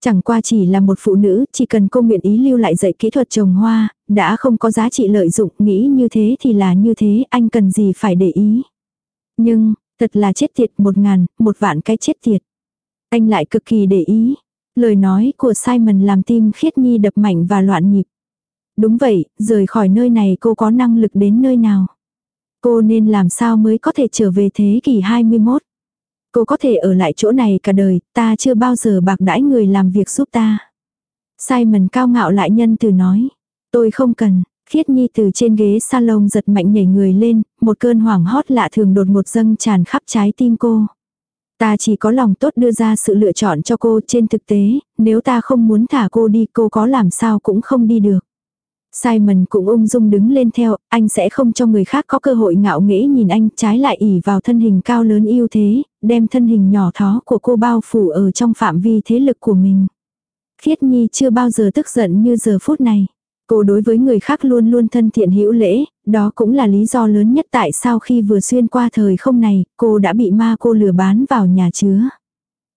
Speaker 1: Chẳng qua chỉ là một phụ nữ, chỉ cần cô nguyện ý lưu lại dạy kỹ thuật trồng hoa, đã không có giá trị lợi dụng, nghĩ như thế thì là như thế, anh cần gì phải để ý. Nhưng, thật là chết tiệt một ngàn, một vạn cái chết tiệt. Anh lại cực kỳ để ý. Lời nói của Simon làm tim khiết nhi đập mạnh và loạn nhịp. Đúng vậy, rời khỏi nơi này cô có năng lực đến nơi nào. Cô nên làm sao mới có thể trở về thế kỷ 21. Cô có thể ở lại chỗ này cả đời, ta chưa bao giờ bạc đãi người làm việc giúp ta. Simon cao ngạo lại nhân từ nói. Tôi không cần, Khiết Nhi từ trên ghế salon giật mạnh nhảy người lên, một cơn hoảng hốt lạ thường đột ngột dâng tràn khắp trái tim cô. Ta chỉ có lòng tốt đưa ra sự lựa chọn cho cô trên thực tế, nếu ta không muốn thả cô đi cô có làm sao cũng không đi được. Simon cũng ung dung đứng lên theo, anh sẽ không cho người khác có cơ hội ngạo nghễ nhìn anh, trái lại ỉ vào thân hình cao lớn yêu thế, đem thân hình nhỏ thó của cô bao phủ ở trong phạm vi thế lực của mình. Khiết Nhi chưa bao giờ tức giận như giờ phút này. Cô đối với người khác luôn luôn thân thiện hữu lễ, đó cũng là lý do lớn nhất tại sao khi vừa xuyên qua thời không này, cô đã bị ma cô lừa bán vào nhà chứa.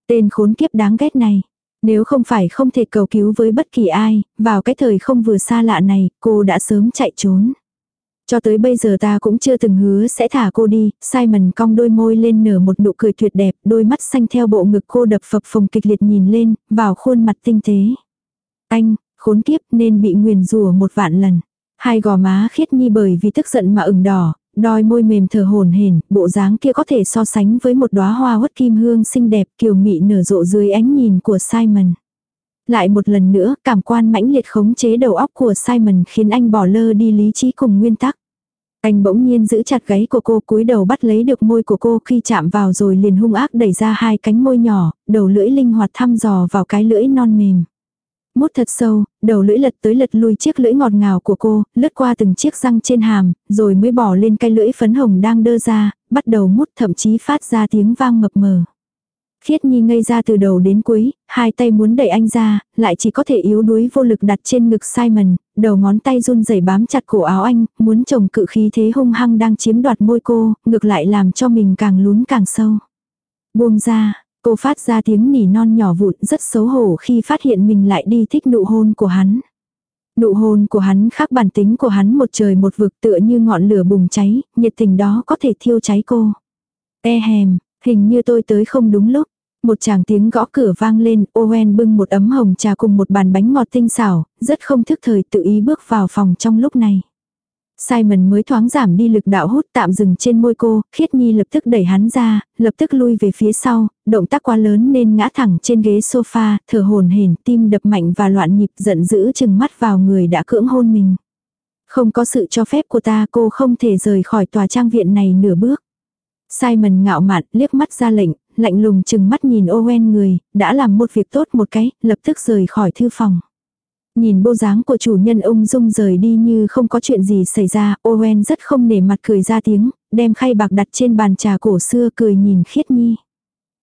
Speaker 1: Tên khốn kiếp đáng ghét này. Nếu không phải không thể cầu cứu với bất kỳ ai, vào cái thời không vừa xa lạ này, cô đã sớm chạy trốn. Cho tới bây giờ ta cũng chưa từng hứa sẽ thả cô đi, Simon cong đôi môi lên nở một nụ cười tuyệt đẹp, đôi mắt xanh theo bộ ngực cô đập phập phồng kịch liệt nhìn lên, vào khuôn mặt tinh tế. Anh, khốn kiếp nên bị nguyền rủa một vạn lần. Hai gò má khiết nhi bởi vì tức giận mà ửng đỏ, đôi môi mềm thở hồn hển, bộ dáng kia có thể so sánh với một đóa hoa hốt kim hương xinh đẹp kiều mị nở rộ dưới ánh nhìn của Simon. Lại một lần nữa, cảm quan mãnh liệt khống chế đầu óc của Simon khiến anh bỏ lơ đi lý trí cùng nguyên tắc. Anh bỗng nhiên giữ chặt gáy của cô cúi đầu bắt lấy được môi của cô khi chạm vào rồi liền hung ác đẩy ra hai cánh môi nhỏ, đầu lưỡi linh hoạt thăm dò vào cái lưỡi non mềm. Mút thật sâu, đầu lưỡi lật tới lật lui chiếc lưỡi ngọt ngào của cô, lướt qua từng chiếc răng trên hàm, rồi mới bỏ lên cái lưỡi phấn hồng đang đơ ra, bắt đầu mút thậm chí phát ra tiếng vang mập mờ. Khiết Nhi ngây ra từ đầu đến cuối, hai tay muốn đẩy anh ra, lại chỉ có thể yếu đuối vô lực đặt trên ngực Simon, đầu ngón tay run rẩy bám chặt cổ áo anh, muốn chồng cự khí thế hung hăng đang chiếm đoạt môi cô, ngược lại làm cho mình càng lún càng sâu. Buông ra, cô phát ra tiếng nỉ non nhỏ vụn rất xấu hổ khi phát hiện mình lại đi thích nụ hôn của hắn. Nụ hôn của hắn khác bản tính của hắn một trời một vực tựa như ngọn lửa bùng cháy, nhiệt tình đó có thể thiêu cháy cô. E hèm, hình như tôi tới không đúng lúc. Một chàng tiếng gõ cửa vang lên, Owen bưng một ấm hồng trà cùng một bàn bánh ngọt tinh xảo, rất không thức thời tự ý bước vào phòng trong lúc này. Simon mới thoáng giảm đi lực đạo hút tạm dừng trên môi cô, khiết nhi lập tức đẩy hắn ra, lập tức lui về phía sau, động tác quá lớn nên ngã thẳng trên ghế sofa, thở hồn hển, tim đập mạnh và loạn nhịp giận dữ chừng mắt vào người đã cưỡng hôn mình. Không có sự cho phép của ta cô không thể rời khỏi tòa trang viện này nửa bước. Simon ngạo mạn liếc mắt ra lệnh, lạnh lùng chừng mắt nhìn Owen người, đã làm một việc tốt một cái, lập tức rời khỏi thư phòng. Nhìn bộ dáng của chủ nhân ung dung rời đi như không có chuyện gì xảy ra, Owen rất không nể mặt cười ra tiếng, đem khay bạc đặt trên bàn trà cổ xưa cười nhìn khiết nhi.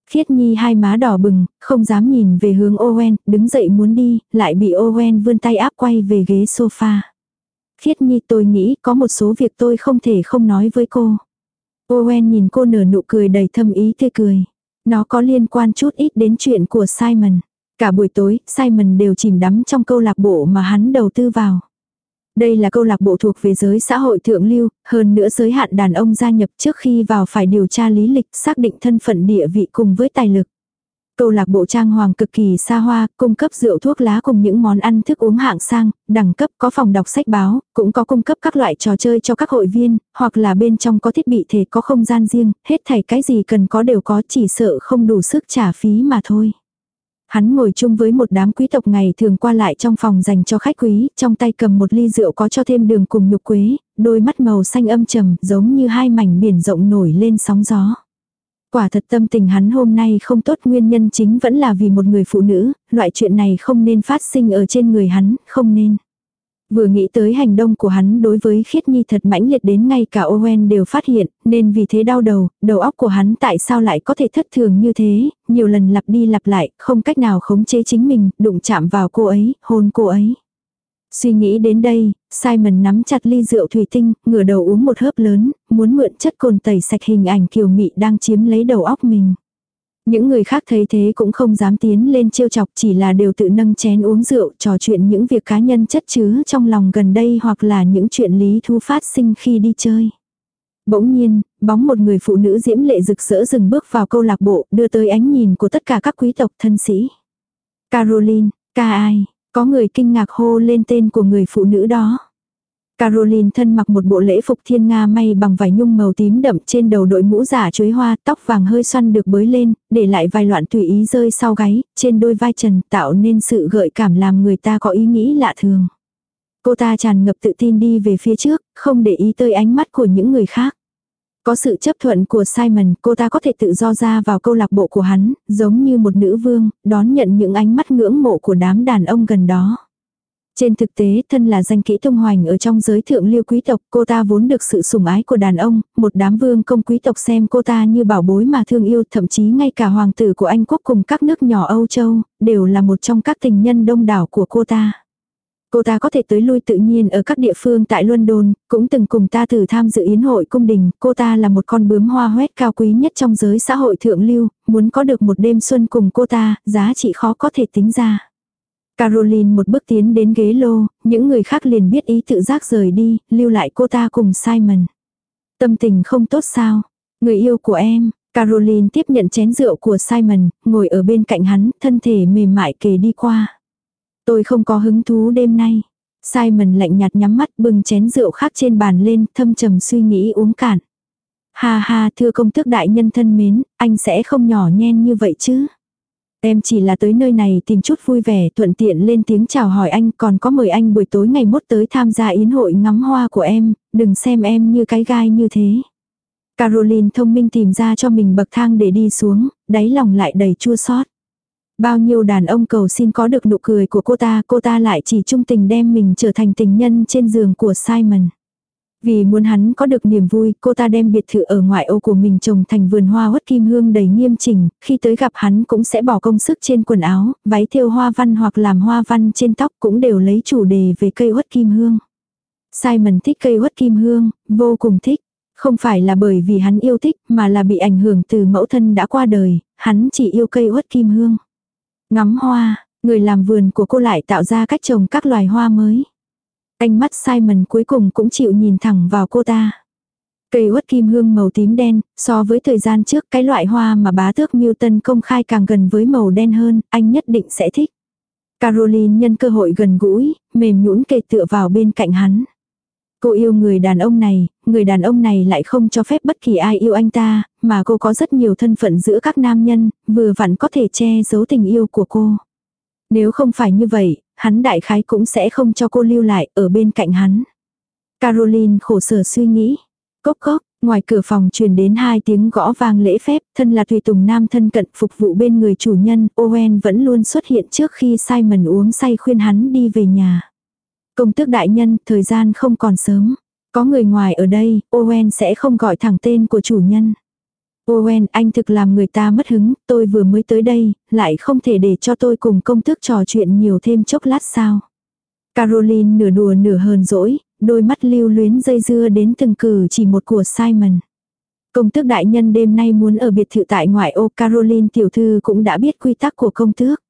Speaker 1: Khiết nhi hai má đỏ bừng, không dám nhìn về hướng Owen, đứng dậy muốn đi, lại bị Owen vươn tay áp quay về ghế sofa. Khiết nhi tôi nghĩ có một số việc tôi không thể không nói với cô. Owen nhìn cô nở nụ cười đầy thâm ý tươi cười. Nó có liên quan chút ít đến chuyện của Simon. Cả buổi tối, Simon đều chìm đắm trong câu lạc bộ mà hắn đầu tư vào. Đây là câu lạc bộ thuộc về giới xã hội thượng lưu, hơn nữa giới hạn đàn ông gia nhập trước khi vào phải điều tra lý lịch xác định thân phận địa vị cùng với tài lực. Câu lạc bộ trang hoàng cực kỳ xa hoa, cung cấp rượu thuốc lá cùng những món ăn thức uống hạng sang, đẳng cấp có phòng đọc sách báo, cũng có cung cấp các loại trò chơi cho các hội viên, hoặc là bên trong có thiết bị thể có không gian riêng, hết thảy cái gì cần có đều có chỉ sợ không đủ sức trả phí mà thôi. Hắn ngồi chung với một đám quý tộc ngày thường qua lại trong phòng dành cho khách quý, trong tay cầm một ly rượu có cho thêm đường cùng nhục quế, đôi mắt màu xanh âm trầm giống như hai mảnh biển rộng nổi lên sóng gió. Quả thật tâm tình hắn hôm nay không tốt nguyên nhân chính vẫn là vì một người phụ nữ, loại chuyện này không nên phát sinh ở trên người hắn, không nên. Vừa nghĩ tới hành động của hắn đối với khiết nhi thật mãnh liệt đến ngay cả Owen đều phát hiện, nên vì thế đau đầu, đầu óc của hắn tại sao lại có thể thất thường như thế, nhiều lần lặp đi lặp lại, không cách nào khống chế chính mình, đụng chạm vào cô ấy, hôn cô ấy. Suy nghĩ đến đây, Simon nắm chặt ly rượu thủy tinh, ngửa đầu uống một hớp lớn, muốn mượn chất cồn tẩy sạch hình ảnh kiều mị đang chiếm lấy đầu óc mình. Những người khác thấy thế cũng không dám tiến lên trêu chọc chỉ là đều tự nâng chén uống rượu trò chuyện những việc cá nhân chất chứa trong lòng gần đây hoặc là những chuyện lý thú phát sinh khi đi chơi. Bỗng nhiên, bóng một người phụ nữ diễm lệ rực rỡ dừng bước vào câu lạc bộ đưa tới ánh nhìn của tất cả các quý tộc thân sĩ. Caroline, ca ai, có người kinh ngạc hô lên tên của người phụ nữ đó. Caroline thân mặc một bộ lễ phục thiên nga may bằng vải nhung màu tím đậm trên đầu đội mũ giả chuối hoa, tóc vàng hơi xoăn được bới lên, để lại vài loạn tùy ý rơi sau gáy, trên đôi vai trần tạo nên sự gợi cảm làm người ta có ý nghĩ lạ thường. Cô ta tràn ngập tự tin đi về phía trước, không để ý tới ánh mắt của những người khác. Có sự chấp thuận của Simon, cô ta có thể tự do ra vào câu lạc bộ của hắn, giống như một nữ vương, đón nhận những ánh mắt ngưỡng mộ của đám đàn ông gần đó. Trên thực tế, thân là danh kỹ thông hoành ở trong giới thượng lưu quý tộc, cô ta vốn được sự sủng ái của đàn ông, một đám vương công quý tộc xem cô ta như bảo bối mà thương yêu, thậm chí ngay cả hoàng tử của Anh quốc cùng các nước nhỏ Âu Châu, đều là một trong các tình nhân đông đảo của cô ta. Cô ta có thể tới lui tự nhiên ở các địa phương tại London, cũng từng cùng ta thử tham dự yến hội cung đình, cô ta là một con bướm hoa hoét cao quý nhất trong giới xã hội thượng lưu, muốn có được một đêm xuân cùng cô ta, giá trị khó có thể tính ra. Caroline một bước tiến đến ghế lô, những người khác liền biết ý tự giác rời đi, lưu lại cô ta cùng Simon. Tâm tình không tốt sao? Người yêu của em, Caroline tiếp nhận chén rượu của Simon, ngồi ở bên cạnh hắn, thân thể mềm mại kề đi qua. Tôi không có hứng thú đêm nay. Simon lạnh nhạt nhắm mắt bưng chén rượu khác trên bàn lên, thâm trầm suy nghĩ uống cạn. Ha ha, thưa công tước đại nhân thân mến, anh sẽ không nhỏ nhen như vậy chứ. Em chỉ là tới nơi này tìm chút vui vẻ, thuận tiện lên tiếng chào hỏi anh, còn có mời anh buổi tối ngày mốt tới tham gia yến hội ngắm hoa của em, đừng xem em như cái gai như thế. Caroline thông minh tìm ra cho mình bậc thang để đi xuống, đáy lòng lại đầy chua xót. Bao nhiêu đàn ông cầu xin có được nụ cười của cô ta, cô ta lại chỉ trung tình đem mình trở thành tình nhân trên giường của Simon. Vì muốn hắn có được niềm vui, cô ta đem biệt thự ở ngoại ô của mình trồng thành vườn hoa hốt kim hương đầy nghiêm chỉnh, khi tới gặp hắn cũng sẽ bỏ công sức trên quần áo, váy thêu hoa văn hoặc làm hoa văn trên tóc cũng đều lấy chủ đề về cây hốt kim hương. Simon thích cây hốt kim hương, vô cùng thích. Không phải là bởi vì hắn yêu thích mà là bị ảnh hưởng từ mẫu thân đã qua đời, hắn chỉ yêu cây uất kim hương. Ngắm hoa, người làm vườn của cô lại tạo ra cách trồng các loài hoa mới. Ánh mắt Simon cuối cùng cũng chịu nhìn thẳng vào cô ta. Cây uất kim hương màu tím đen, so với thời gian trước cái loại hoa mà bá tước Newton công khai càng gần với màu đen hơn, anh nhất định sẽ thích. Caroline nhân cơ hội gần gũi, mềm nhũn kề tựa vào bên cạnh hắn. Cô yêu người đàn ông này, người đàn ông này lại không cho phép bất kỳ ai yêu anh ta, mà cô có rất nhiều thân phận giữa các nam nhân, vừa vặn có thể che giấu tình yêu của cô. Nếu không phải như vậy, hắn đại khái cũng sẽ không cho cô lưu lại ở bên cạnh hắn. Caroline khổ sở suy nghĩ. Cốc cốc, ngoài cửa phòng truyền đến hai tiếng gõ vang lễ phép, thân là tùy tùng nam thân cận phục vụ bên người chủ nhân, Owen vẫn luôn xuất hiện trước khi Simon uống say khuyên hắn đi về nhà. Công tước đại nhân, thời gian không còn sớm. Có người ngoài ở đây, Owen sẽ không gọi thẳng tên của chủ nhân. Owen, anh thực làm người ta mất hứng, tôi vừa mới tới đây, lại không thể để cho tôi cùng công thức trò chuyện nhiều thêm chốc lát sao. Caroline nửa đùa nửa hờn dỗi, đôi mắt lưu luyến dây dưa đến từng cử chỉ một của Simon. Công tước đại nhân đêm nay muốn ở biệt thự tại ngoại ô Caroline tiểu thư cũng đã biết quy tắc của công tước.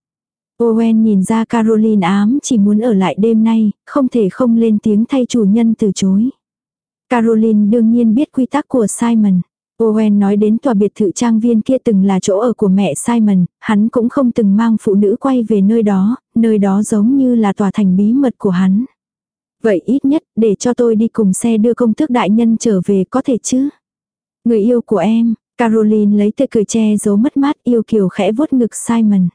Speaker 1: Owen nhìn ra Caroline ám chỉ muốn ở lại đêm nay, không thể không lên tiếng thay chủ nhân từ chối. Caroline đương nhiên biết quy tắc của Simon. Owen nói đến tòa biệt thự trang viên kia từng là chỗ ở của mẹ Simon, hắn cũng không từng mang phụ nữ quay về nơi đó, nơi đó giống như là tòa thành bí mật của hắn. Vậy ít nhất, để cho tôi đi cùng xe đưa công tước đại nhân trở về có thể chứ? Người yêu của em, Caroline lấy tươi cười che giấu mất mát yêu kiều khẽ vuốt ngực Simon.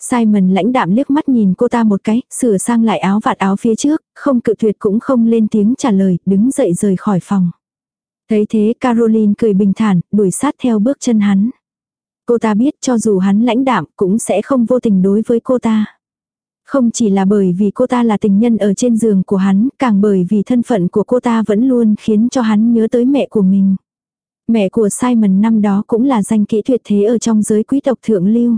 Speaker 1: Simon lãnh đạm liếc mắt nhìn cô ta một cái, sửa sang lại áo vạt áo phía trước, không cự tuyệt cũng không lên tiếng trả lời, đứng dậy rời khỏi phòng. Thấy thế Caroline cười bình thản, đuổi sát theo bước chân hắn. Cô ta biết cho dù hắn lãnh đạm cũng sẽ không vô tình đối với cô ta. Không chỉ là bởi vì cô ta là tình nhân ở trên giường của hắn, càng bởi vì thân phận của cô ta vẫn luôn khiến cho hắn nhớ tới mẹ của mình. Mẹ của Simon năm đó cũng là danh kỹ tuyệt thế ở trong giới quý tộc thượng lưu.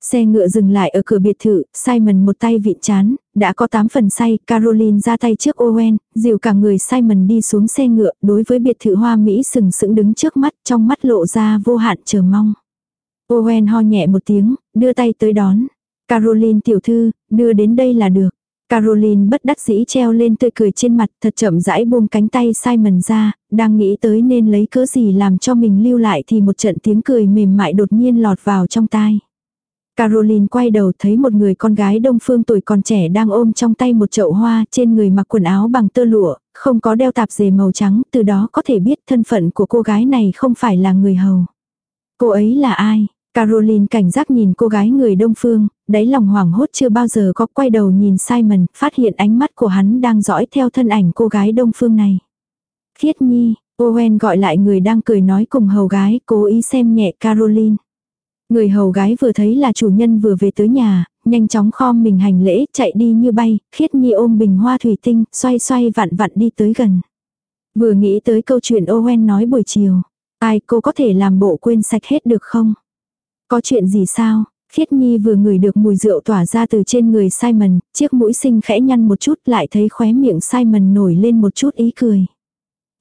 Speaker 1: Xe ngựa dừng lại ở cửa biệt thự, Simon một tay vịn chán, đã có 8 phần say, Caroline ra tay trước Owen, dìu cả người Simon đi xuống xe ngựa, đối với biệt thự hoa Mỹ sừng sững đứng trước mắt, trong mắt lộ ra vô hạn chờ mong. Owen ho nhẹ một tiếng, đưa tay tới đón. Caroline tiểu thư, đưa đến đây là được. Caroline bất đắc dĩ treo lên tươi cười trên mặt thật chậm rãi buông cánh tay Simon ra, đang nghĩ tới nên lấy cớ gì làm cho mình lưu lại thì một trận tiếng cười mềm mại đột nhiên lọt vào trong tai. Caroline quay đầu thấy một người con gái đông phương tuổi còn trẻ đang ôm trong tay một chậu hoa trên người mặc quần áo bằng tơ lụa, không có đeo tạp dề màu trắng, từ đó có thể biết thân phận của cô gái này không phải là người hầu. Cô ấy là ai? Caroline cảnh giác nhìn cô gái người đông phương, đáy lòng hoảng hốt chưa bao giờ có quay đầu nhìn Simon, phát hiện ánh mắt của hắn đang dõi theo thân ảnh cô gái đông phương này. Khiết nhi, Owen gọi lại người đang cười nói cùng hầu gái, cố ý xem nhẹ Caroline. Người hầu gái vừa thấy là chủ nhân vừa về tới nhà, nhanh chóng khom mình hành lễ, chạy đi như bay, khiết nhi ôm bình hoa thủy tinh, xoay xoay vặn vặn đi tới gần. Vừa nghĩ tới câu chuyện Owen nói buổi chiều. Ai cô có thể làm bộ quên sạch hết được không? Có chuyện gì sao? Khiết Nhi vừa ngửi được mùi rượu tỏa ra từ trên người Simon, chiếc mũi xinh khẽ nhăn một chút lại thấy khóe miệng Simon nổi lên một chút ý cười.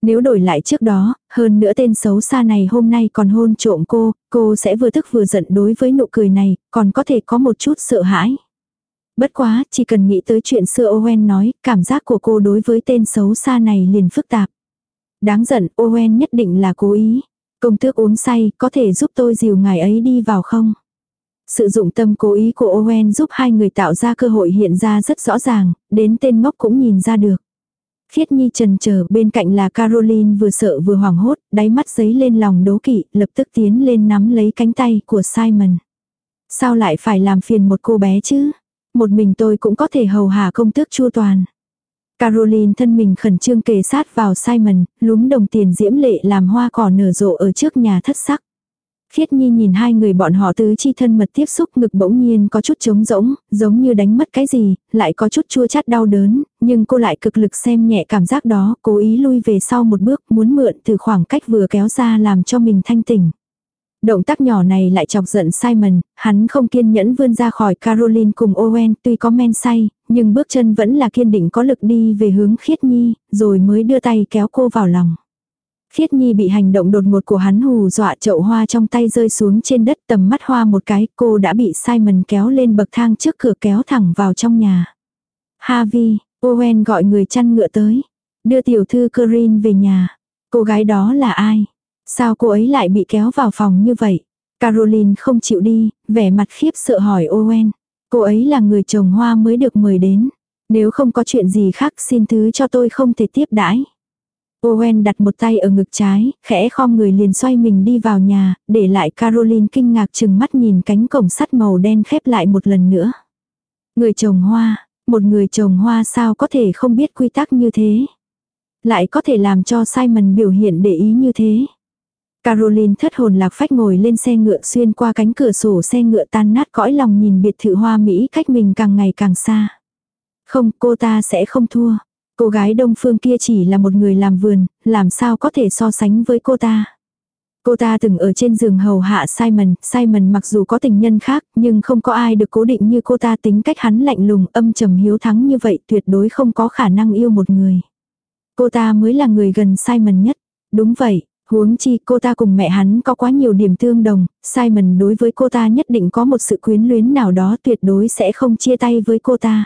Speaker 1: Nếu đổi lại trước đó, hơn nữa tên xấu xa này hôm nay còn hôn trộm cô, cô sẽ vừa tức vừa giận đối với nụ cười này, còn có thể có một chút sợ hãi. Bất quá, chỉ cần nghĩ tới chuyện xưa Owen nói, cảm giác của cô đối với tên xấu xa này liền phức tạp. Đáng giận, Owen nhất định là cố ý. Công tước uống say, có thể giúp tôi dìu ngài ấy đi vào không? Sự dụng tâm cố ý của Owen giúp hai người tạo ra cơ hội hiện ra rất rõ ràng, đến tên ngốc cũng nhìn ra được. Khiết Nhi trần chờ bên cạnh là Caroline vừa sợ vừa hoảng hốt, đáy mắt giấy lên lòng đố kỵ, lập tức tiến lên nắm lấy cánh tay của Simon. Sao lại phải làm phiền một cô bé chứ? Một mình tôi cũng có thể hầu hạ công tước chua toàn. Caroline thân mình khẩn trương kề sát vào Simon, lúm đồng tiền diễm lệ làm hoa cỏ nở rộ ở trước nhà thất sắc. Khiết Nhi nhìn hai người bọn họ tứ chi thân mật tiếp xúc ngực bỗng nhiên có chút trống rỗng, giống như đánh mất cái gì, lại có chút chua chát đau đớn, nhưng cô lại cực lực xem nhẹ cảm giác đó, cố ý lui về sau một bước muốn mượn từ khoảng cách vừa kéo ra làm cho mình thanh tỉnh. Động tác nhỏ này lại chọc giận Simon, hắn không kiên nhẫn vươn ra khỏi Caroline cùng Owen tuy có men say, nhưng bước chân vẫn là kiên định có lực đi về hướng Khiết Nhi, rồi mới đưa tay kéo cô vào lòng. Khiết Nhi bị hành động đột ngột của hắn hù dọa chậu hoa trong tay rơi xuống trên đất tầm mắt hoa một cái, cô đã bị Simon kéo lên bậc thang trước cửa kéo thẳng vào trong nhà. Harvey, Owen gọi người chăn ngựa tới, đưa tiểu thư Corinne về nhà. Cô gái đó là ai? Sao cô ấy lại bị kéo vào phòng như vậy? Caroline không chịu đi, vẻ mặt khiếp sợ hỏi Owen. Cô ấy là người trồng hoa mới được mời đến. Nếu không có chuyện gì khác xin thứ cho tôi không thể tiếp đãi. Owen đặt một tay ở ngực trái, khẽ khom người liền xoay mình đi vào nhà, để lại Caroline kinh ngạc chừng mắt nhìn cánh cổng sắt màu đen khép lại một lần nữa. Người trồng hoa, một người trồng hoa sao có thể không biết quy tắc như thế. Lại có thể làm cho Simon biểu hiện để ý như thế. Caroline thất hồn lạc phách ngồi lên xe ngựa xuyên qua cánh cửa sổ xe ngựa tan nát cõi lòng nhìn biệt thự hoa Mỹ cách mình càng ngày càng xa. Không, cô ta sẽ không thua. Cô gái đông phương kia chỉ là một người làm vườn, làm sao có thể so sánh với cô ta. Cô ta từng ở trên giường hầu hạ Simon, Simon mặc dù có tình nhân khác, nhưng không có ai được cố định như cô ta tính cách hắn lạnh lùng âm trầm hiếu thắng như vậy tuyệt đối không có khả năng yêu một người. Cô ta mới là người gần Simon nhất. Đúng vậy, huống chi cô ta cùng mẹ hắn có quá nhiều điểm tương đồng, Simon đối với cô ta nhất định có một sự quyến luyến nào đó tuyệt đối sẽ không chia tay với cô ta.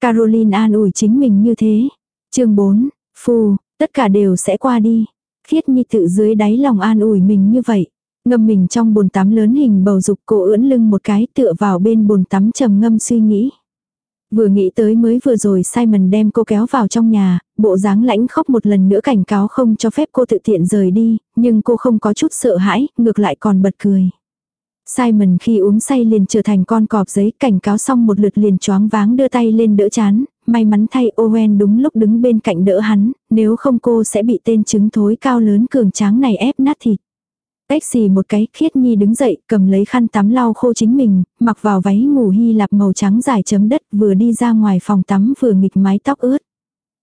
Speaker 1: Caroline an ủi chính mình như thế. chương 4, phù, tất cả đều sẽ qua đi. Khiết Nhi tự dưới đáy lòng an ủi mình như vậy. Ngâm mình trong bồn tắm lớn hình bầu dục cổ ưỡn lưng một cái tựa vào bên bồn tắm trầm ngâm suy nghĩ. Vừa nghĩ tới mới vừa rồi Simon đem cô kéo vào trong nhà, bộ dáng lãnh khóc một lần nữa cảnh cáo không cho phép cô tự tiện rời đi, nhưng cô không có chút sợ hãi, ngược lại còn bật cười. Simon khi uống say liền trở thành con cọp giấy cảnh cáo xong một lượt liền choáng váng đưa tay lên đỡ chán, may mắn thay Owen đúng lúc đứng bên cạnh đỡ hắn, nếu không cô sẽ bị tên trứng thối cao lớn cường tráng này ép nát thịt. Tách xì một cái, khiết nhi đứng dậy, cầm lấy khăn tắm lau khô chính mình, mặc vào váy ngủ hy lạp màu trắng dài chấm đất vừa đi ra ngoài phòng tắm vừa nghịch mái tóc ướt.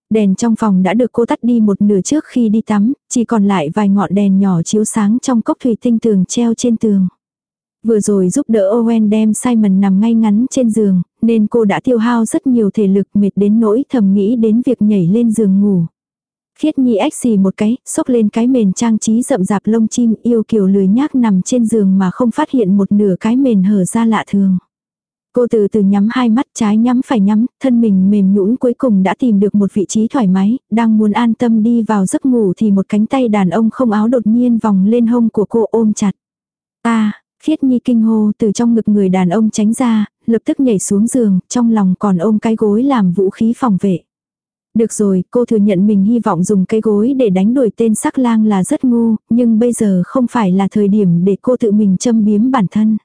Speaker 1: Đèn trong phòng đã được cô tắt đi một nửa trước khi đi tắm, chỉ còn lại vài ngọn đèn nhỏ chiếu sáng trong cốc thủy tinh tường treo trên tường. Vừa rồi giúp đỡ Owen đem Simon nằm ngay ngắn trên giường, nên cô đã tiêu hao rất nhiều thể lực mệt đến nỗi thầm nghĩ đến việc nhảy lên giường ngủ. Khiết Nhi ếch xì một cái, xốc lên cái mền trang trí rậm rạp lông chim yêu kiều lười nhác nằm trên giường mà không phát hiện một nửa cái mền hở ra lạ thường. Cô từ từ nhắm hai mắt trái nhắm phải nhắm, thân mình mềm nhũn cuối cùng đã tìm được một vị trí thoải mái, đang muốn an tâm đi vào giấc ngủ thì một cánh tay đàn ông không áo đột nhiên vòng lên hông của cô ôm chặt. Ta, Khiết Nhi kinh hô từ trong ngực người đàn ông tránh ra, lập tức nhảy xuống giường, trong lòng còn ôm cái gối làm vũ khí phòng vệ. Được rồi, cô thừa nhận mình hy vọng dùng cái gối để đánh đuổi tên sắc lang là rất ngu, nhưng bây giờ không phải là thời điểm để cô tự mình châm biếm bản thân.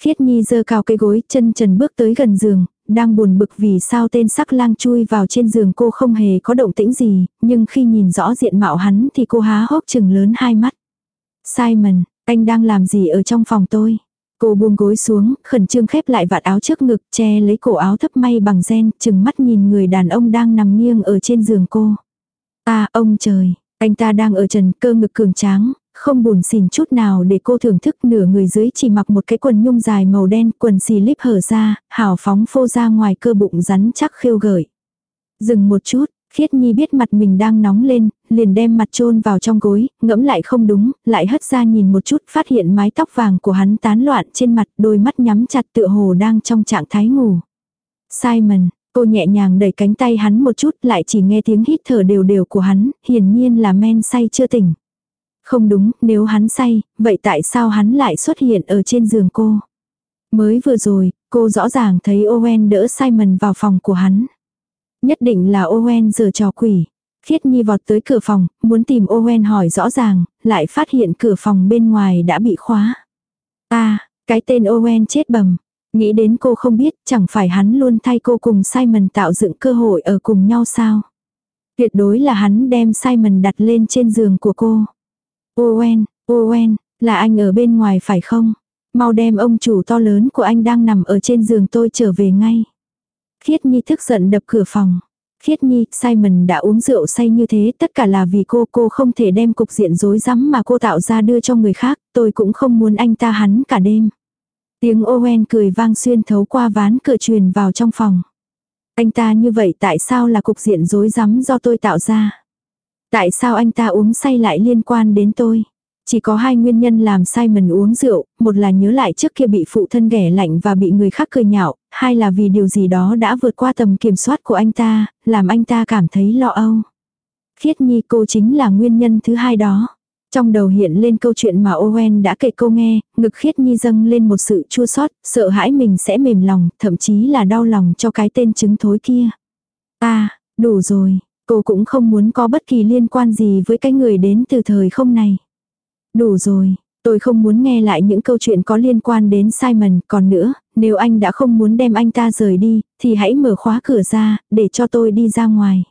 Speaker 1: Khiết Nhi giơ cao cái gối, chân trần bước tới gần giường, đang buồn bực vì sao tên sắc lang chui vào trên giường cô không hề có động tĩnh gì, nhưng khi nhìn rõ diện mạo hắn thì cô há hốc chừng lớn hai mắt. Simon, anh đang làm gì ở trong phòng tôi? Cô buông gối xuống, khẩn trương khép lại vạt áo trước ngực, che lấy cổ áo thấp may bằng ren, chừng mắt nhìn người đàn ông đang nằm nghiêng ở trên giường cô. À, ông trời, anh ta đang ở trần cơ ngực cường tráng, không buồn xỉn chút nào để cô thưởng thức nửa người dưới chỉ mặc một cái quần nhung dài màu đen, quần xì líp hở ra, hào phóng phô ra ngoài cơ bụng rắn chắc khiêu gợi. Dừng một chút, Khiết Nhi biết mặt mình đang nóng lên, liền đem mặt chôn vào trong gối, ngẫm lại không đúng, lại hất ra nhìn một chút, phát hiện mái tóc vàng của hắn tán loạn trên mặt, đôi mắt nhắm chặt tựa hồ đang trong trạng thái ngủ. Simon, cô nhẹ nhàng đẩy cánh tay hắn một chút, lại chỉ nghe tiếng hít thở đều đều của hắn, hiển nhiên là men say chưa tỉnh. Không đúng, nếu hắn say, vậy tại sao hắn lại xuất hiện ở trên giường cô? Mới vừa rồi, cô rõ ràng thấy Owen đỡ Simon vào phòng của hắn. Nhất định là Owen giờ trò quỷ. Khiết Nhi vọt tới cửa phòng, muốn tìm Owen hỏi rõ ràng, lại phát hiện cửa phòng bên ngoài đã bị khóa. À, cái tên Owen chết bầm. Nghĩ đến cô không biết, chẳng phải hắn luôn thay cô cùng Simon tạo dựng cơ hội ở cùng nhau sao? Tuyệt đối là hắn đem Simon đặt lên trên giường của cô. Owen, Owen, là anh ở bên ngoài phải không? Mau đem ông chủ to lớn của anh đang nằm ở trên giường tôi trở về ngay. Khiết Nhi thức giận đập cửa phòng. Khiết Nhi, Simon đã uống rượu say như thế, tất cả là vì cô, cô không thể đem cục diện rối rắm mà cô tạo ra đưa cho người khác, tôi cũng không muốn anh ta hắn cả đêm. Tiếng Owen cười vang xuyên thấu qua ván cửa truyền vào trong phòng. Anh ta như vậy tại sao là cục diện rối rắm do tôi tạo ra? Tại sao anh ta uống say lại liên quan đến tôi? Chỉ có hai nguyên nhân làm Simon uống rượu, một là nhớ lại trước kia bị phụ thân ghẻ lạnh và bị người khác cười nhạo, hai là vì điều gì đó đã vượt qua tầm kiểm soát của anh ta, làm anh ta cảm thấy lo âu. Khiết Nhi cô chính là nguyên nhân thứ hai đó. Trong đầu hiện lên câu chuyện mà Owen đã kể cô nghe, ngực Khiết Nhi dâng lên một sự chua xót, sợ hãi mình sẽ mềm lòng, thậm chí là đau lòng cho cái tên chứng thối kia. À, đủ rồi, cô cũng không muốn có bất kỳ liên quan gì với cái người đến từ thời không này. Đủ rồi, tôi không muốn nghe lại những câu chuyện có liên quan đến Simon, còn nữa, nếu anh đã không muốn đem anh ta rời đi, thì hãy mở khóa cửa ra, để cho tôi đi ra ngoài.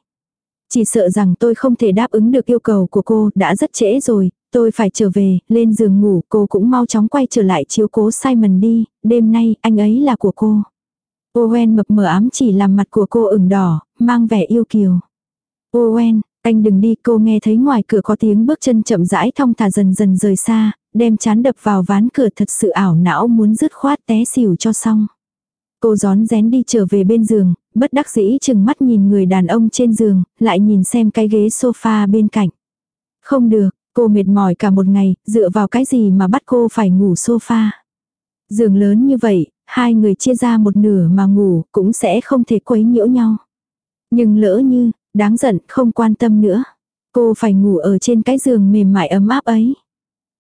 Speaker 1: Chỉ sợ rằng tôi không thể đáp ứng được yêu cầu của cô, đã rất trễ rồi, tôi phải trở về, lên giường ngủ, cô cũng mau chóng quay trở lại chiếu cố Simon đi, đêm nay, anh ấy là của cô. Owen mập mờ ám chỉ làm mặt của cô ửng đỏ, mang vẻ yêu kiều. Owen, anh đừng đi, cô nghe thấy ngoài cửa có tiếng bước chân chậm rãi thong thả dần dần rời xa, đem chán đập vào ván cửa thật sự ảo não muốn dứt khoát té xỉu cho xong. Cô gión rén đi trở về bên giường, bất đắc dĩ chừng mắt nhìn người đàn ông trên giường, lại nhìn xem cái ghế sofa bên cạnh. Không được, cô mệt mỏi cả một ngày, dựa vào cái gì mà bắt cô phải ngủ sofa. Giường lớn như vậy, hai người chia ra một nửa mà ngủ cũng sẽ không thể quấy nhiễu nhau. Nhưng lỡ như, Đáng giận, không quan tâm nữa. Cô phải ngủ ở trên cái giường mềm mại ấm áp ấy.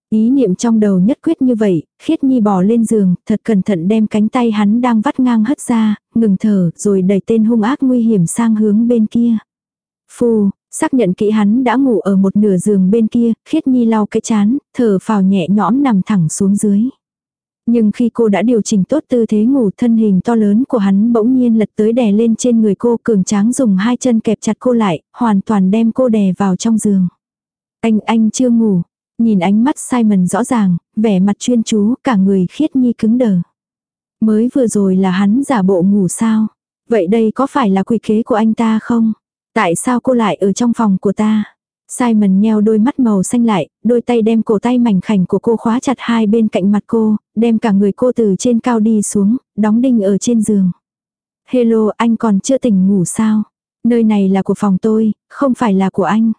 Speaker 1: Ý niệm trong đầu nhất quyết như vậy, khiết nhi bò lên giường, thật cẩn thận đem cánh tay hắn đang vắt ngang hất ra, ngừng thở, rồi đẩy tên hung ác nguy hiểm sang hướng bên kia. Phù, xác nhận kỹ hắn đã ngủ ở một nửa giường bên kia, khiết nhi lau cái chán, thở phào nhẹ nhõm nằm thẳng xuống dưới. Nhưng khi cô đã điều chỉnh tốt tư thế ngủ thân hình to lớn của hắn bỗng nhiên lật tới đè lên trên người cô cường tráng dùng hai chân kẹp chặt cô lại, hoàn toàn đem cô đè vào trong giường. Anh, anh chưa ngủ. Nhìn ánh mắt Simon rõ ràng, vẻ mặt chuyên chú, cả người khiết nhi cứng đờ. Mới vừa rồi là hắn giả bộ ngủ sao? Vậy đây có phải là quỷ kế của anh ta không? Tại sao cô lại ở trong phòng của ta? Simon nheo đôi mắt màu xanh lại, đôi tay đem cổ tay mảnh khảnh của cô khóa chặt hai bên cạnh mặt cô, đem cả người cô từ trên cao đi xuống, đóng đinh ở trên giường. Hello, anh còn chưa tỉnh ngủ sao? Nơi này là của phòng tôi, không phải là của anh.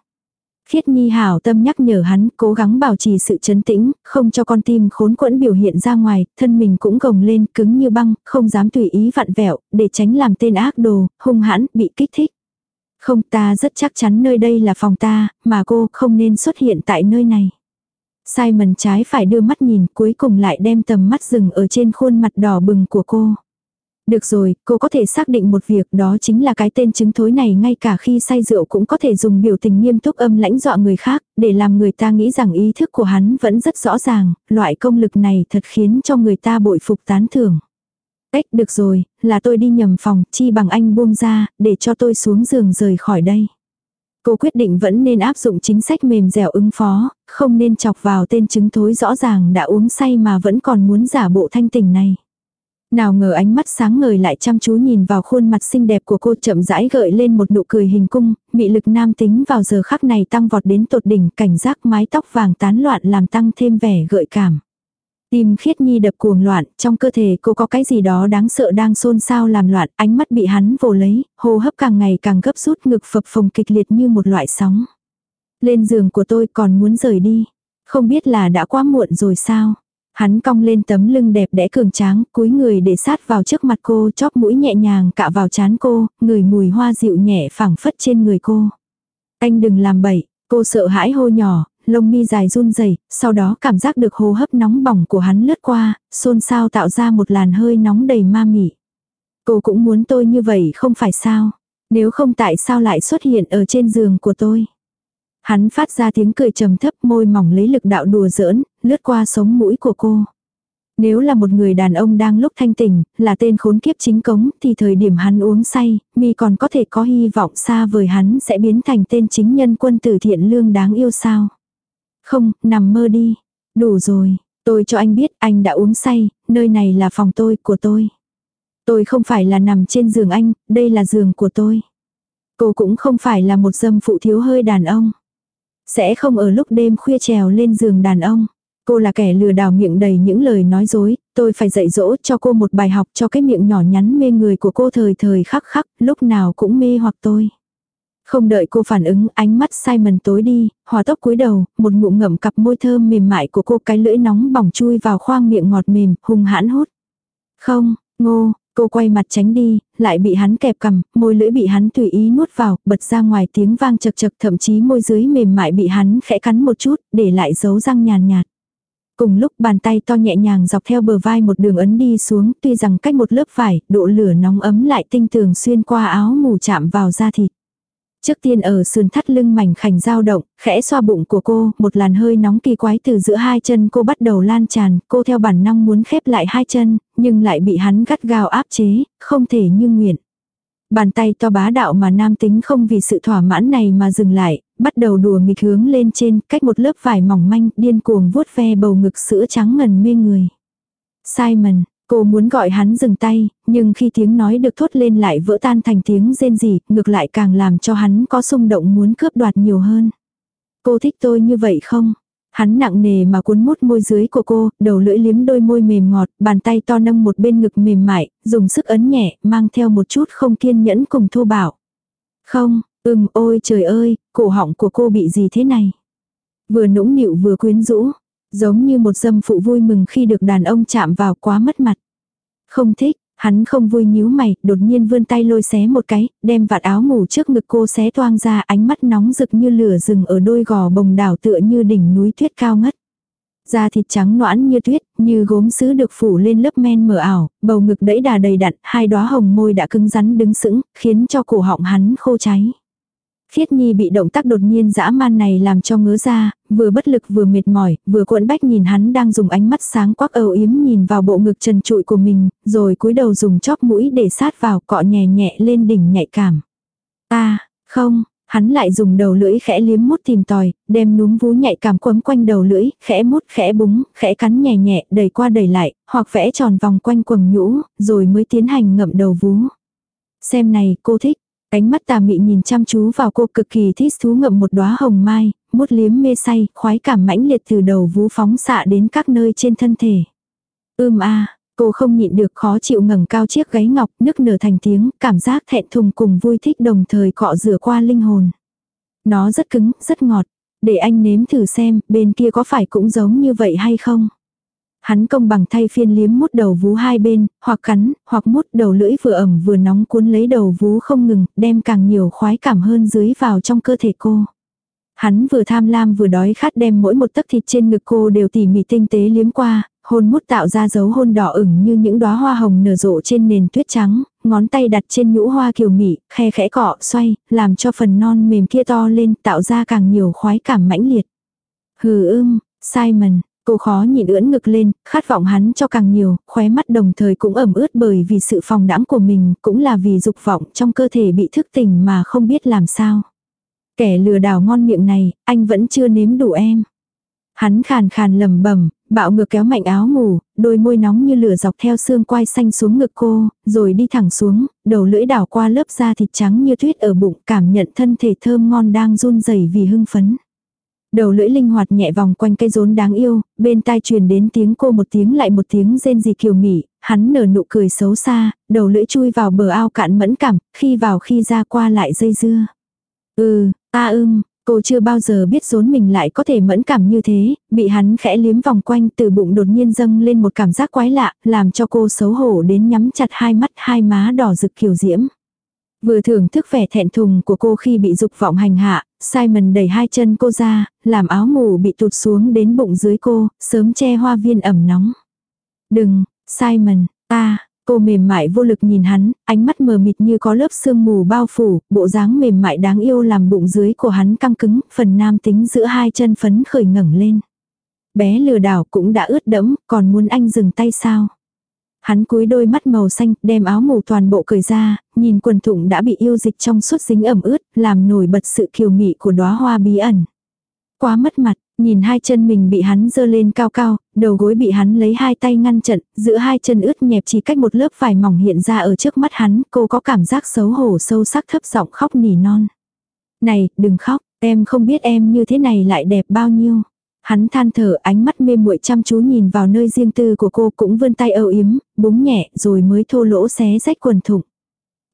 Speaker 1: Khiết Nhi hảo tâm nhắc nhở hắn, cố gắng bảo trì sự chấn tĩnh, không cho con tim khốn quẫn biểu hiện ra ngoài, thân mình cũng gồng lên, cứng như băng, không dám tùy ý vặn vẹo, để tránh làm tên ác đồ, hung hãn, bị kích thích. Không ta rất chắc chắn nơi đây là phòng ta, mà cô không nên xuất hiện tại nơi này. Simon trái phải đưa mắt nhìn cuối cùng lại đem tầm mắt dừng ở trên khuôn mặt đỏ bừng của cô. Được rồi, cô có thể xác định một việc đó chính là cái tên chứng thối này ngay cả khi say rượu cũng có thể dùng biểu tình nghiêm túc âm lãnh dọa người khác, để làm người ta nghĩ rằng ý thức của hắn vẫn rất rõ ràng, loại công lực này thật khiến cho người ta bội phục tán thưởng. Ếch, được rồi, là tôi đi nhầm phòng, chi bằng anh buông ra, để cho tôi xuống giường rời khỏi đây. Cô quyết định vẫn nên áp dụng chính sách mềm dẻo ứng phó, không nên chọc vào tên chứng thối rõ ràng đã uống say mà vẫn còn muốn giả bộ thanh tình này. Nào ngờ ánh mắt sáng ngời lại chăm chú nhìn vào khuôn mặt xinh đẹp của cô chậm rãi gợi lên một nụ cười hình cung, mị lực nam tính vào giờ khắc này tăng vọt đến tột đỉnh cảnh giác mái tóc vàng tán loạn làm tăng thêm vẻ gợi cảm. Tim khiết nhi đập cuồng loạn, trong cơ thể cô có cái gì đó đáng sợ đang xôn xao làm loạn, ánh mắt bị hắn vồ lấy, hô hấp càng ngày càng gấp rút ngực phập phồng kịch liệt như một loại sóng. Lên giường của tôi còn muốn rời đi. Không biết là đã quá muộn rồi sao? Hắn cong lên tấm lưng đẹp đẽ cường tráng, cúi người để sát vào trước mặt cô, chóp mũi nhẹ nhàng cạ vào chán cô, người mùi hoa dịu nhẹ phẳng phất trên người cô. Anh đừng làm bậy, cô sợ hãi hô nhỏ, lông mi dài run rẩy, sau đó cảm giác được hô hấp nóng bỏng của hắn lướt qua, xôn xao tạo ra một làn hơi nóng đầy ma mị. Cô cũng muốn tôi như vậy không phải sao? Nếu không tại sao lại xuất hiện ở trên giường của tôi? Hắn phát ra tiếng cười trầm thấp môi mỏng lấy lực đạo đùa giỡn, lướt qua sống mũi của cô. Nếu là một người đàn ông đang lúc thanh tỉnh, là tên khốn kiếp chính cống, thì thời điểm hắn uống say, mi còn có thể có hy vọng xa vời hắn sẽ biến thành tên chính nhân quân tử thiện lương đáng yêu sao. Không, nằm mơ đi. Đủ rồi, tôi cho anh biết anh đã uống say, nơi này là phòng tôi, của tôi. Tôi không phải là nằm trên giường anh, đây là giường của tôi. Cô cũng không phải là một dâm phụ thiếu hơi đàn ông. Sẽ không ở lúc đêm khuya trèo lên giường đàn ông. Cô là kẻ lừa đảo miệng đầy những lời nói dối, tôi phải dạy dỗ cho cô một bài học cho cái miệng nhỏ nhắn mê người của cô thời thời khắc khắc, lúc nào cũng mê hoặc tôi. Không đợi cô phản ứng, ánh mắt Simon tối đi, hòa tốc cúi đầu, một ngụm ngậm cặp môi thơm mềm mại của cô cái lưỡi nóng bỏng chui vào khoang miệng ngọt mềm, hung hãn hút. Không, ngô, cô quay mặt tránh đi, lại bị hắn kẹp cầm, môi lưỡi bị hắn tùy ý nuốt vào, bật ra ngoài tiếng vang chật chật thậm chí môi dưới mềm mại bị hắn khẽ cắn một chút, để lại dấu răng nhàn nhạt. Cùng lúc bàn tay to nhẹ nhàng dọc theo bờ vai một đường ấn đi xuống, tuy rằng cách một lớp vải, độ lửa nóng ấm lại tinh tường xuyên qua áo mù chạm vào da thịt. Trước tiên ở sườn thắt lưng mảnh khảnh dao động, khẽ xoa bụng của cô, một làn hơi nóng kỳ quái từ giữa hai chân cô bắt đầu lan tràn, cô theo bản năng muốn khép lại hai chân, nhưng lại bị hắn gắt gao áp chế, không thể như nguyện. Bàn tay to bá đạo mà nam tính không vì sự thỏa mãn này mà dừng lại, bắt đầu đùa nghịch hướng lên trên, cách một lớp vải mỏng manh, điên cuồng vuốt ve bầu ngực sữa trắng ngần mê người. Simon, Cô muốn gọi hắn dừng tay, nhưng khi tiếng nói được thốt lên lại vỡ tan thành tiếng rên rỉ, ngược lại càng làm cho hắn có xung động muốn cướp đoạt nhiều hơn. Cô thích tôi như vậy không? Hắn nặng nề mà cuốn mút môi dưới của cô, đầu lưỡi liếm đôi môi mềm ngọt, bàn tay to nâng một bên ngực mềm mại, dùng sức ấn nhẹ, mang theo một chút không kiên nhẫn cùng thô bạo. Không, ừm ôi trời ơi, cổ họng của cô bị gì thế này? Vừa nũng nịu vừa quyến rũ, Giống như một dâm phụ vui mừng khi được đàn ông chạm vào quá mất mặt. Không thích, hắn không vui nhíu mày, đột nhiên vươn tay lôi xé một cái, đem vạt áo ngủ trước ngực cô xé toang ra ánh mắt nóng rực như lửa rừng ở đôi gò bồng đảo tựa như đỉnh núi tuyết cao ngất. Da thịt trắng noãn như tuyết, như gốm sứ được phủ lên lớp men mờ ảo, bầu ngực đẫy đà đầy đặn, hai đóa hồng môi đã cứng rắn đứng sững, khiến cho cổ họng hắn khô cháy. Khiết Nhi bị động tác đột nhiên dã man này làm cho ngứa ra, vừa bất lực vừa mệt mỏi, vừa cuộn bách nhìn hắn đang dùng ánh mắt sáng quắc âu yếm nhìn vào bộ ngực trần trụi của mình, rồi cúi đầu dùng chóp mũi để sát vào cọ nhẹ nhẹ lên đỉnh nhạy cảm. Ta, không, hắn lại dùng đầu lưỡi khẽ liếm mút tìm tòi, đem núm vú nhạy cảm quấn quanh đầu lưỡi, khẽ mút, khẽ búng, khẽ cắn nhẹ nhẹ, đẩy qua đẩy lại, hoặc vẽ tròn vòng quanh quầng nhũ, rồi mới tiến hành ngậm đầu vú. Xem này, cô thích, Ánh mắt tà mị nhìn chăm chú vào cô cực kỳ thích thú ngậm một đóa hồng mai, mút liếm mê say, khoái cảm mãnh liệt từ đầu vú phóng xạ đến các nơi trên thân thể. Ưm a, cô không nhịn được khó chịu ngẩng cao chiếc gáy ngọc, nức nở thành tiếng, cảm giác thẹn thùng cùng vui thích đồng thời cọ rửa qua linh hồn. Nó rất cứng, rất ngọt. Để anh nếm thử xem, bên kia có phải cũng giống như vậy hay không? Hắn công bằng thay phiên liếm mút đầu vú hai bên, hoặc cắn, hoặc mút đầu lưỡi vừa ẩm vừa nóng cuốn lấy đầu vú không ngừng, đem càng nhiều khoái cảm hơn dưới vào trong cơ thể cô. Hắn vừa tham lam vừa đói khát đem mỗi một tấc thịt trên ngực cô đều tỉ mỉ tinh tế liếm qua, hôn mút tạo ra dấu hôn đỏ ửng như những đóa hoa hồng nở rộ trên nền tuyết trắng, ngón tay đặt trên nhũ hoa kiều mị, khe khẽ cọ, xoay, làm cho phần non mềm kia to lên, tạo ra càng nhiều khoái cảm mãnh liệt. Hừ ưm, Simon, Cô khó nhìn ưỡn ngực lên, khát vọng hắn cho càng nhiều, khóe mắt đồng thời cũng ẩm ướt bởi vì sự phòng đãng của mình, cũng là vì dục vọng trong cơ thể bị thức tỉnh mà không biết làm sao. Kẻ lừa đảo ngon miệng này, anh vẫn chưa nếm đủ em. Hắn khàn khàn lầm bẩm bạo ngược kéo mạnh áo ngủ, đôi môi nóng như lửa dọc theo xương quai xanh xuống ngực cô, rồi đi thẳng xuống, đầu lưỡi đảo qua lớp da thịt trắng như tuyết ở bụng, cảm nhận thân thể thơm ngon đang run rẩy vì hưng phấn. Đầu lưỡi linh hoạt nhẹ vòng quanh cây rốn đáng yêu, bên tai truyền đến tiếng cô một tiếng lại một tiếng rên gì kiều mị, hắn nở nụ cười xấu xa, đầu lưỡi chui vào bờ ao cạn mẫn cảm, khi vào khi ra qua lại dây dưa. Ừ, ta ưng, cô chưa bao giờ biết rốn mình lại có thể mẫn cảm như thế, bị hắn khẽ liếm vòng quanh từ bụng đột nhiên dâng lên một cảm giác quái lạ, làm cho cô xấu hổ đến nhắm chặt hai mắt hai má đỏ rực kiều diễm. Vừa thưởng thức vẻ thẹn thùng của cô khi bị dục vọng hành hạ, Simon đẩy hai chân cô ra, làm áo ngủ bị tụt xuống đến bụng dưới cô, sớm che hoa viên ẩm nóng. Đừng, Simon, ta, cô mềm mại vô lực nhìn hắn, ánh mắt mờ mịt như có lớp sương mù bao phủ, bộ dáng mềm mại đáng yêu làm bụng dưới của hắn căng cứng, phần nam tính giữa hai chân phấn khởi ngẩng lên. Bé lừa đảo cũng đã ướt đẫm, còn muốn anh dừng tay sao? Hắn cúi đôi mắt màu xanh, đem áo mù toàn bộ cởi ra, nhìn quần thụng đã bị yêu dịch trong suốt dính ẩm ướt, làm nổi bật sự kiều mị của đóa hoa bí ẩn. Quá mất mặt, nhìn hai chân mình bị hắn dơ lên cao cao, đầu gối bị hắn lấy hai tay ngăn chặn, giữa hai chân ướt nhẹp chỉ cách một lớp vải mỏng hiện ra ở trước mắt hắn, cô có cảm giác xấu hổ sâu sắc thấp giọng khóc nỉ non. Này, đừng khóc, em không biết em như thế này lại đẹp bao nhiêu. Hắn than thở ánh mắt mê muội chăm chú nhìn vào nơi riêng tư của cô cũng vươn tay âu yếm, búng nhẹ rồi mới thô lỗ xé rách quần thụng.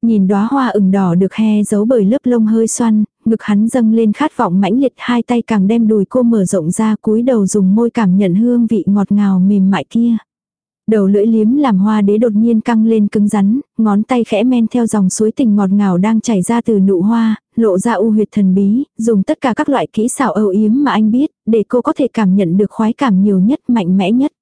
Speaker 1: Nhìn đóa hoa ửng đỏ được he giấu bởi lớp lông hơi xoăn, ngực hắn dâng lên khát vọng mãnh liệt hai tay càng đem đùi cô mở rộng ra cúi đầu dùng môi cảm nhận hương vị ngọt ngào mềm mại kia. Đầu lưỡi liếm làm hoa đế đột nhiên căng lên cứng rắn, ngón tay khẽ men theo dòng suối tình ngọt ngào đang chảy ra từ nụ hoa, lộ ra u huyệt thần bí, dùng tất cả các loại kỹ xảo âu yếm mà anh biết, để cô có thể cảm nhận được khoái cảm nhiều nhất, mạnh mẽ nhất.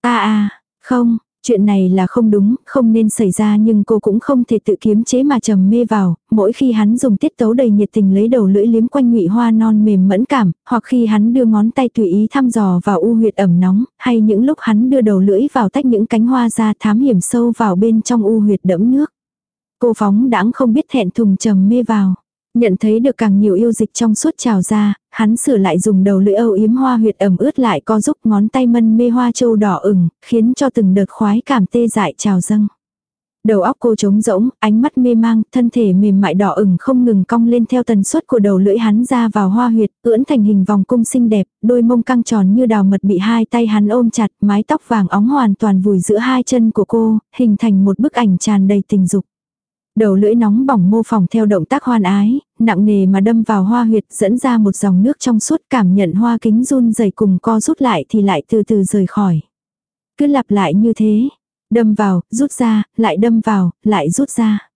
Speaker 1: a a không, Chuyện này là không đúng, không nên xảy ra nhưng cô cũng không thể tự kiếm chế mà trầm mê vào, mỗi khi hắn dùng tiết tấu đầy nhiệt tình lấy đầu lưỡi liếm quanh ngụy hoa non mềm mẫn cảm, hoặc khi hắn đưa ngón tay tùy ý thăm dò vào u huyệt ẩm nóng, hay những lúc hắn đưa đầu lưỡi vào tách những cánh hoa ra thám hiểm sâu vào bên trong u huyệt đẫm nước. Cô phóng đãng không biết thẹn thùng trầm mê vào. Nhận thấy được càng nhiều yêu dịch trong suốt trào ra, hắn sửa lại dùng đầu lưỡi âu yếm hoa huyệt ẩm ướt lại co giúp ngón tay mân mê hoa châu đỏ ửng, khiến cho từng đợt khoái cảm tê dại trào dâng. Đầu óc cô trống rỗng, ánh mắt mê mang, thân thể mềm mại đỏ ửng không ngừng cong lên theo tần suất của đầu lưỡi hắn ra vào hoa huyệt, ưỡn thành hình vòng cung xinh đẹp, đôi mông căng tròn như đào mật bị hai tay hắn ôm chặt, mái tóc vàng óng hoàn toàn vùi giữa hai chân của cô, hình thành một bức ảnh tràn đầy tình dục. Đầu lưỡi nóng bỏng mô phỏng theo động tác hoan ái, nặng nề mà đâm vào hoa huyệt dẫn ra một dòng nước trong suốt cảm nhận hoa kính run rẩy cùng co rút lại thì lại từ từ rời khỏi. Cứ lặp lại như thế, đâm vào, rút ra, lại đâm vào, lại rút ra.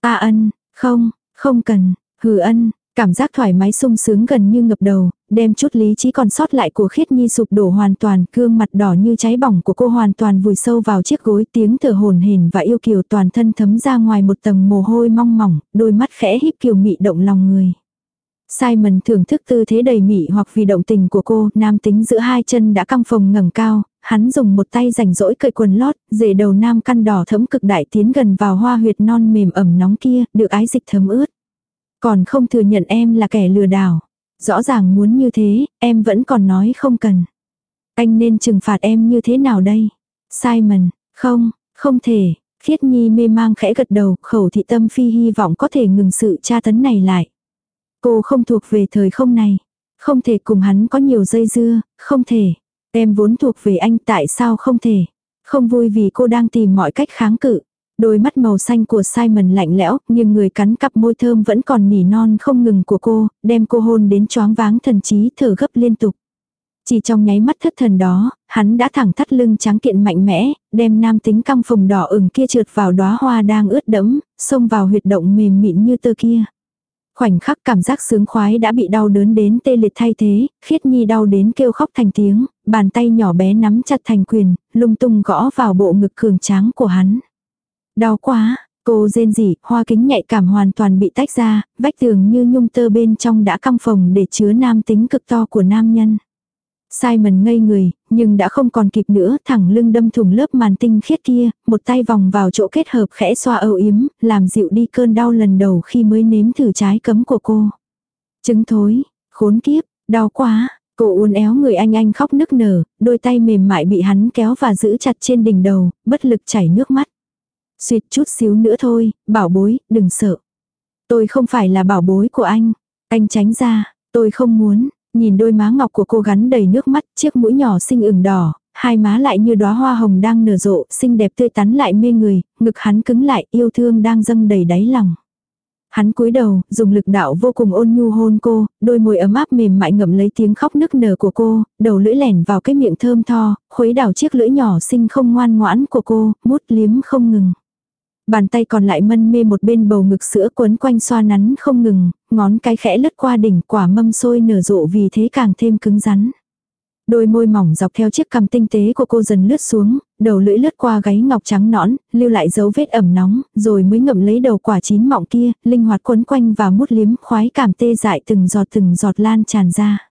Speaker 1: A ân, không, không cần, hừ ân, Cảm giác thoải mái sung sướng gần như ngập đầu, đem chút lý trí còn sót lại của khiết nhi sụp đổ hoàn toàn, gương mặt đỏ như cháy bỏng của cô hoàn toàn vùi sâu vào chiếc gối tiếng thở hồn hển và yêu kiều toàn thân thấm ra ngoài một tầng mồ hôi mong mỏng, đôi mắt khẽ híp kiều mị động lòng người. Simon thưởng thức tư thế đầy mị hoặc vì động tình của cô, nam tính giữa hai chân đã căng phồng ngẩng cao, hắn dùng một tay rảnh rỗi cởi quần lót, rể đầu nam căn đỏ thấm cực đại tiến gần vào hoa huyệt non mềm ẩm nóng kia, được ái dịch thấm ướt. Còn không thừa nhận em là kẻ lừa đảo. Rõ ràng muốn như thế, em vẫn còn nói không cần. Anh nên trừng phạt em như thế nào đây? Simon, không, không thể. Khiết Nhi mê mang khẽ gật đầu, khẩu thị tâm phi hy vọng có thể ngừng sự tra tấn này lại. Cô không thuộc về thời không này. Không thể cùng hắn có nhiều dây dưa, không thể. Em vốn thuộc về anh tại sao không thể. Không vui vì cô đang tìm mọi cách kháng cự. Đôi mắt màu xanh của Simon lạnh lẽo, nhưng người cắn cặp môi thơm vẫn còn nỉ non không ngừng của cô, đem cô hôn đến choáng váng thần trí thở gấp liên tục. Chỉ trong nháy mắt thất thần đó, hắn đã thẳng thắt lưng trắng kiện mạnh mẽ, đem nam tính căng phồng đỏ ửng kia trượt vào đóa hoa đang ướt đẫm, xông vào huyệt động mềm mịn như tơ kia. Khoảnh khắc cảm giác sướng khoái đã bị đau đớn đến tê liệt thay thế, khiết nhi đau đến kêu khóc thành tiếng, bàn tay nhỏ bé nắm chặt thành quyền, lung tung gõ vào bộ ngực cường tráng của hắn. Đau quá, cô rên rỉ, hoa kính nhạy cảm hoàn toàn bị tách ra, vách tường như nhung tơ bên trong đã căng phồng để chứa nam tính cực to của nam nhân. Simon ngây người, nhưng đã không còn kịp nữa, thẳng lưng đâm thủng lớp màn tinh khiết kia, một tay vòng vào chỗ kết hợp khẽ xoa âu yếm, làm dịu đi cơn đau lần đầu khi mới nếm thử trái cấm của cô. Trứng thối, khốn kiếp, đau quá, cô uốn éo người anh anh khóc nức nở, đôi tay mềm mại bị hắn kéo và giữ chặt trên đỉnh đầu, bất lực chảy nước mắt. Xuyệt chút xíu nữa thôi, bảo bối, đừng sợ. Tôi không phải là bảo bối của anh. Anh tránh ra, tôi không muốn. Nhìn đôi má ngọc của cô gắn đầy nước mắt, chiếc mũi nhỏ xinh ửng đỏ, hai má lại như đóa hoa hồng đang nở rộ, xinh đẹp tươi tắn lại mê người, ngực hắn cứng lại, yêu thương đang dâng đầy đáy lòng. Hắn cúi đầu, dùng lực đạo vô cùng ôn nhu hôn cô, đôi môi ấm áp mềm mại ngậm lấy tiếng khóc nức nở của cô, đầu lưỡi lẻn vào cái miệng thơm tho, khuấy đảo chiếc lưỡi nhỏ xinh không ngoan ngoãn của cô, mút liếm không ngừng. Bàn tay còn lại mân mê một bên bầu ngực sữa quấn quanh xoa nắn không ngừng, ngón cái khẽ lướt qua đỉnh quả mâm sôi nở rộ vì thế càng thêm cứng rắn. Đôi môi mỏng dọc theo chiếc cằm tinh tế của cô dần lướt xuống, đầu lưỡi lướt qua gáy ngọc trắng nõn, lưu lại dấu vết ẩm nóng, rồi mới ngậm lấy đầu quả chín mọng kia, linh hoạt quấn quanh và mút liếm khoái cảm tê dại từng giọt từng giọt lan tràn ra.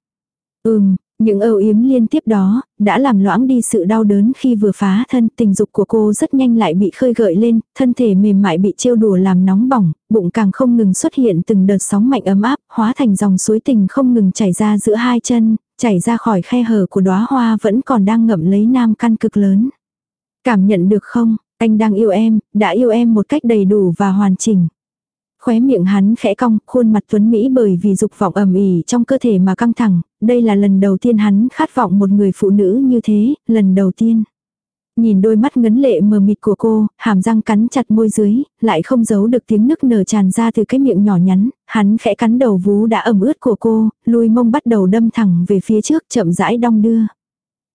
Speaker 1: Ừm, những âu yếm liên tiếp đó, đã làm loãng đi sự đau đớn khi vừa phá thân, tình dục của cô rất nhanh lại bị khơi gợi lên, thân thể mềm mại bị trêu đùa làm nóng bỏng, bụng càng không ngừng xuất hiện từng đợt sóng mạnh ấm áp, hóa thành dòng suối tình không ngừng chảy ra giữa hai chân, chảy ra khỏi khe hở của đóa hoa vẫn còn đang ngậm lấy nam căn cực lớn. Cảm nhận được không, anh đang yêu em, đã yêu em một cách đầy đủ và hoàn chỉnh. Khóe miệng hắn khẽ cong, khuôn mặt tuấn Mỹ bởi vì dục vọng ẩm ỉ trong cơ thể mà căng thẳng, đây là lần đầu tiên hắn khát vọng một người phụ nữ như thế, lần đầu tiên. Nhìn đôi mắt ngấn lệ mờ mịt của cô, hàm răng cắn chặt môi dưới, lại không giấu được tiếng nức nở tràn ra từ cái miệng nhỏ nhắn, hắn khẽ cắn đầu vú đã ẩm ướt của cô, lùi mông bắt đầu đâm thẳng về phía trước chậm rãi đong đưa.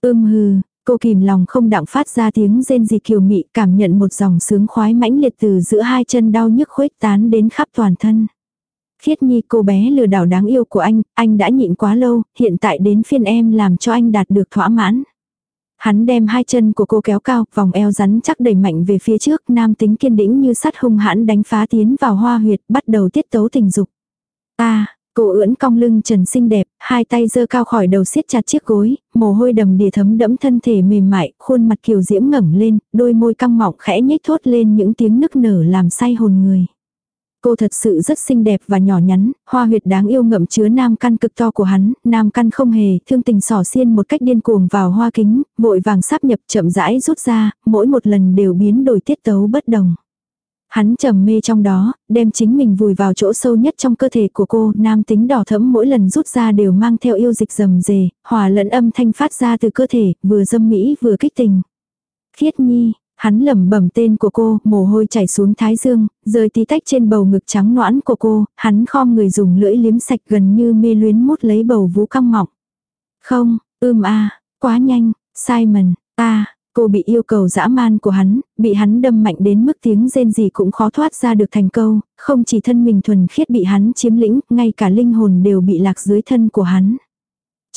Speaker 1: Ưm hừ, cô kìm lòng không đặng phát ra tiếng rên gì kiều mị cảm nhận một dòng sướng khoái mãnh liệt từ giữa hai chân đau nhức khuếch tán đến khắp toàn thân. Khiết nhi cô bé lừa đảo đáng yêu của anh, anh đã nhịn quá lâu, hiện tại đến phiên em làm cho anh đạt được thỏa mãn. Hắn đem hai chân của cô kéo cao, vòng eo rắn chắc đẩy mạnh về phía trước, nam tính kiên đĩnh như sắt hung hãn đánh phá tiến vào hoa huyệt, bắt đầu tiết tấu tình dục. Ta, cô ưỡn cong lưng trần xinh đẹp, hai tay giơ cao khỏi đầu siết chặt chiếc gối, mồ hôi đầm đìa thấm đẫm thân thể mềm mại, khuôn mặt kiều diễm ngẩng lên, đôi môi căng mọng khẽ nhếch thốt lên những tiếng nức nở làm say hồn người. Cô thật sự rất xinh đẹp và nhỏ nhắn, hoa huyệt đáng yêu ngậm chứa nam căn cực to của hắn, nam căn không hề, thương tình sỏ xiên một cách điên cuồng vào hoa kính, vội vàng sắp nhập chậm rãi rút ra, mỗi một lần đều biến đổi tiết tấu bất đồng. Hắn trầm mê trong đó, đem chính mình vùi vào chỗ sâu nhất trong cơ thể của cô, nam tính đỏ thẫm mỗi lần rút ra đều mang theo yêu dịch rầm rề, hòa lẫn âm thanh phát ra từ cơ thể, vừa dâm mỹ vừa kích tình. Khiết nhi, Hắn lẩm bẩm tên của cô, mồ hôi chảy xuống thái dương, rơi tí tách trên bầu ngực trắng noãn của cô, hắn khom người dùng lưỡi liếm sạch gần như mê luyến mút lấy bầu vú căng mọng. Không, ưm a, quá nhanh, Simon, ta, cô bị yêu cầu dã man của hắn, bị hắn đâm mạnh đến mức tiếng rên gì cũng khó thoát ra được thành câu, không chỉ thân mình thuần khiết bị hắn chiếm lĩnh, ngay cả linh hồn đều bị lạc dưới thân của hắn.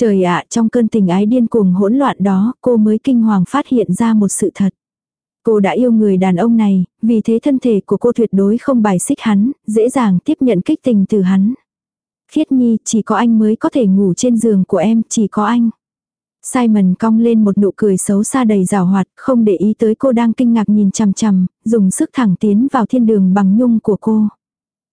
Speaker 1: Trời ạ, trong cơn tình ái điên cuồng hỗn loạn đó, cô mới kinh hoàng phát hiện ra một sự thật. Cô đã yêu người đàn ông này, vì thế thân thể của cô tuyệt đối không bài xích hắn, dễ dàng tiếp nhận kích tình từ hắn. Khiết Nhi, chỉ có anh mới có thể ngủ trên giường của em, chỉ có anh. Simon cong lên một nụ cười xấu xa đầy rào hoạt, không để ý tới cô đang kinh ngạc nhìn chằm chằm, dùng sức thẳng tiến vào thiên đường bằng nhung của cô.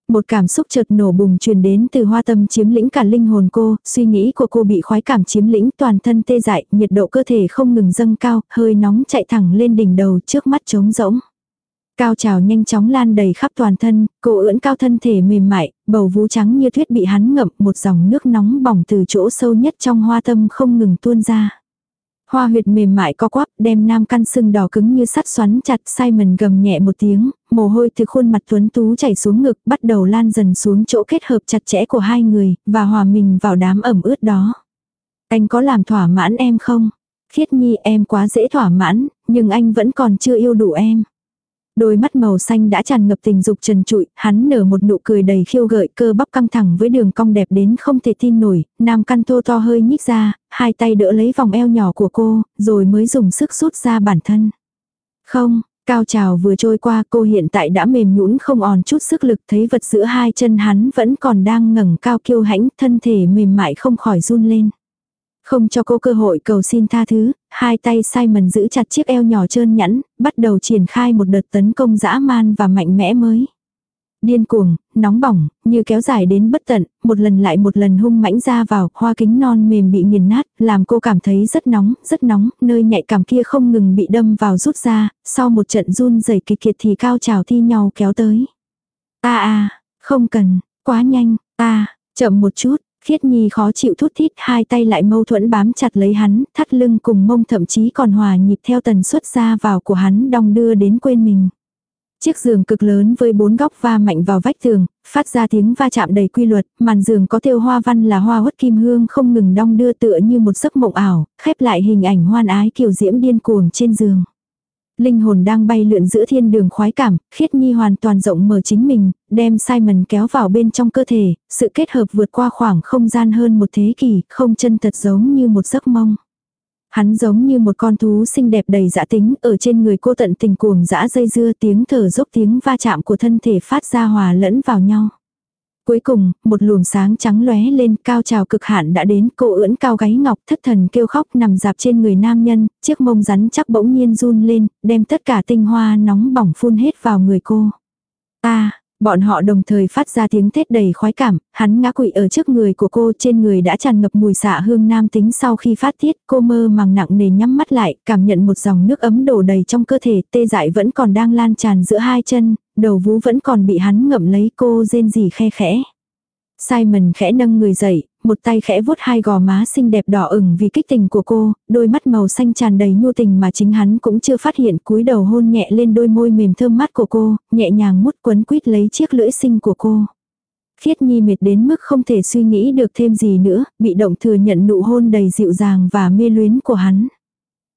Speaker 1: Một cảm xúc chợt nổ bùng truyền đến từ hoa tâm chiếm lĩnh cả linh hồn cô, suy nghĩ của cô bị khoái cảm chiếm lĩnh toàn thân tê dại, nhiệt độ cơ thể không ngừng dâng cao, hơi nóng chạy thẳng lên đỉnh đầu trước mắt trống rỗng. Cao trào nhanh chóng lan đầy khắp toàn thân, cô ưỡn cao thân thể mềm mại, bầu vú trắng như thuyết bị hắn ngậm một dòng nước nóng bỏng từ chỗ sâu nhất trong hoa tâm không ngừng tuôn ra. Hoa huyệt mềm mại co quắp đem nam căn sưng đỏ cứng như sắt xoắn chặt Simon gầm nhẹ một tiếng, mồ hôi từ khuôn mặt tuấn tú chảy xuống ngực bắt đầu lan dần xuống chỗ kết hợp chặt chẽ của hai người và hòa mình vào đám ẩm ướt đó. Anh có làm thỏa mãn em không? Khiết nhi em quá dễ thỏa mãn, nhưng anh vẫn còn chưa yêu đủ em. Đôi mắt màu xanh đã tràn ngập tình dục trần trụi, hắn nở một nụ cười đầy khiêu gợi cơ bắp căng thẳng với đường cong đẹp đến không thể tin nổi, nam căn thô to hơi nhích ra, hai tay đỡ lấy vòng eo nhỏ của cô, rồi mới dùng sức rút ra bản thân. Không, cao trào vừa trôi qua cô hiện tại đã mềm nhũn không còn chút sức lực thấy vật giữa hai chân hắn vẫn còn đang ngẩng cao kiêu hãnh thân thể mềm mại không khỏi run lên. Không cho cô cơ hội cầu xin tha thứ, hai tay Simon giữ chặt chiếc eo nhỏ trơn nhẵn, bắt đầu triển khai một đợt tấn công dã man và mạnh mẽ mới. Điên cuồng, nóng bỏng, như kéo dài đến bất tận, một lần lại một lần hung mãnh ra vào, hoa kính non mềm bị nghiền nát, làm cô cảm thấy rất nóng, rất nóng, nơi nhạy cảm kia không ngừng bị đâm vào rút ra, sau một trận run rẩy kịch kiệt thì cao trào thi nhau kéo tới. Ta à, không cần, quá nhanh, ta, chậm một chút, Khiết Nhi khó chịu thút thít hai tay lại mâu thuẫn bám chặt lấy hắn, thắt lưng cùng mông thậm chí còn hòa nhịp theo tần suất ra vào của hắn đong đưa đến quên mình. Chiếc giường cực lớn với bốn góc va mạnh vào vách tường, phát ra tiếng va chạm đầy quy luật, màn giường có thêu hoa văn là hoa hốt kim hương không ngừng đong đưa tựa như một giấc mộng ảo, khép lại hình ảnh hoan ái kiều diễm điên cuồng trên giường. Linh hồn đang bay lượn giữa thiên đường khoái cảm, khiết nhi hoàn toàn rộng mở chính mình, đem Simon kéo vào bên trong cơ thể, sự kết hợp vượt qua khoảng không gian hơn một thế kỷ, không chân thật giống như một giấc mong. Hắn giống như một con thú xinh đẹp đầy dã tính, ở trên người cô tận tình cuồng dã dây dưa tiếng thở dốc tiếng va chạm của thân thể phát ra hòa lẫn vào nhau. Cuối cùng, một luồng sáng trắng lóe lên cao trào cực hạn đã đến cô ưỡn cao gáy ngọc thất thần kêu khóc nằm dạp trên người nam nhân, chiếc mông rắn chắc bỗng nhiên run lên, đem tất cả tinh hoa nóng bỏng phun hết vào người cô. Ta, Bọn họ đồng thời phát ra tiếng thét đầy khoái cảm, hắn ngã quỵ ở trước người của cô trên người đã tràn ngập mùi xạ hương nam tính sau khi phát tiết, cô mơ màng nặng nề nhắm mắt lại, cảm nhận một dòng nước ấm đổ đầy trong cơ thể, tê dại vẫn còn đang lan tràn giữa hai chân, đầu vú vẫn còn bị hắn ngậm lấy cô rên rỉ khe khẽ. Simon khẽ nâng người dậy, một tay khẽ vuốt hai gò má xinh đẹp đỏ ửng vì kích tình của cô, đôi mắt màu xanh tràn đầy nhu tình mà chính hắn cũng chưa phát hiện cúi đầu hôn nhẹ lên đôi môi mềm thơm mát của cô, nhẹ nhàng mút quấn quýt lấy chiếc lưỡi xinh của cô. Khiết Nhi mệt đến mức không thể suy nghĩ được thêm gì nữa, bị động thừa nhận nụ hôn đầy dịu dàng và mê luyến của hắn.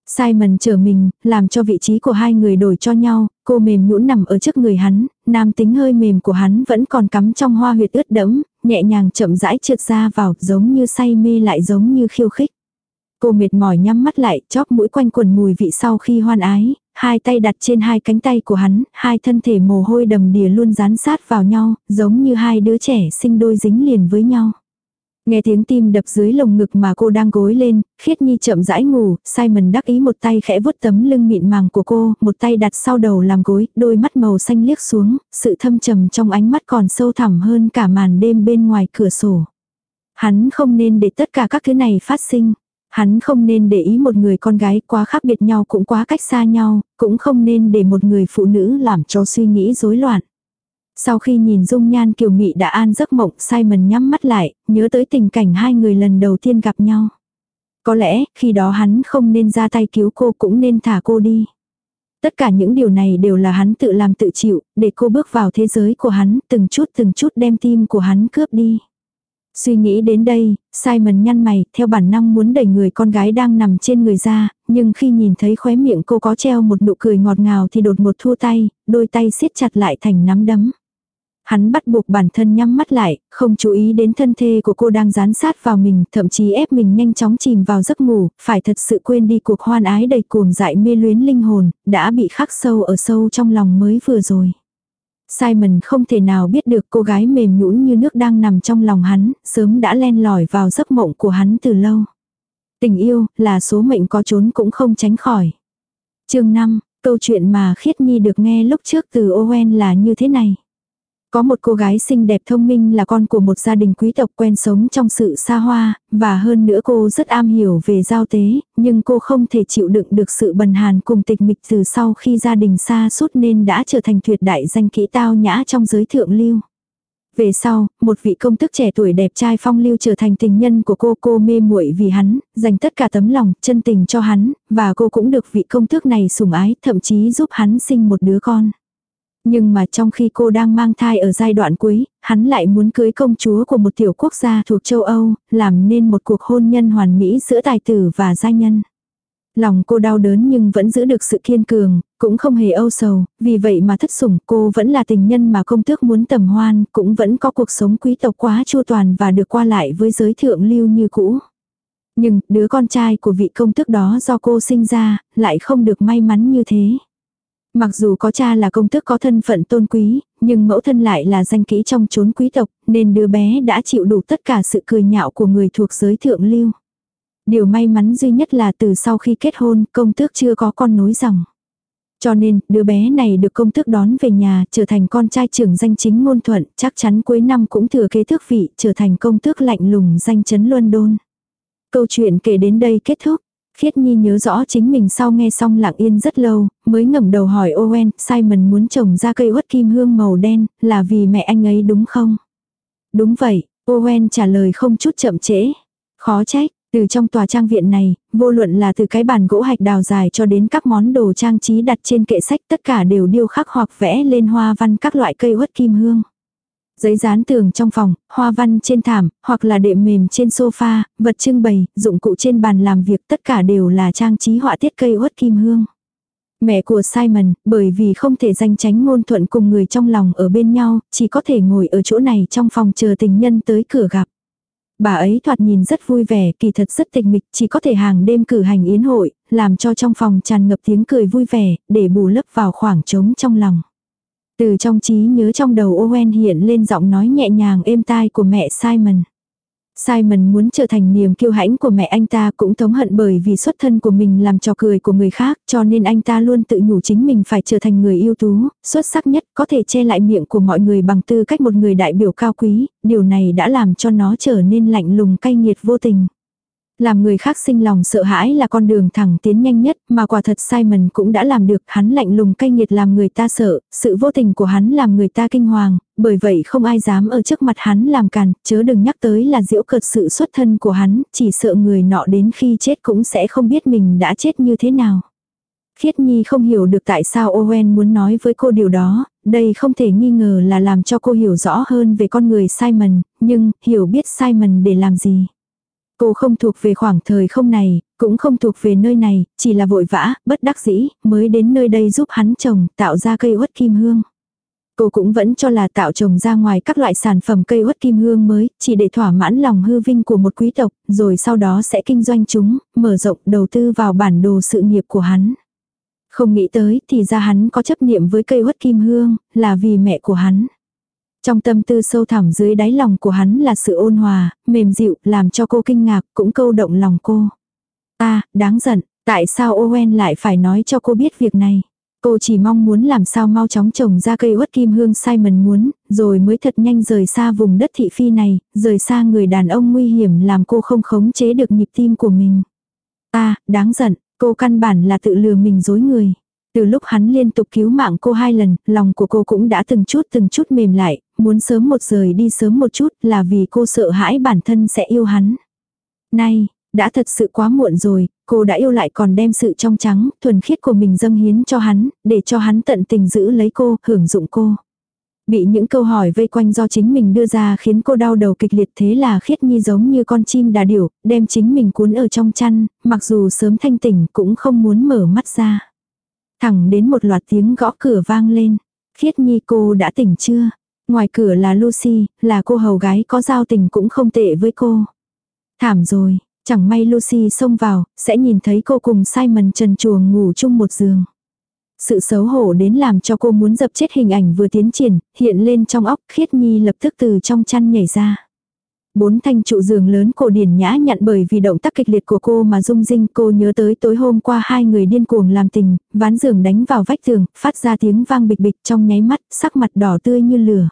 Speaker 1: Simon chờ mình, làm cho vị trí của hai người đổi cho nhau, cô mềm nhũn nằm ở trước người hắn, nam tính hơi mềm của hắn vẫn còn cắm trong hoa huyệt ướt đẫm, nhẹ nhàng chậm rãi trượt ra vào, giống như say mê lại giống như khiêu khích. Cô mệt mỏi nhắm mắt lại, chóp mũi quanh quần mùi vị sau khi hoan ái, hai tay đặt trên hai cánh tay của hắn, hai thân thể mồ hôi đầm đìa luôn dán sát vào nhau, giống như hai đứa trẻ sinh đôi dính liền với nhau. Nghe tiếng tim đập dưới lồng ngực mà cô đang gối lên, khiết nhi chậm rãi ngủ, Simon đắc ý một tay khẽ vuốt tấm lưng mịn màng của cô, một tay đặt sau đầu làm gối, đôi mắt màu xanh liếc xuống, sự thâm trầm trong ánh mắt còn sâu thẳm hơn cả màn đêm bên ngoài cửa sổ. Hắn không nên để tất cả các thứ này phát sinh. Hắn không nên để ý một người con gái quá khác biệt nhau cũng quá cách xa nhau, cũng không nên để một người phụ nữ làm cho suy nghĩ rối loạn. Sau khi nhìn dung nhan kiều mị đã an giấc mộng, Simon nhắm mắt lại, nhớ tới tình cảnh hai người lần đầu tiên gặp nhau. Có lẽ, khi đó hắn không nên ra tay cứu cô cũng nên thả cô đi. Tất cả những điều này đều là hắn tự làm tự chịu, để cô bước vào thế giới của hắn, từng chút từng chút đem tim của hắn cướp đi. Suy nghĩ đến đây, Simon nhăn mày, theo bản năng muốn đẩy người con gái đang nằm trên người ra, nhưng khi nhìn thấy khóe miệng cô có treo một nụ cười ngọt ngào thì đột một thua tay, đôi tay siết chặt lại thành nắm đấm. Hắn bắt buộc bản thân nhắm mắt lại, không chú ý đến thân thể của cô đang dán sát vào mình, thậm chí ép mình nhanh chóng chìm vào giấc ngủ, phải thật sự quên đi cuộc hoan ái đầy cuồng dại mê luyến linh hồn, đã bị khắc sâu ở sâu trong lòng mới vừa rồi. Simon không thể nào biết được cô gái mềm nhũn như nước đang nằm trong lòng hắn, sớm đã len lỏi vào giấc mộng của hắn từ lâu. Tình yêu là số mệnh có trốn cũng không tránh khỏi. chương 5, câu chuyện mà Khiết Nhi được nghe lúc trước từ Owen là như thế này. Có một cô gái xinh đẹp thông minh là con của một gia đình quý tộc quen sống trong sự xa hoa, và hơn nữa cô rất am hiểu về giao tế, nhưng cô không thể chịu đựng được sự bần hàn cùng tịch mịch từ sau khi gia đình xa suốt nên đã trở thành tuyệt đại danh kỹ tao nhã trong giới thượng lưu. Về sau, một vị công tức trẻ tuổi đẹp trai phong lưu trở thành tình nhân của cô cô mê muội vì hắn, dành tất cả tấm lòng, chân tình cho hắn, và cô cũng được vị công tước này sủng ái, thậm chí giúp hắn sinh một đứa con. Nhưng mà trong khi cô đang mang thai ở giai đoạn cuối, hắn lại muốn cưới công chúa của một tiểu quốc gia thuộc châu Âu, làm nên một cuộc hôn nhân hoàn mỹ giữa tài tử và gia nhân. Lòng cô đau đớn nhưng vẫn giữ được sự kiên cường, cũng không hề âu sầu, vì vậy mà thất sủng cô vẫn là tình nhân mà công tước muốn tầm hoan, cũng vẫn có cuộc sống quý tộc quá chu toàn và được qua lại với giới thượng lưu như cũ. Nhưng, đứa con trai của vị công tước đó do cô sinh ra, lại không được may mắn như thế. Mặc dù có cha là công tước có thân phận tôn quý, nhưng mẫu thân lại là danh kỹ trong chốn quý tộc, nên đứa bé đã chịu đủ tất cả sự cười nhạo của người thuộc giới thượng lưu. Điều may mắn duy nhất là từ sau khi kết hôn, công tước chưa có con nối dòng. Cho nên, đứa bé này được công tước đón về nhà, trở thành con trai trưởng danh chính ngôn thuận, chắc chắn cuối năm cũng thừa kế tước vị, trở thành công tước lạnh lùng danh chấn luân đôn. Câu chuyện kể đến đây kết thúc. Khiết Nhi nhớ rõ chính mình sau nghe xong lặng yên rất lâu, mới ngẩng đầu hỏi Owen, Simon muốn trồng ra cây uất kim hương màu đen, là vì mẹ anh ấy đúng không? Đúng vậy, Owen trả lời không chút chậm trễ. Khó trách, từ trong tòa trang viện này, vô luận là từ cái bàn gỗ hạch đào dài cho đến các món đồ trang trí đặt trên kệ sách tất cả đều điêu khắc hoặc vẽ lên hoa văn các loại cây uất kim hương. Giấy dán tường trong phòng, hoa văn trên thảm, hoặc là đệm mềm trên sofa, vật trưng bày, dụng cụ trên bàn làm việc tất cả đều là trang trí họa tiết cây uất kim hương. Mẹ của Simon, bởi vì không thể danh tránh ngôn thuận cùng người trong lòng ở bên nhau, chỉ có thể ngồi ở chỗ này trong phòng chờ tình nhân tới cửa gặp. Bà ấy thoạt nhìn rất vui vẻ, kỳ thật rất tịch mịch, chỉ có thể hàng đêm cử hành yến hội, làm cho trong phòng tràn ngập tiếng cười vui vẻ, để bù lấp vào khoảng trống trong lòng. Từ trong trí nhớ trong đầu Owen hiện lên giọng nói nhẹ nhàng êm tai của mẹ Simon. Simon muốn trở thành niềm kiêu hãnh của mẹ anh ta cũng thống hận bởi vì xuất thân của mình làm trò cười của người khác cho nên anh ta luôn tự nhủ chính mình phải trở thành người ưu tú, xuất sắc nhất có thể che lại miệng của mọi người bằng tư cách một người đại biểu cao quý, điều này đã làm cho nó trở nên lạnh lùng cay nghiệt vô tình. Làm người khác sinh lòng sợ hãi là con đường thẳng tiến nhanh nhất, mà quả thật Simon cũng đã làm được, hắn lạnh lùng cay nghiệt làm người ta sợ, sự vô tình của hắn làm người ta kinh hoàng, bởi vậy không ai dám ở trước mặt hắn làm càn, chớ đừng nhắc tới là diễu cợt sự xuất thân của hắn, chỉ sợ người nọ đến khi chết cũng sẽ không biết mình đã chết như thế nào. Khiết Nhi không hiểu được tại sao Owen muốn nói với cô điều đó, đây không thể nghi ngờ là làm cho cô hiểu rõ hơn về con người Simon, nhưng hiểu biết Simon để làm gì. Cô không thuộc về khoảng thời không này, cũng không thuộc về nơi này, chỉ là vội vã, bất đắc dĩ, mới đến nơi đây giúp hắn trồng, tạo ra cây uất kim hương. Cô cũng vẫn cho là tạo trồng ra ngoài các loại sản phẩm cây uất kim hương mới, chỉ để thỏa mãn lòng hư vinh của một quý tộc, rồi sau đó sẽ kinh doanh chúng, mở rộng đầu tư vào bản đồ sự nghiệp của hắn. Không nghĩ tới thì ra hắn có chấp niệm với cây uất kim hương, là vì mẹ của hắn. Trong tâm tư sâu thẳm dưới đáy lòng của hắn là sự ôn hòa, mềm dịu, làm cho cô kinh ngạc, cũng câu động lòng cô. Ta, đáng giận, tại sao Owen lại phải nói cho cô biết việc này? Cô chỉ mong muốn làm sao mau chóng trồng ra cây uất kim hương Simon muốn, rồi mới thật nhanh rời xa vùng đất thị phi này, rời xa người đàn ông nguy hiểm làm cô không khống chế được nhịp tim của mình. Ta, đáng giận, cô căn bản là tự lừa mình dối người. Từ lúc hắn liên tục cứu mạng cô hai lần, lòng của cô cũng đã từng chút từng chút mềm lại, muốn sớm một rời đi sớm một chút là vì cô sợ hãi bản thân sẽ yêu hắn. Nay, đã thật sự quá muộn rồi, cô đã yêu lại còn đem sự trong trắng, thuần khiết của mình dâng hiến cho hắn, để cho hắn tận tình giữ lấy cô, hưởng dụng cô. Bị những câu hỏi vây quanh do chính mình đưa ra khiến cô đau đầu kịch liệt thế là khiết nhi giống như con chim đà điểu, đem chính mình cuốn ở trong chăn, mặc dù sớm thanh tỉnh cũng không muốn mở mắt ra. Thẳng đến một loạt tiếng gõ cửa vang lên. Khiết nhi cô đã tỉnh chưa? Ngoài cửa là Lucy, là cô hầu gái có giao tình cũng không tệ với cô. Thảm rồi, chẳng may Lucy xông vào, sẽ nhìn thấy cô cùng Simon trần chuồng ngủ chung một giường. Sự xấu hổ đến làm cho cô muốn dập chết hình ảnh vừa tiến triển, hiện lên trong óc khiết nhi lập tức từ trong chăn nhảy ra. Bốn thanh trụ giường lớn cổ điển nhã nhận bởi vì động tác kịch liệt của cô mà rung rinh cô nhớ tới tối hôm qua hai người điên cuồng làm tình, ván giường đánh vào vách tường, phát ra tiếng vang bịch bịch trong nháy mắt, sắc mặt đỏ tươi như lửa.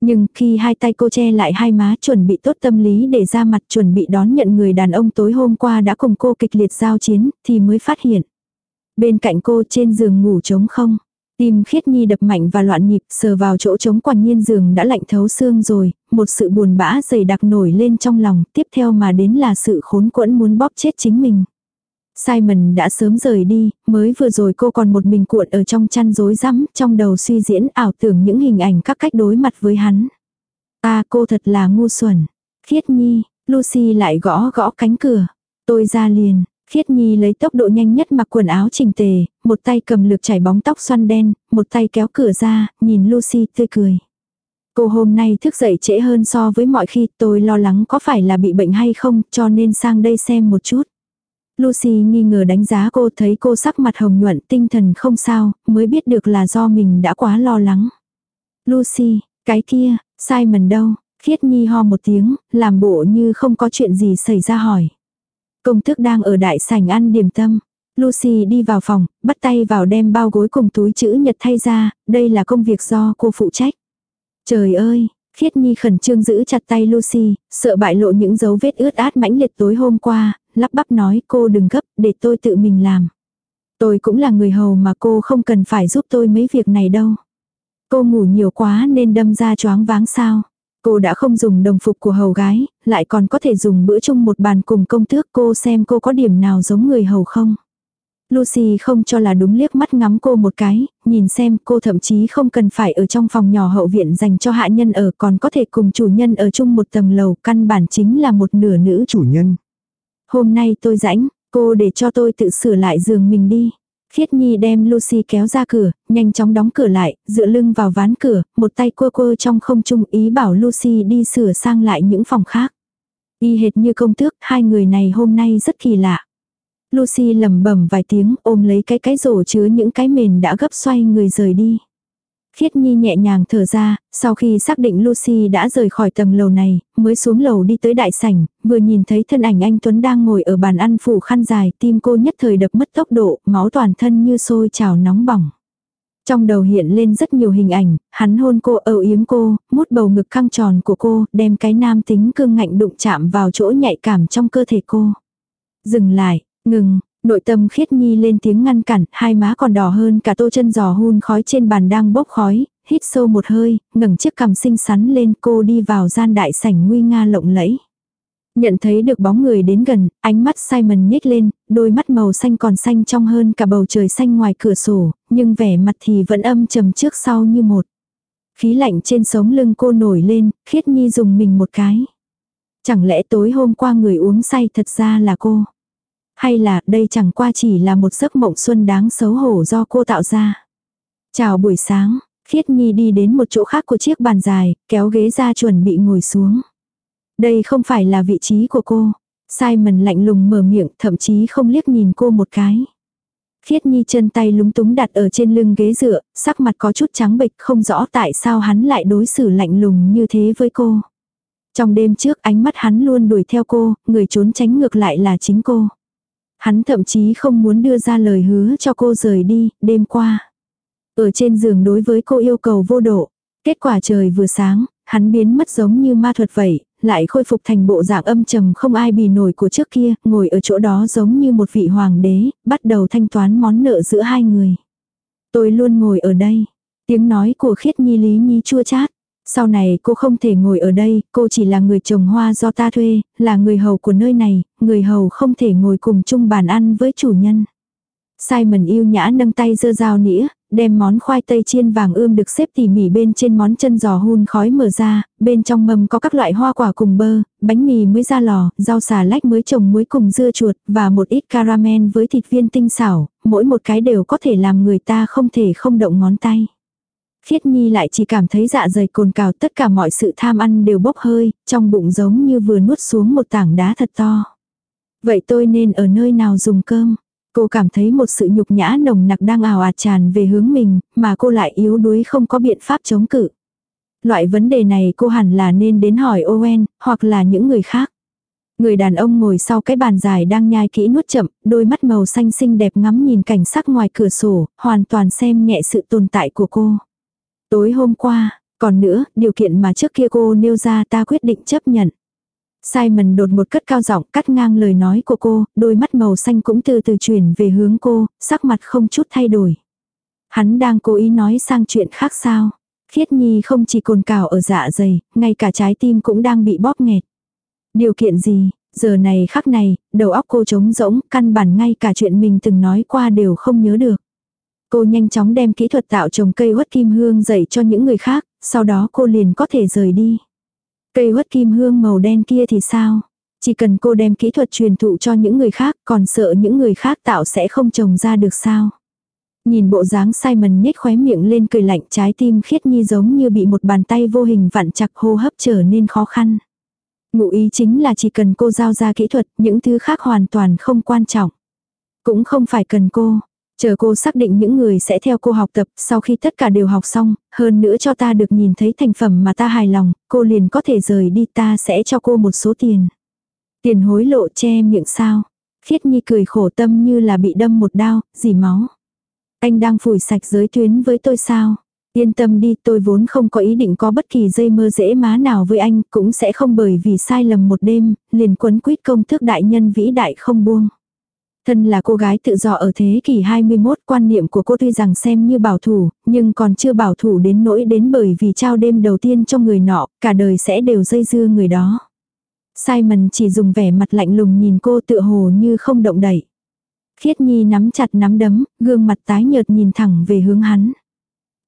Speaker 1: Nhưng khi hai tay cô che lại hai má chuẩn bị tốt tâm lý để ra mặt chuẩn bị đón nhận người đàn ông tối hôm qua đã cùng cô kịch liệt giao chiến thì mới phát hiện. Bên cạnh cô trên giường ngủ trống không. Tim khiết nhi đập mạnh và loạn nhịp sờ vào chỗ trống quả nhiên giường đã lạnh thấu xương rồi, một sự buồn bã dày đặc nổi lên trong lòng, tiếp theo mà đến là sự khốn quẫn muốn bóp chết chính mình. Simon đã sớm rời đi, mới vừa rồi cô còn một mình cuộn ở trong chăn rối rắm, trong đầu suy diễn ảo tưởng những hình ảnh các cách đối mặt với hắn. Ta cô thật là ngu xuẩn. Khiết nhi, Lucy lại gõ gõ cánh cửa. Tôi ra liền, Khiết Nhi lấy tốc độ nhanh nhất mặc quần áo chỉnh tề, một tay cầm lược chải bóng tóc xoăn đen, một tay kéo cửa ra, nhìn Lucy tươi cười. Cô hôm nay thức dậy trễ hơn so với mọi khi tôi lo lắng có phải là bị bệnh hay không cho nên sang đây xem một chút. Lucy nghi ngờ đánh giá cô thấy cô sắc mặt hồng nhuận tinh thần không sao, mới biết được là do mình đã quá lo lắng. Lucy, cái kia, Simon đâu? Khiết Nhi ho một tiếng, làm bộ như không có chuyện gì xảy ra hỏi. Công thức đang ở đại sảnh ăn điểm tâm. Lucy đi vào phòng, bắt tay vào đem bao gối cùng túi chữ nhật thay ra, đây là công việc do cô phụ trách. Trời ơi, Khiết Nhi khẩn trương giữ chặt tay Lucy, sợ bại lộ những dấu vết ướt át mãnh liệt tối hôm qua, lắp bắp nói cô đừng gấp, để tôi tự mình làm. Tôi cũng là người hầu mà cô không cần phải giúp tôi mấy việc này đâu. Cô ngủ nhiều quá nên đâm ra choáng váng sao. Cô đã không dùng đồng phục của hầu gái, lại còn có thể dùng bữa chung một bàn cùng công tước cô xem cô có điểm nào giống người hầu không. Lucy không cho là đúng liếc mắt ngắm cô một cái, nhìn xem cô thậm chí không cần phải ở trong phòng nhỏ hậu viện dành cho hạ nhân ở còn có thể cùng chủ nhân ở chung một tầng lầu căn bản chính là một nửa nữ
Speaker 2: chủ nhân.
Speaker 1: Hôm nay tôi rãnh, cô để cho tôi tự sửa lại giường mình đi. Khiết Nhi đem Lucy kéo ra cửa, nhanh chóng đóng cửa lại, dựa lưng vào ván cửa, một tay quơ quơ trong không trung ý bảo Lucy đi sửa sang lại những phòng khác. Y hệt như công tước, hai người này hôm nay rất kỳ lạ. Lucy lầm bẩm vài tiếng ôm lấy cái cái rổ chứa những cái mền đã gấp xoay người rời đi. Khiết Nhi nhẹ nhàng thở ra, sau khi xác định Lucy đã rời khỏi tầng lầu này, mới xuống lầu đi tới đại sảnh, vừa nhìn thấy thân ảnh anh Tuấn đang ngồi ở bàn ăn phủ khăn dài, tim cô nhất thời đập mất tốc độ, máu toàn thân như sôi trào nóng bỏng. Trong đầu hiện lên rất nhiều hình ảnh, hắn hôn cô âu yếm cô, mút bầu ngực căng tròn của cô, đem cái nam tính cương ngạnh đụng chạm vào chỗ nhạy cảm trong cơ thể cô. Dừng lại, ngừng, Nội tâm khiết nhi lên tiếng ngăn cản, hai má còn đỏ hơn cả tô chân giò hun khói trên bàn đang bốc khói, hít sâu một hơi, ngẩng chiếc cằm xinh xắn lên cô đi vào gian đại sảnh nguy nga lộng lẫy. Nhận thấy được bóng người đến gần, ánh mắt Simon nhếch lên, đôi mắt màu xanh còn xanh trong hơn cả bầu trời xanh ngoài cửa sổ, nhưng vẻ mặt thì vẫn âm trầm trước sau như một. Khí lạnh trên sống lưng cô nổi lên, khiết nhi dùng mình một cái. Chẳng lẽ tối hôm qua người uống say thật ra là cô? Hay là đây chẳng qua chỉ là một giấc mộng xuân đáng xấu hổ do cô tạo ra. Chào buổi sáng, Khiết Nhi đi đến một chỗ khác của chiếc bàn dài, kéo ghế ra chuẩn bị ngồi xuống. Đây không phải là vị trí của cô. Simon lạnh lùng mở miệng, thậm chí không liếc nhìn cô một cái. Khiết Nhi chân tay lúng túng đặt ở trên lưng ghế dựa, sắc mặt có chút trắng bệch không rõ tại sao hắn lại đối xử lạnh lùng như thế với cô. Trong đêm trước ánh mắt hắn luôn đuổi theo cô, người trốn tránh ngược lại là chính cô. Hắn thậm chí không muốn đưa ra lời hứa cho cô rời đi, đêm qua. Ở trên giường đối với cô yêu cầu vô độ. Kết quả trời vừa sáng, hắn biến mất giống như ma thuật vậy, lại khôi phục thành bộ dạng âm trầm không ai bì nổi của trước kia, ngồi ở chỗ đó giống như một vị hoàng đế, bắt đầu thanh toán món nợ giữa hai người. Tôi luôn ngồi ở đây. Tiếng nói của khiết nhi lý nhi chua chát. Sau này cô không thể ngồi ở đây, cô chỉ là người trồng hoa do ta thuê, là người hầu của nơi này, người hầu không thể ngồi cùng chung bàn ăn với chủ nhân. Simon yêu nhã nâng tay dơ dao nĩa, đem món khoai tây chiên vàng ươm được xếp tỉ mỉ bên trên món chân giò hun khói mở ra, bên trong mâm có các loại hoa quả cùng bơ, bánh mì mới ra lò, rau xà lách mới trồng muối cùng dưa chuột và một ít caramel với thịt viên tinh xảo, mỗi một cái đều có thể làm người ta không thể không động ngón tay. Khiết Nhi lại chỉ cảm thấy dạ dày cồn cào tất cả mọi sự tham ăn đều bốc hơi, trong bụng giống như vừa nuốt xuống một tảng đá thật to. Vậy tôi nên ở nơi nào dùng cơm? Cô cảm thấy một sự nhục nhã nồng nặc đang ảo ạt tràn về hướng mình, mà cô lại yếu đuối không có biện pháp chống cự. Loại vấn đề này cô hẳn là nên đến hỏi Owen, hoặc là những người khác. Người đàn ông ngồi sau cái bàn dài đang nhai kỹ nuốt chậm, đôi mắt màu xanh xinh đẹp ngắm nhìn cảnh sắc ngoài cửa sổ, hoàn toàn xem nhẹ sự tồn tại của cô. Tối hôm qua, còn nữa, điều kiện mà trước kia cô nêu ra ta quyết định chấp nhận. Simon đột một cất cao giọng cắt ngang lời nói của cô, đôi mắt màu xanh cũng từ từ chuyển về hướng cô, sắc mặt không chút thay đổi. Hắn đang cố ý nói sang chuyện khác sao. Khiết Nhi không chỉ cồn cào ở dạ dày, ngay cả trái tim cũng đang bị bóp nghẹt. Điều kiện gì, giờ này khắc này, đầu óc cô trống rỗng, căn bản ngay cả chuyện mình từng nói qua đều không nhớ được. Cô nhanh chóng đem kỹ thuật tạo trồng cây huất kim hương dạy cho những người khác, sau đó cô liền có thể rời đi. Cây huất kim hương màu đen kia thì sao? Chỉ cần cô đem kỹ thuật truyền thụ cho những người khác, còn sợ những người khác tạo sẽ không trồng ra được sao? Nhìn bộ dáng Simon nhếch khóe miệng lên cười lạnh trái tim khiết nhi giống như bị một bàn tay vô hình vặn chặt hô hấp trở nên khó khăn. Ngụ ý chính là chỉ cần cô giao ra kỹ thuật, những thứ khác hoàn toàn không quan trọng. Cũng không phải cần cô, Chờ cô xác định những người sẽ theo cô học tập, sau khi tất cả đều học xong, hơn nữa cho ta được nhìn thấy thành phẩm mà ta hài lòng, cô liền có thể rời đi ta sẽ cho cô một số tiền. Tiền hối lộ che miệng sao. Khiết Nhi cười khổ tâm như là bị đâm một đao, dì máu. Anh đang phủi sạch giới tuyến với tôi sao? Yên tâm đi, tôi vốn không có ý định có bất kỳ dây mơ dễ má nào với anh, cũng sẽ không bởi vì sai lầm một đêm, liền quấn quýt công thức đại nhân vĩ đại không buông. Thân là cô gái tự do ở thế kỷ 21, quan niệm của cô tuy rằng xem như bảo thủ, nhưng còn chưa bảo thủ đến nỗi đến bởi vì trao đêm đầu tiên cho người nọ, cả đời sẽ đều dây dưa người đó. Simon chỉ dùng vẻ mặt lạnh lùng nhìn cô tựa hồ như không động đậy. Khiết Nhi nắm chặt nắm đấm, gương mặt tái nhợt nhìn thẳng về hướng hắn.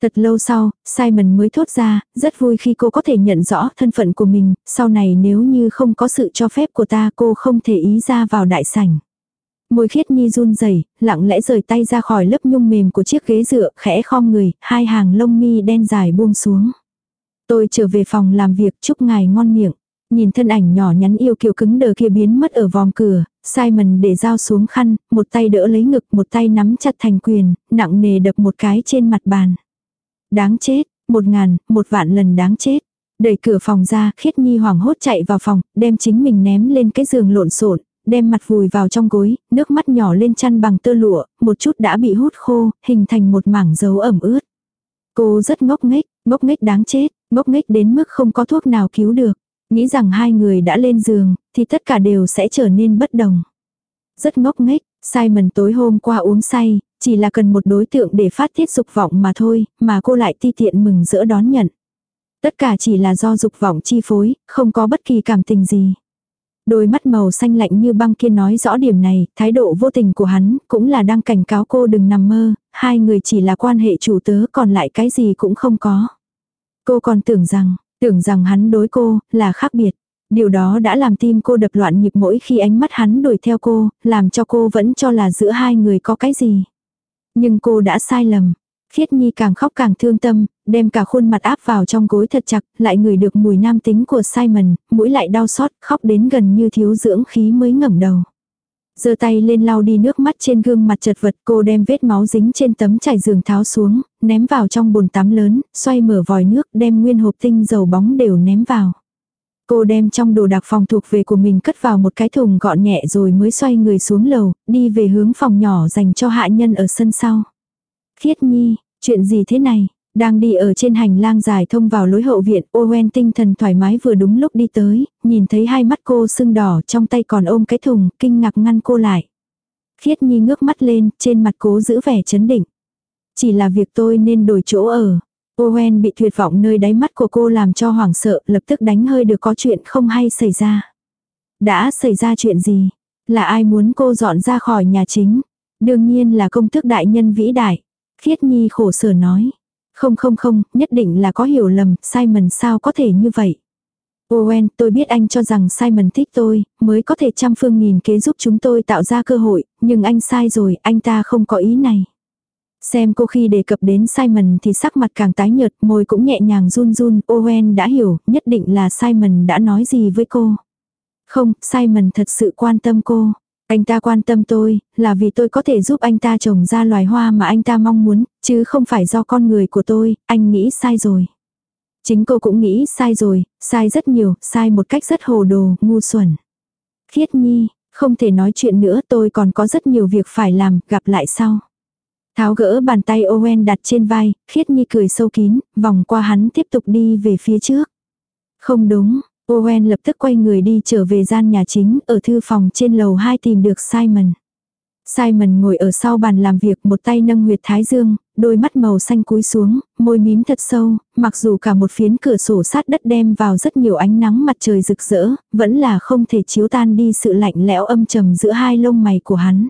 Speaker 1: Thật lâu sau, Simon mới thốt ra, rất vui khi cô có thể nhận rõ thân phận của mình, sau này nếu như không có sự cho phép của ta cô không thể ý ra vào đại sảnh. Môi khiết nhi run rẩy lặng lẽ rời tay ra khỏi lớp nhung mềm của chiếc ghế dựa, khẽ khom người, hai hàng lông mi đen dài buông xuống. Tôi trở về phòng làm việc chúc ngài ngon miệng. Nhìn thân ảnh nhỏ nhắn yêu kiều cứng đờ kia biến mất ở vòng cửa, Simon để dao xuống khăn, một tay đỡ lấy ngực, một tay nắm chặt thành quyền, nặng nề đập một cái trên mặt bàn. Đáng chết, một ngàn, một vạn lần đáng chết. Đẩy cửa phòng ra, khiết nhi hoảng hốt chạy vào phòng, đem chính mình ném lên cái giường lộn xộn đem mặt vùi vào trong gối, nước mắt nhỏ lên chăn bằng tơ lụa, một chút đã bị hút khô, hình thành một mảng dấu ẩm ướt. Cô rất ngốc nghếch, ngốc nghếch đáng chết, ngốc nghếch đến mức không có thuốc nào cứu được. Nghĩ rằng hai người đã lên giường, thì tất cả đều sẽ trở nên bất đồng. Rất ngốc nghếch, Simon tối hôm qua uống say, chỉ là cần một đối tượng để phát tiết dục vọng mà thôi, mà cô lại ti tiện mừng rỡ đón nhận. Tất cả chỉ là do dục vọng chi phối, không có bất kỳ cảm tình gì. Đôi mắt màu xanh lạnh như băng kia nói rõ điểm này, thái độ vô tình của hắn cũng là đang cảnh cáo cô đừng nằm mơ, hai người chỉ là quan hệ chủ tớ còn lại cái gì cũng không có. Cô còn tưởng rằng, tưởng rằng hắn đối cô là khác biệt. Điều đó đã làm tim cô đập loạn nhịp mỗi khi ánh mắt hắn đuổi theo cô, làm cho cô vẫn cho là giữa hai người có cái gì. Nhưng cô đã sai lầm. Khiết Nhi càng khóc càng thương tâm, đem cả khuôn mặt áp vào trong gối thật chặt, lại ngửi được mùi nam tính của Simon, mũi lại đau xót, khóc đến gần như thiếu dưỡng khí mới ngẩng đầu. giơ tay lên lau đi nước mắt trên gương mặt chật vật, cô đem vết máu dính trên tấm trải giường tháo xuống, ném vào trong bồn tắm lớn, xoay mở vòi nước, đem nguyên hộp tinh dầu bóng đều ném vào. Cô đem trong đồ đạc phòng thuộc về của mình cất vào một cái thùng gọn nhẹ rồi mới xoay người xuống lầu, đi về hướng phòng nhỏ dành cho hạ nhân ở sân sau. Khiết Nhi, chuyện gì thế này? Đang đi ở trên hành lang dài thông vào lối hậu viện, Owen tinh thần thoải mái vừa đúng lúc đi tới, nhìn thấy hai mắt cô sưng đỏ trong tay còn ôm cái thùng, kinh ngạc ngăn cô lại. Khiết Nhi ngước mắt lên, trên mặt cố giữ vẻ chấn định. Chỉ là việc tôi nên đổi chỗ ở. Owen bị tuyệt vọng nơi đáy mắt của cô làm cho hoảng sợ, lập tức đánh hơi được có chuyện không hay xảy ra. Đã xảy ra chuyện gì? Là ai muốn cô dọn ra khỏi nhà chính? Đương nhiên là công thức đại nhân vĩ đại. Khiết Nhi khổ sở nói. Không không không, nhất định là có hiểu lầm, Simon sao có thể như vậy. Owen, tôi biết anh cho rằng Simon thích tôi, mới có thể trăm phương nghìn kế giúp chúng tôi tạo ra cơ hội, nhưng anh sai rồi, anh ta không có ý này. Xem cô khi đề cập đến Simon thì sắc mặt càng tái nhợt, môi cũng nhẹ nhàng run run, Owen đã hiểu, nhất định là Simon đã nói gì với cô. Không, Simon thật sự quan tâm cô. Anh ta quan tâm tôi, là vì tôi có thể giúp anh ta trồng ra loài hoa mà anh ta mong muốn, chứ không phải do con người của tôi, anh nghĩ sai rồi. Chính cô cũng nghĩ sai rồi, sai rất nhiều, sai một cách rất hồ đồ, ngu xuẩn. Khiết Nhi, không thể nói chuyện nữa tôi còn có rất nhiều việc phải làm, gặp lại sau. Tháo gỡ bàn tay Owen đặt trên vai, Khiết Nhi cười sâu kín, vòng qua hắn tiếp tục đi về phía trước. Không đúng, Owen lập tức quay người đi trở về gian nhà chính, ở thư phòng trên lầu 2 tìm được Simon. Simon ngồi ở sau bàn làm việc một tay nâng huyệt thái dương, đôi mắt màu xanh cúi xuống, môi mím thật sâu, mặc dù cả một phiến cửa sổ sát đất đem vào rất nhiều ánh nắng mặt trời rực rỡ, vẫn là không thể chiếu tan đi sự lạnh lẽo âm trầm giữa hai lông mày của hắn.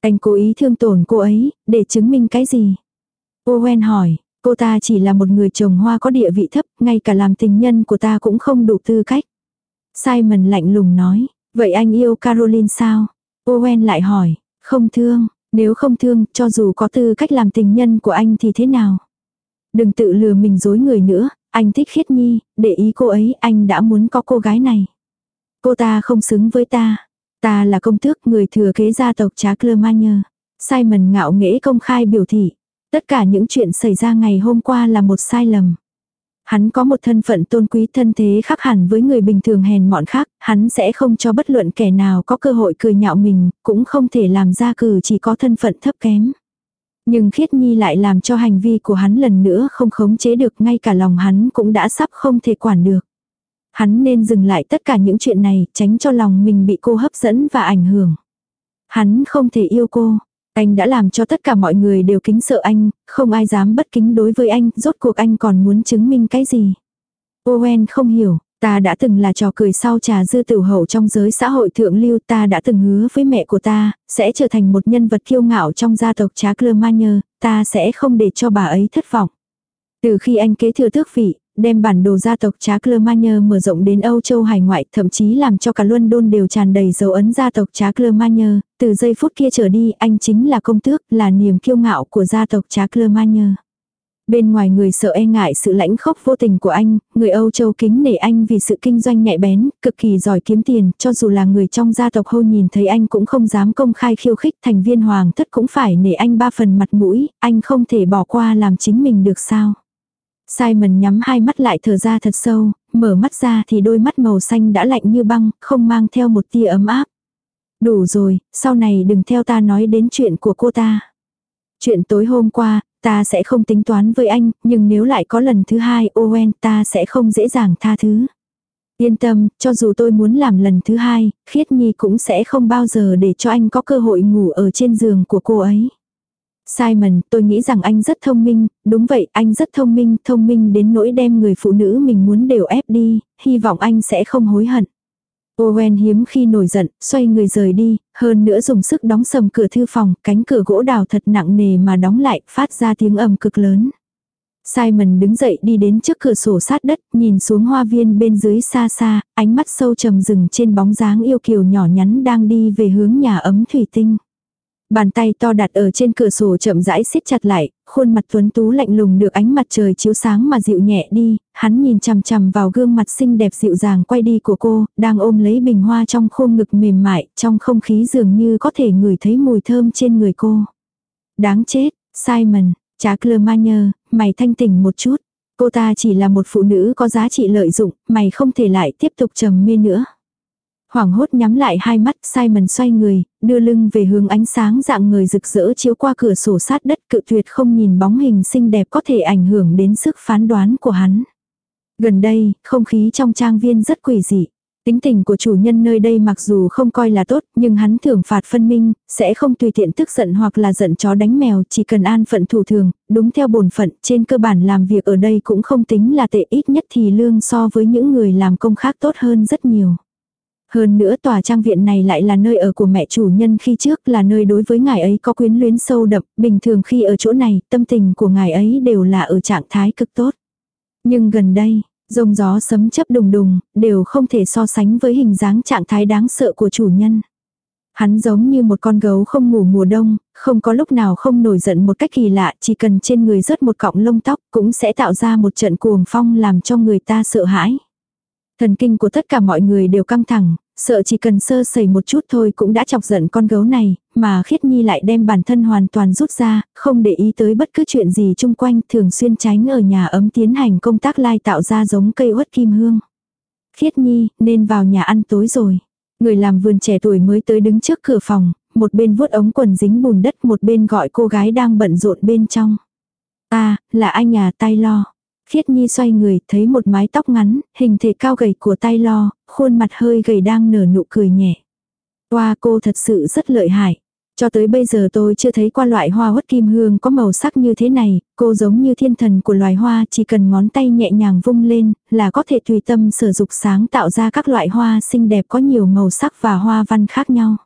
Speaker 1: Anh cố ý thương tổn cô ấy, để chứng minh cái gì? Owen hỏi, Cô ta chỉ là một người trồng hoa có địa vị thấp, ngay cả làm tình nhân của ta cũng không đủ tư cách. Simon lạnh lùng nói, vậy anh yêu Caroline sao? Owen lại hỏi, không thương, nếu không thương, cho dù có tư cách làm tình nhân của anh thì thế nào? Đừng tự lừa mình dối người nữa, anh thích khiết nhi, để ý cô ấy, anh đã muốn có cô gái này. Cô ta không xứng với ta. Ta là công tước người thừa kế gia tộc Trá Clermagner. Simon ngạo nghễ công khai biểu thị. Tất cả những chuyện xảy ra ngày hôm qua là một sai lầm. Hắn có một thân phận tôn quý thân thế khác hẳn với người bình thường hèn mọn khác, hắn sẽ không cho bất luận kẻ nào có cơ hội cười nhạo mình, cũng không thể làm ra cử chỉ có thân phận thấp kém. Nhưng khiết nhi lại làm cho hành vi của hắn lần nữa không khống chế được ngay cả lòng hắn cũng đã sắp không thể quản được. Hắn nên dừng lại tất cả những chuyện này, tránh cho lòng mình bị cô hấp dẫn và ảnh hưởng. Hắn không thể yêu cô. Anh đã làm cho tất cả mọi người đều kính sợ anh, không ai dám bất kính đối với anh, rốt cuộc anh còn muốn chứng minh cái gì. Owen không hiểu, ta đã từng là trò cười sau trà dư tử hậu trong giới xã hội thượng lưu ta đã từng hứa với mẹ của ta, sẽ trở thành một nhân vật kiêu ngạo trong gia tộc trá Clermagner, ta sẽ không để cho bà ấy thất vọng. Từ khi anh kế thừa tước vị, đem bản đồ gia tộc Trá Clermagner mở rộng đến Âu Châu hải ngoại, thậm chí làm cho cả London đều tràn đầy dấu ấn gia tộc Trá Clermagner, từ giây phút kia trở đi, anh chính là công tước, là niềm kiêu ngạo của gia tộc Trá Clermagner. Bên ngoài người sợ e ngại sự lãnh khốc vô tình của anh, người Âu Châu kính nể anh vì sự kinh doanh nhạy bén, cực kỳ giỏi kiếm tiền, cho dù là người trong gia tộc hô nhìn thấy anh cũng không dám công khai khiêu khích thành viên hoàng thất cũng phải nể anh ba phần mặt mũi, anh không thể bỏ qua làm chính mình được sao. Simon nhắm hai mắt lại thở ra thật sâu, mở mắt ra thì đôi mắt màu xanh đã lạnh như băng, không mang theo một tia ấm áp. Đủ rồi, sau này đừng theo ta nói đến chuyện của cô ta. Chuyện tối hôm qua, ta sẽ không tính toán với anh, nhưng nếu lại có lần thứ hai Owen ta sẽ không dễ dàng tha thứ. Yên tâm, cho dù tôi muốn làm lần thứ hai, khiết nhi cũng sẽ không bao giờ để cho anh có cơ hội ngủ ở trên giường của cô ấy. Simon, tôi nghĩ rằng anh rất thông minh, đúng vậy, anh rất thông minh, thông minh đến nỗi đem người phụ nữ mình muốn đều ép đi, hy vọng anh sẽ không hối hận. Owen hiếm khi nổi giận, xoay người rời đi, hơn nữa dùng sức đóng sầm cửa thư phòng, cánh cửa gỗ đào thật nặng nề mà đóng lại, phát ra tiếng ầm cực lớn. Simon đứng dậy đi đến trước cửa sổ sát đất, nhìn xuống hoa viên bên dưới xa xa, ánh mắt sâu trầm rừng trên bóng dáng yêu kiều nhỏ nhắn đang đi về hướng nhà ấm thủy tinh. Bàn tay to đặt ở trên cửa sổ chậm rãi siết chặt lại, khuôn mặt tuấn tú lạnh lùng được ánh mặt trời chiếu sáng mà dịu nhẹ đi, hắn nhìn chằm chằm vào gương mặt xinh đẹp dịu dàng quay đi của cô, đang ôm lấy bình hoa trong khôn ngực mềm mại, trong không khí dường như có thể ngửi thấy mùi thơm trên người cô. Đáng chết, Simon, Trá Nhơ, mày thanh tỉnh một chút. Cô ta chỉ là một phụ nữ có giá trị lợi dụng, mày không thể lại tiếp tục trầm mê nữa. Hoảng hốt nhắm lại hai mắt, Simon xoay người, đưa lưng về hướng ánh sáng dạng người rực rỡ chiếu qua cửa sổ sát đất cự tuyệt không nhìn bóng hình xinh đẹp có thể ảnh hưởng đến sức phán đoán của hắn. Gần đây, không khí trong trang viên rất quỷ dị. Tính tình của chủ nhân nơi đây mặc dù không coi là tốt, nhưng hắn thưởng phạt phân minh, sẽ không tùy tiện tức giận hoặc là giận chó đánh mèo, chỉ cần an phận thủ thường, đúng theo bổn phận, trên cơ bản làm việc ở đây cũng không tính là tệ ít nhất thì lương so với những người làm công khác tốt hơn rất nhiều. Hơn nữa tòa trang viện này lại là nơi ở của mẹ chủ nhân khi trước là nơi đối với ngài ấy có quyến luyến sâu đậm, bình thường khi ở chỗ này, tâm tình của ngài ấy đều là ở trạng thái cực tốt. Nhưng gần đây, rông gió sấm chấp đùng đùng, đều không thể so sánh với hình dáng trạng thái đáng sợ của chủ nhân. Hắn giống như một con gấu không ngủ mùa đông, không có lúc nào không nổi giận một cách kỳ lạ, chỉ cần trên người rớt một cọng lông tóc cũng sẽ tạo ra một trận cuồng phong làm cho người ta sợ hãi. Thần kinh của tất cả mọi người đều căng thẳng, sợ chỉ cần sơ sẩy một chút thôi cũng đã chọc giận con gấu này, mà khiết nhi lại đem bản thân hoàn toàn rút ra, không để ý tới bất cứ chuyện gì chung quanh, thường xuyên tránh ở nhà ấm tiến hành công tác lai tạo ra giống cây uất kim hương. Khiết nhi, nên vào nhà ăn tối rồi. Người làm vườn trẻ tuổi mới tới đứng trước cửa phòng, một bên vuốt ống quần dính bùn đất một bên gọi cô gái đang bận rộn bên trong. À, là anh nhà tay lo. Khiết Nhi xoay người, thấy một mái tóc ngắn, hình thể cao gầy của tay lo, khuôn mặt hơi gầy đang nở nụ cười nhẹ. Hoa cô thật sự rất lợi hại. Cho tới bây giờ tôi chưa thấy qua loại hoa hốt kim hương có màu sắc như thế này, cô giống như thiên thần của loài hoa chỉ cần ngón tay nhẹ nhàng vung lên là có thể tùy tâm sử dụng sáng tạo ra các loại hoa xinh đẹp có nhiều màu sắc và hoa văn khác nhau.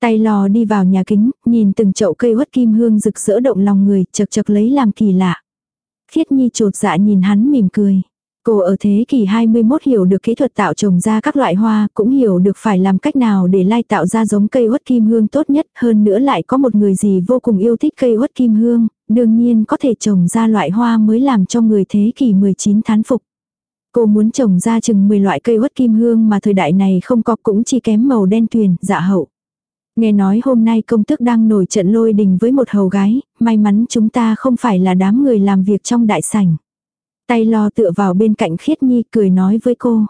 Speaker 1: Tay lò đi vào nhà kính, nhìn từng chậu cây hốt kim hương rực rỡ động lòng người, chật chật lấy làm kỳ lạ. Thiết Nhi trột dạ nhìn hắn mỉm cười. Cô ở thế kỷ 21 hiểu được kỹ thuật tạo trồng ra các loại hoa, cũng hiểu được phải làm cách nào để lai tạo ra giống cây uất kim hương tốt nhất, hơn nữa lại có một người gì vô cùng yêu thích cây uất kim hương, đương nhiên có thể trồng ra loại hoa mới làm cho người thế kỷ 19 thán phục. Cô muốn trồng ra chừng 10 loại cây uất kim hương mà thời đại này không có cũng chỉ kém màu đen tuyền, dạ hậu. Nghe nói hôm nay công tước đang nổi trận lôi đình với một hầu gái, may mắn chúng ta không phải là đám người làm việc trong đại sảnh. Tay lo tựa vào bên cạnh khiết nhi cười nói với cô.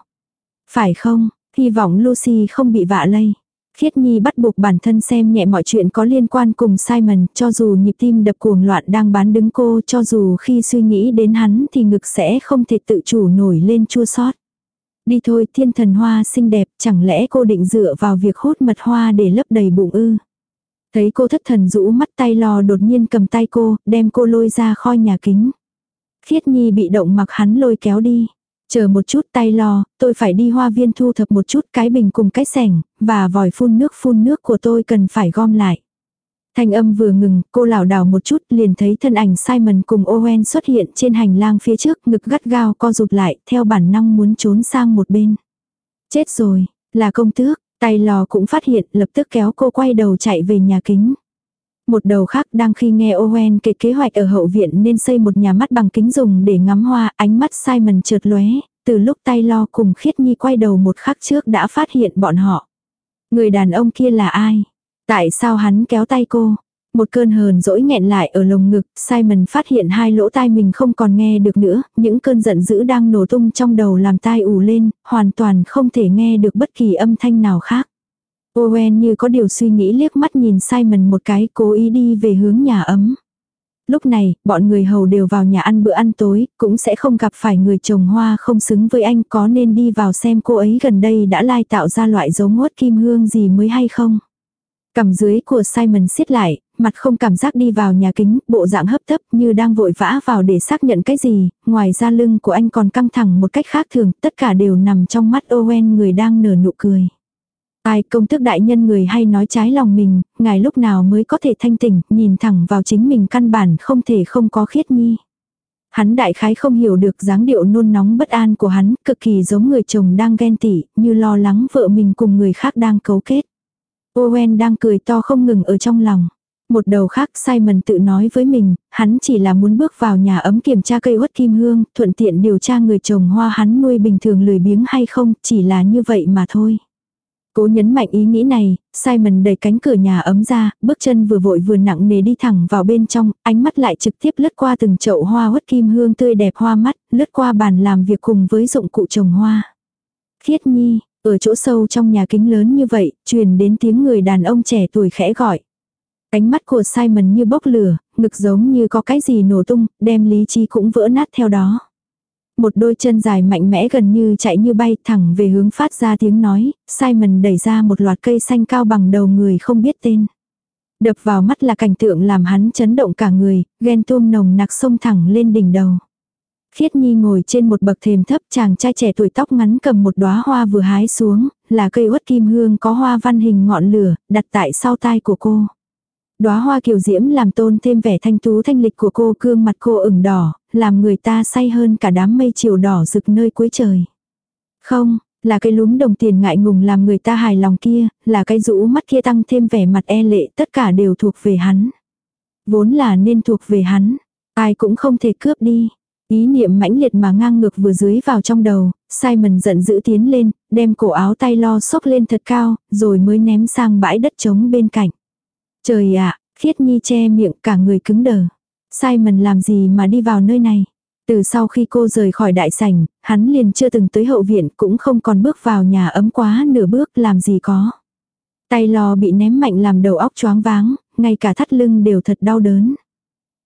Speaker 1: Phải không, hy vọng Lucy không bị vạ lây. Khiết Nhi bắt buộc bản thân xem nhẹ mọi chuyện có liên quan cùng Simon, cho dù nhịp tim đập cuồng loạn đang bán đứng cô, cho dù khi suy nghĩ đến hắn thì ngực sẽ không thể tự chủ nổi lên chua xót. Đi thôi, thiên thần hoa xinh đẹp, chẳng lẽ cô định dựa vào việc hút mật hoa để lấp đầy bụng ư? Thấy cô thất thần rũ mắt tay lò đột nhiên cầm tay cô, đem cô lôi ra khỏi nhà kính. Khiết Nhi bị động mặc hắn lôi kéo đi. Chờ một chút tay lò, tôi phải đi hoa viên thu thập một chút cái bình cùng cái sẻng, và vòi phun nước phun nước của tôi cần phải gom lại. Thanh âm vừa ngừng, cô lảo đảo một chút liền thấy thân ảnh Simon cùng Owen xuất hiện trên hành lang phía trước ngực gắt gao co rụt lại theo bản năng muốn trốn sang một bên. Chết rồi, là công tước, tay lò cũng phát hiện lập tức kéo cô quay đầu chạy về nhà kính. Một đầu khác đang khi nghe Owen kể kế hoạch ở hậu viện nên xây một nhà mắt bằng kính dùng để ngắm hoa, ánh mắt Simon trượt lóe, từ lúc tay lo cùng khiết nhi quay đầu một khắc trước đã phát hiện bọn họ. Người đàn ông kia là ai? Tại sao hắn kéo tay cô? Một cơn hờn dỗi nghẹn lại ở lồng ngực, Simon phát hiện hai lỗ tai mình không còn nghe được nữa, những cơn giận dữ đang nổ tung trong đầu làm tai ù lên, hoàn toàn không thể nghe được bất kỳ âm thanh nào khác. Owen như có điều suy nghĩ liếc mắt nhìn Simon một cái cố ý đi về hướng nhà ấm. Lúc này, bọn người hầu đều vào nhà ăn bữa ăn tối, cũng sẽ không gặp phải người trồng hoa không xứng với anh có nên đi vào xem cô ấy gần đây đã lai tạo ra loại dấu ngốt kim hương gì mới hay không. Cầm dưới của Simon siết lại, mặt không cảm giác đi vào nhà kính, bộ dạng hấp tấp như đang vội vã vào để xác nhận cái gì, ngoài ra lưng của anh còn căng thẳng một cách khác thường, tất cả đều nằm trong mắt Owen người đang nở nụ cười. Ai công thức đại nhân người hay nói trái lòng mình, ngài lúc nào mới có thể thanh tỉnh, nhìn thẳng vào chính mình căn bản không thể không có khiết nhi. Hắn đại khái không hiểu được dáng điệu nôn nóng bất an của hắn, cực kỳ giống người chồng đang ghen tị, như lo lắng vợ mình cùng người khác đang cấu kết. Owen đang cười to không ngừng ở trong lòng. Một đầu khác Simon tự nói với mình, hắn chỉ là muốn bước vào nhà ấm kiểm tra cây uất kim hương, thuận tiện điều tra người trồng hoa hắn nuôi bình thường lười biếng hay không, chỉ là như vậy mà thôi. Cố nhấn mạnh ý nghĩ này, Simon đẩy cánh cửa nhà ấm ra, bước chân vừa vội vừa nặng nề đi thẳng vào bên trong, ánh mắt lại trực tiếp lướt qua từng chậu hoa uất kim hương tươi đẹp hoa mắt, lướt qua bàn làm việc cùng với dụng cụ trồng hoa. Khiết nhi, ở chỗ sâu trong nhà kính lớn như vậy, truyền đến tiếng người đàn ông trẻ tuổi khẽ gọi. Cánh mắt của Simon như bốc lửa, ngực giống như có cái gì nổ tung, đem lý trí cũng vỡ nát theo đó. Một đôi chân dài mạnh mẽ gần như chạy như bay thẳng về hướng phát ra tiếng nói, Simon đẩy ra một loạt cây xanh cao bằng đầu người không biết tên. Đập vào mắt là cảnh tượng làm hắn chấn động cả người, ghen tuông nồng nặc sông thẳng lên đỉnh đầu. Khiết Nhi ngồi trên một bậc thềm thấp chàng trai trẻ tuổi tóc ngắn cầm một đóa hoa vừa hái xuống, là cây uất kim hương có hoa văn hình ngọn lửa, đặt tại sau tai của cô. Đóa hoa kiều diễm làm tôn thêm vẻ thanh tú thanh lịch của cô cương mặt cô ửng đỏ, làm người ta say hơn cả đám mây chiều đỏ rực nơi cuối trời. Không, là cái lúm đồng tiền ngại ngùng làm người ta hài lòng kia, là cái rũ mắt kia tăng thêm vẻ mặt e lệ, tất cả đều thuộc về hắn. Vốn là nên thuộc về hắn, ai cũng không thể cướp đi. Ý niệm mãnh liệt mà ngang ngược vừa dưới vào trong đầu, Simon giận dữ tiến lên, đem cổ áo tay lo xốc lên thật cao, rồi mới ném sang bãi đất trống bên cạnh. Trời ạ, khiết nhi che miệng cả người cứng đờ. Simon làm gì mà đi vào nơi này? Từ sau khi cô rời khỏi đại sảnh, hắn liền chưa từng tới hậu viện cũng không còn bước vào nhà ấm quá nửa bước làm gì có. Tay lò bị ném mạnh làm đầu óc choáng váng, ngay cả thắt lưng đều thật đau đớn.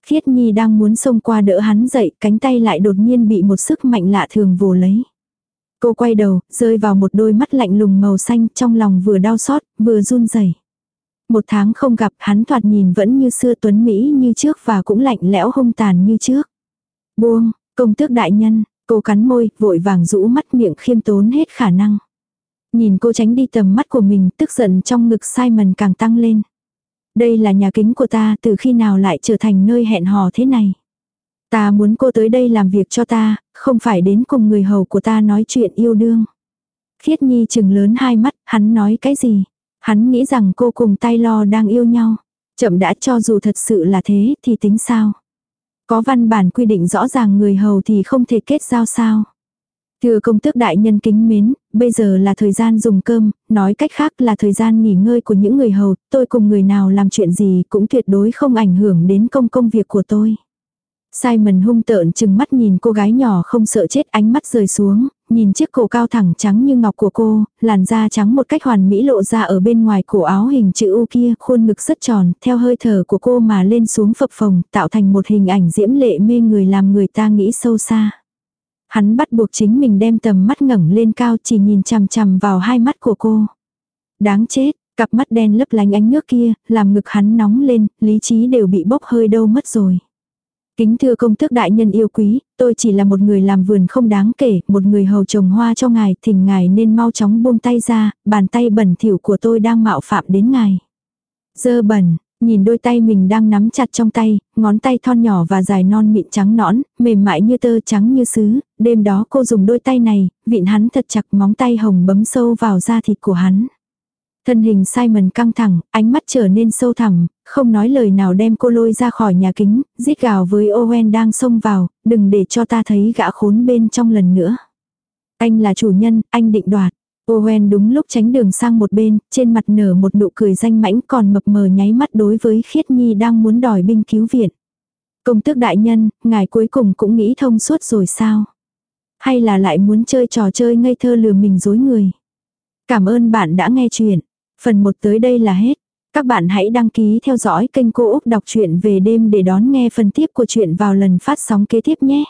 Speaker 1: Khiết Nhi đang muốn xông qua đỡ hắn dậy, cánh tay lại đột nhiên bị một sức mạnh lạ thường vồ lấy. Cô quay đầu, rơi vào một đôi mắt lạnh lùng màu xanh trong lòng vừa đau xót, vừa run rẩy. Một tháng không gặp hắn thoạt nhìn vẫn như xưa tuấn Mỹ như trước và cũng lạnh lẽo hung tàn như trước. Buông, công tước đại nhân, cô cắn môi, vội vàng rũ mắt miệng khiêm tốn hết khả năng. Nhìn cô tránh đi tầm mắt của mình, tức giận trong ngực Simon càng tăng lên. Đây là nhà kính của ta, từ khi nào lại trở thành nơi hẹn hò thế này. Ta muốn cô tới đây làm việc cho ta, không phải đến cùng người hầu của ta nói chuyện yêu đương. Khiết Nhi chừng lớn hai mắt, hắn nói cái gì? Hắn nghĩ rằng cô cùng tay lo đang yêu nhau. Chậm đã cho dù thật sự là thế thì tính sao? Có văn bản quy định rõ ràng người hầu thì không thể kết giao sao? Thưa công tước đại nhân kính mến, bây giờ là thời gian dùng cơm, nói cách khác là thời gian nghỉ ngơi của những người hầu, tôi cùng người nào làm chuyện gì cũng tuyệt đối không ảnh hưởng đến công công việc của tôi. Simon hung tợn chừng mắt nhìn cô gái nhỏ không sợ chết ánh mắt rời xuống, nhìn chiếc cổ cao thẳng trắng như ngọc của cô, làn da trắng một cách hoàn mỹ lộ ra ở bên ngoài cổ áo hình chữ U kia, khuôn ngực rất tròn, theo hơi thở của cô mà lên xuống phập phồng, tạo thành một hình ảnh diễm lệ mê người làm người ta nghĩ sâu xa. Hắn bắt buộc chính mình đem tầm mắt ngẩng lên cao chỉ nhìn chằm chằm vào hai mắt của cô. Đáng chết, cặp mắt đen lấp lánh ánh nước kia, làm ngực hắn nóng lên, lý trí đều bị bốc hơi đâu mất rồi. Kính thưa công tước đại nhân yêu quý, tôi chỉ là một người làm vườn không đáng kể, một người hầu trồng hoa cho ngài, thỉnh ngài nên mau chóng buông tay ra, bàn tay bẩn thỉu của tôi đang mạo phạm đến ngài. Dơ bẩn, nhìn đôi tay mình đang nắm chặt trong tay, ngón tay thon nhỏ và dài non mịn trắng nõn, mềm mại như tơ trắng như sứ, đêm đó cô dùng đôi tay này, vịn hắn thật chặt móng tay hồng bấm sâu vào da thịt của hắn. Thân hình Simon căng thẳng, ánh mắt trở nên sâu thẳm, không nói lời nào đem cô lôi ra khỏi nhà kính, rít gào với Owen đang xông vào, đừng để cho ta thấy gã khốn bên trong lần nữa. Anh là chủ nhân, anh định đoạt. Owen đúng lúc tránh đường sang một bên, trên mặt nở một nụ cười danh mãnh còn mập mờ nháy mắt đối với khiết nhi đang muốn đòi binh cứu viện. Công tước đại nhân, ngài cuối cùng cũng nghĩ thông suốt rồi sao? Hay là lại muốn chơi trò chơi ngây thơ lừa mình dối người? Cảm ơn bạn đã nghe chuyện. Phần 1 tới đây là hết. Các bạn hãy đăng ký theo dõi kênh Cô Úc Đọc truyện về đêm để đón nghe phần tiếp của chuyện vào lần phát sóng kế tiếp nhé.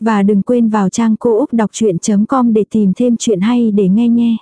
Speaker 1: Và đừng quên vào trang cô úc đọc chuyện.com để tìm thêm chuyện hay để nghe nhé.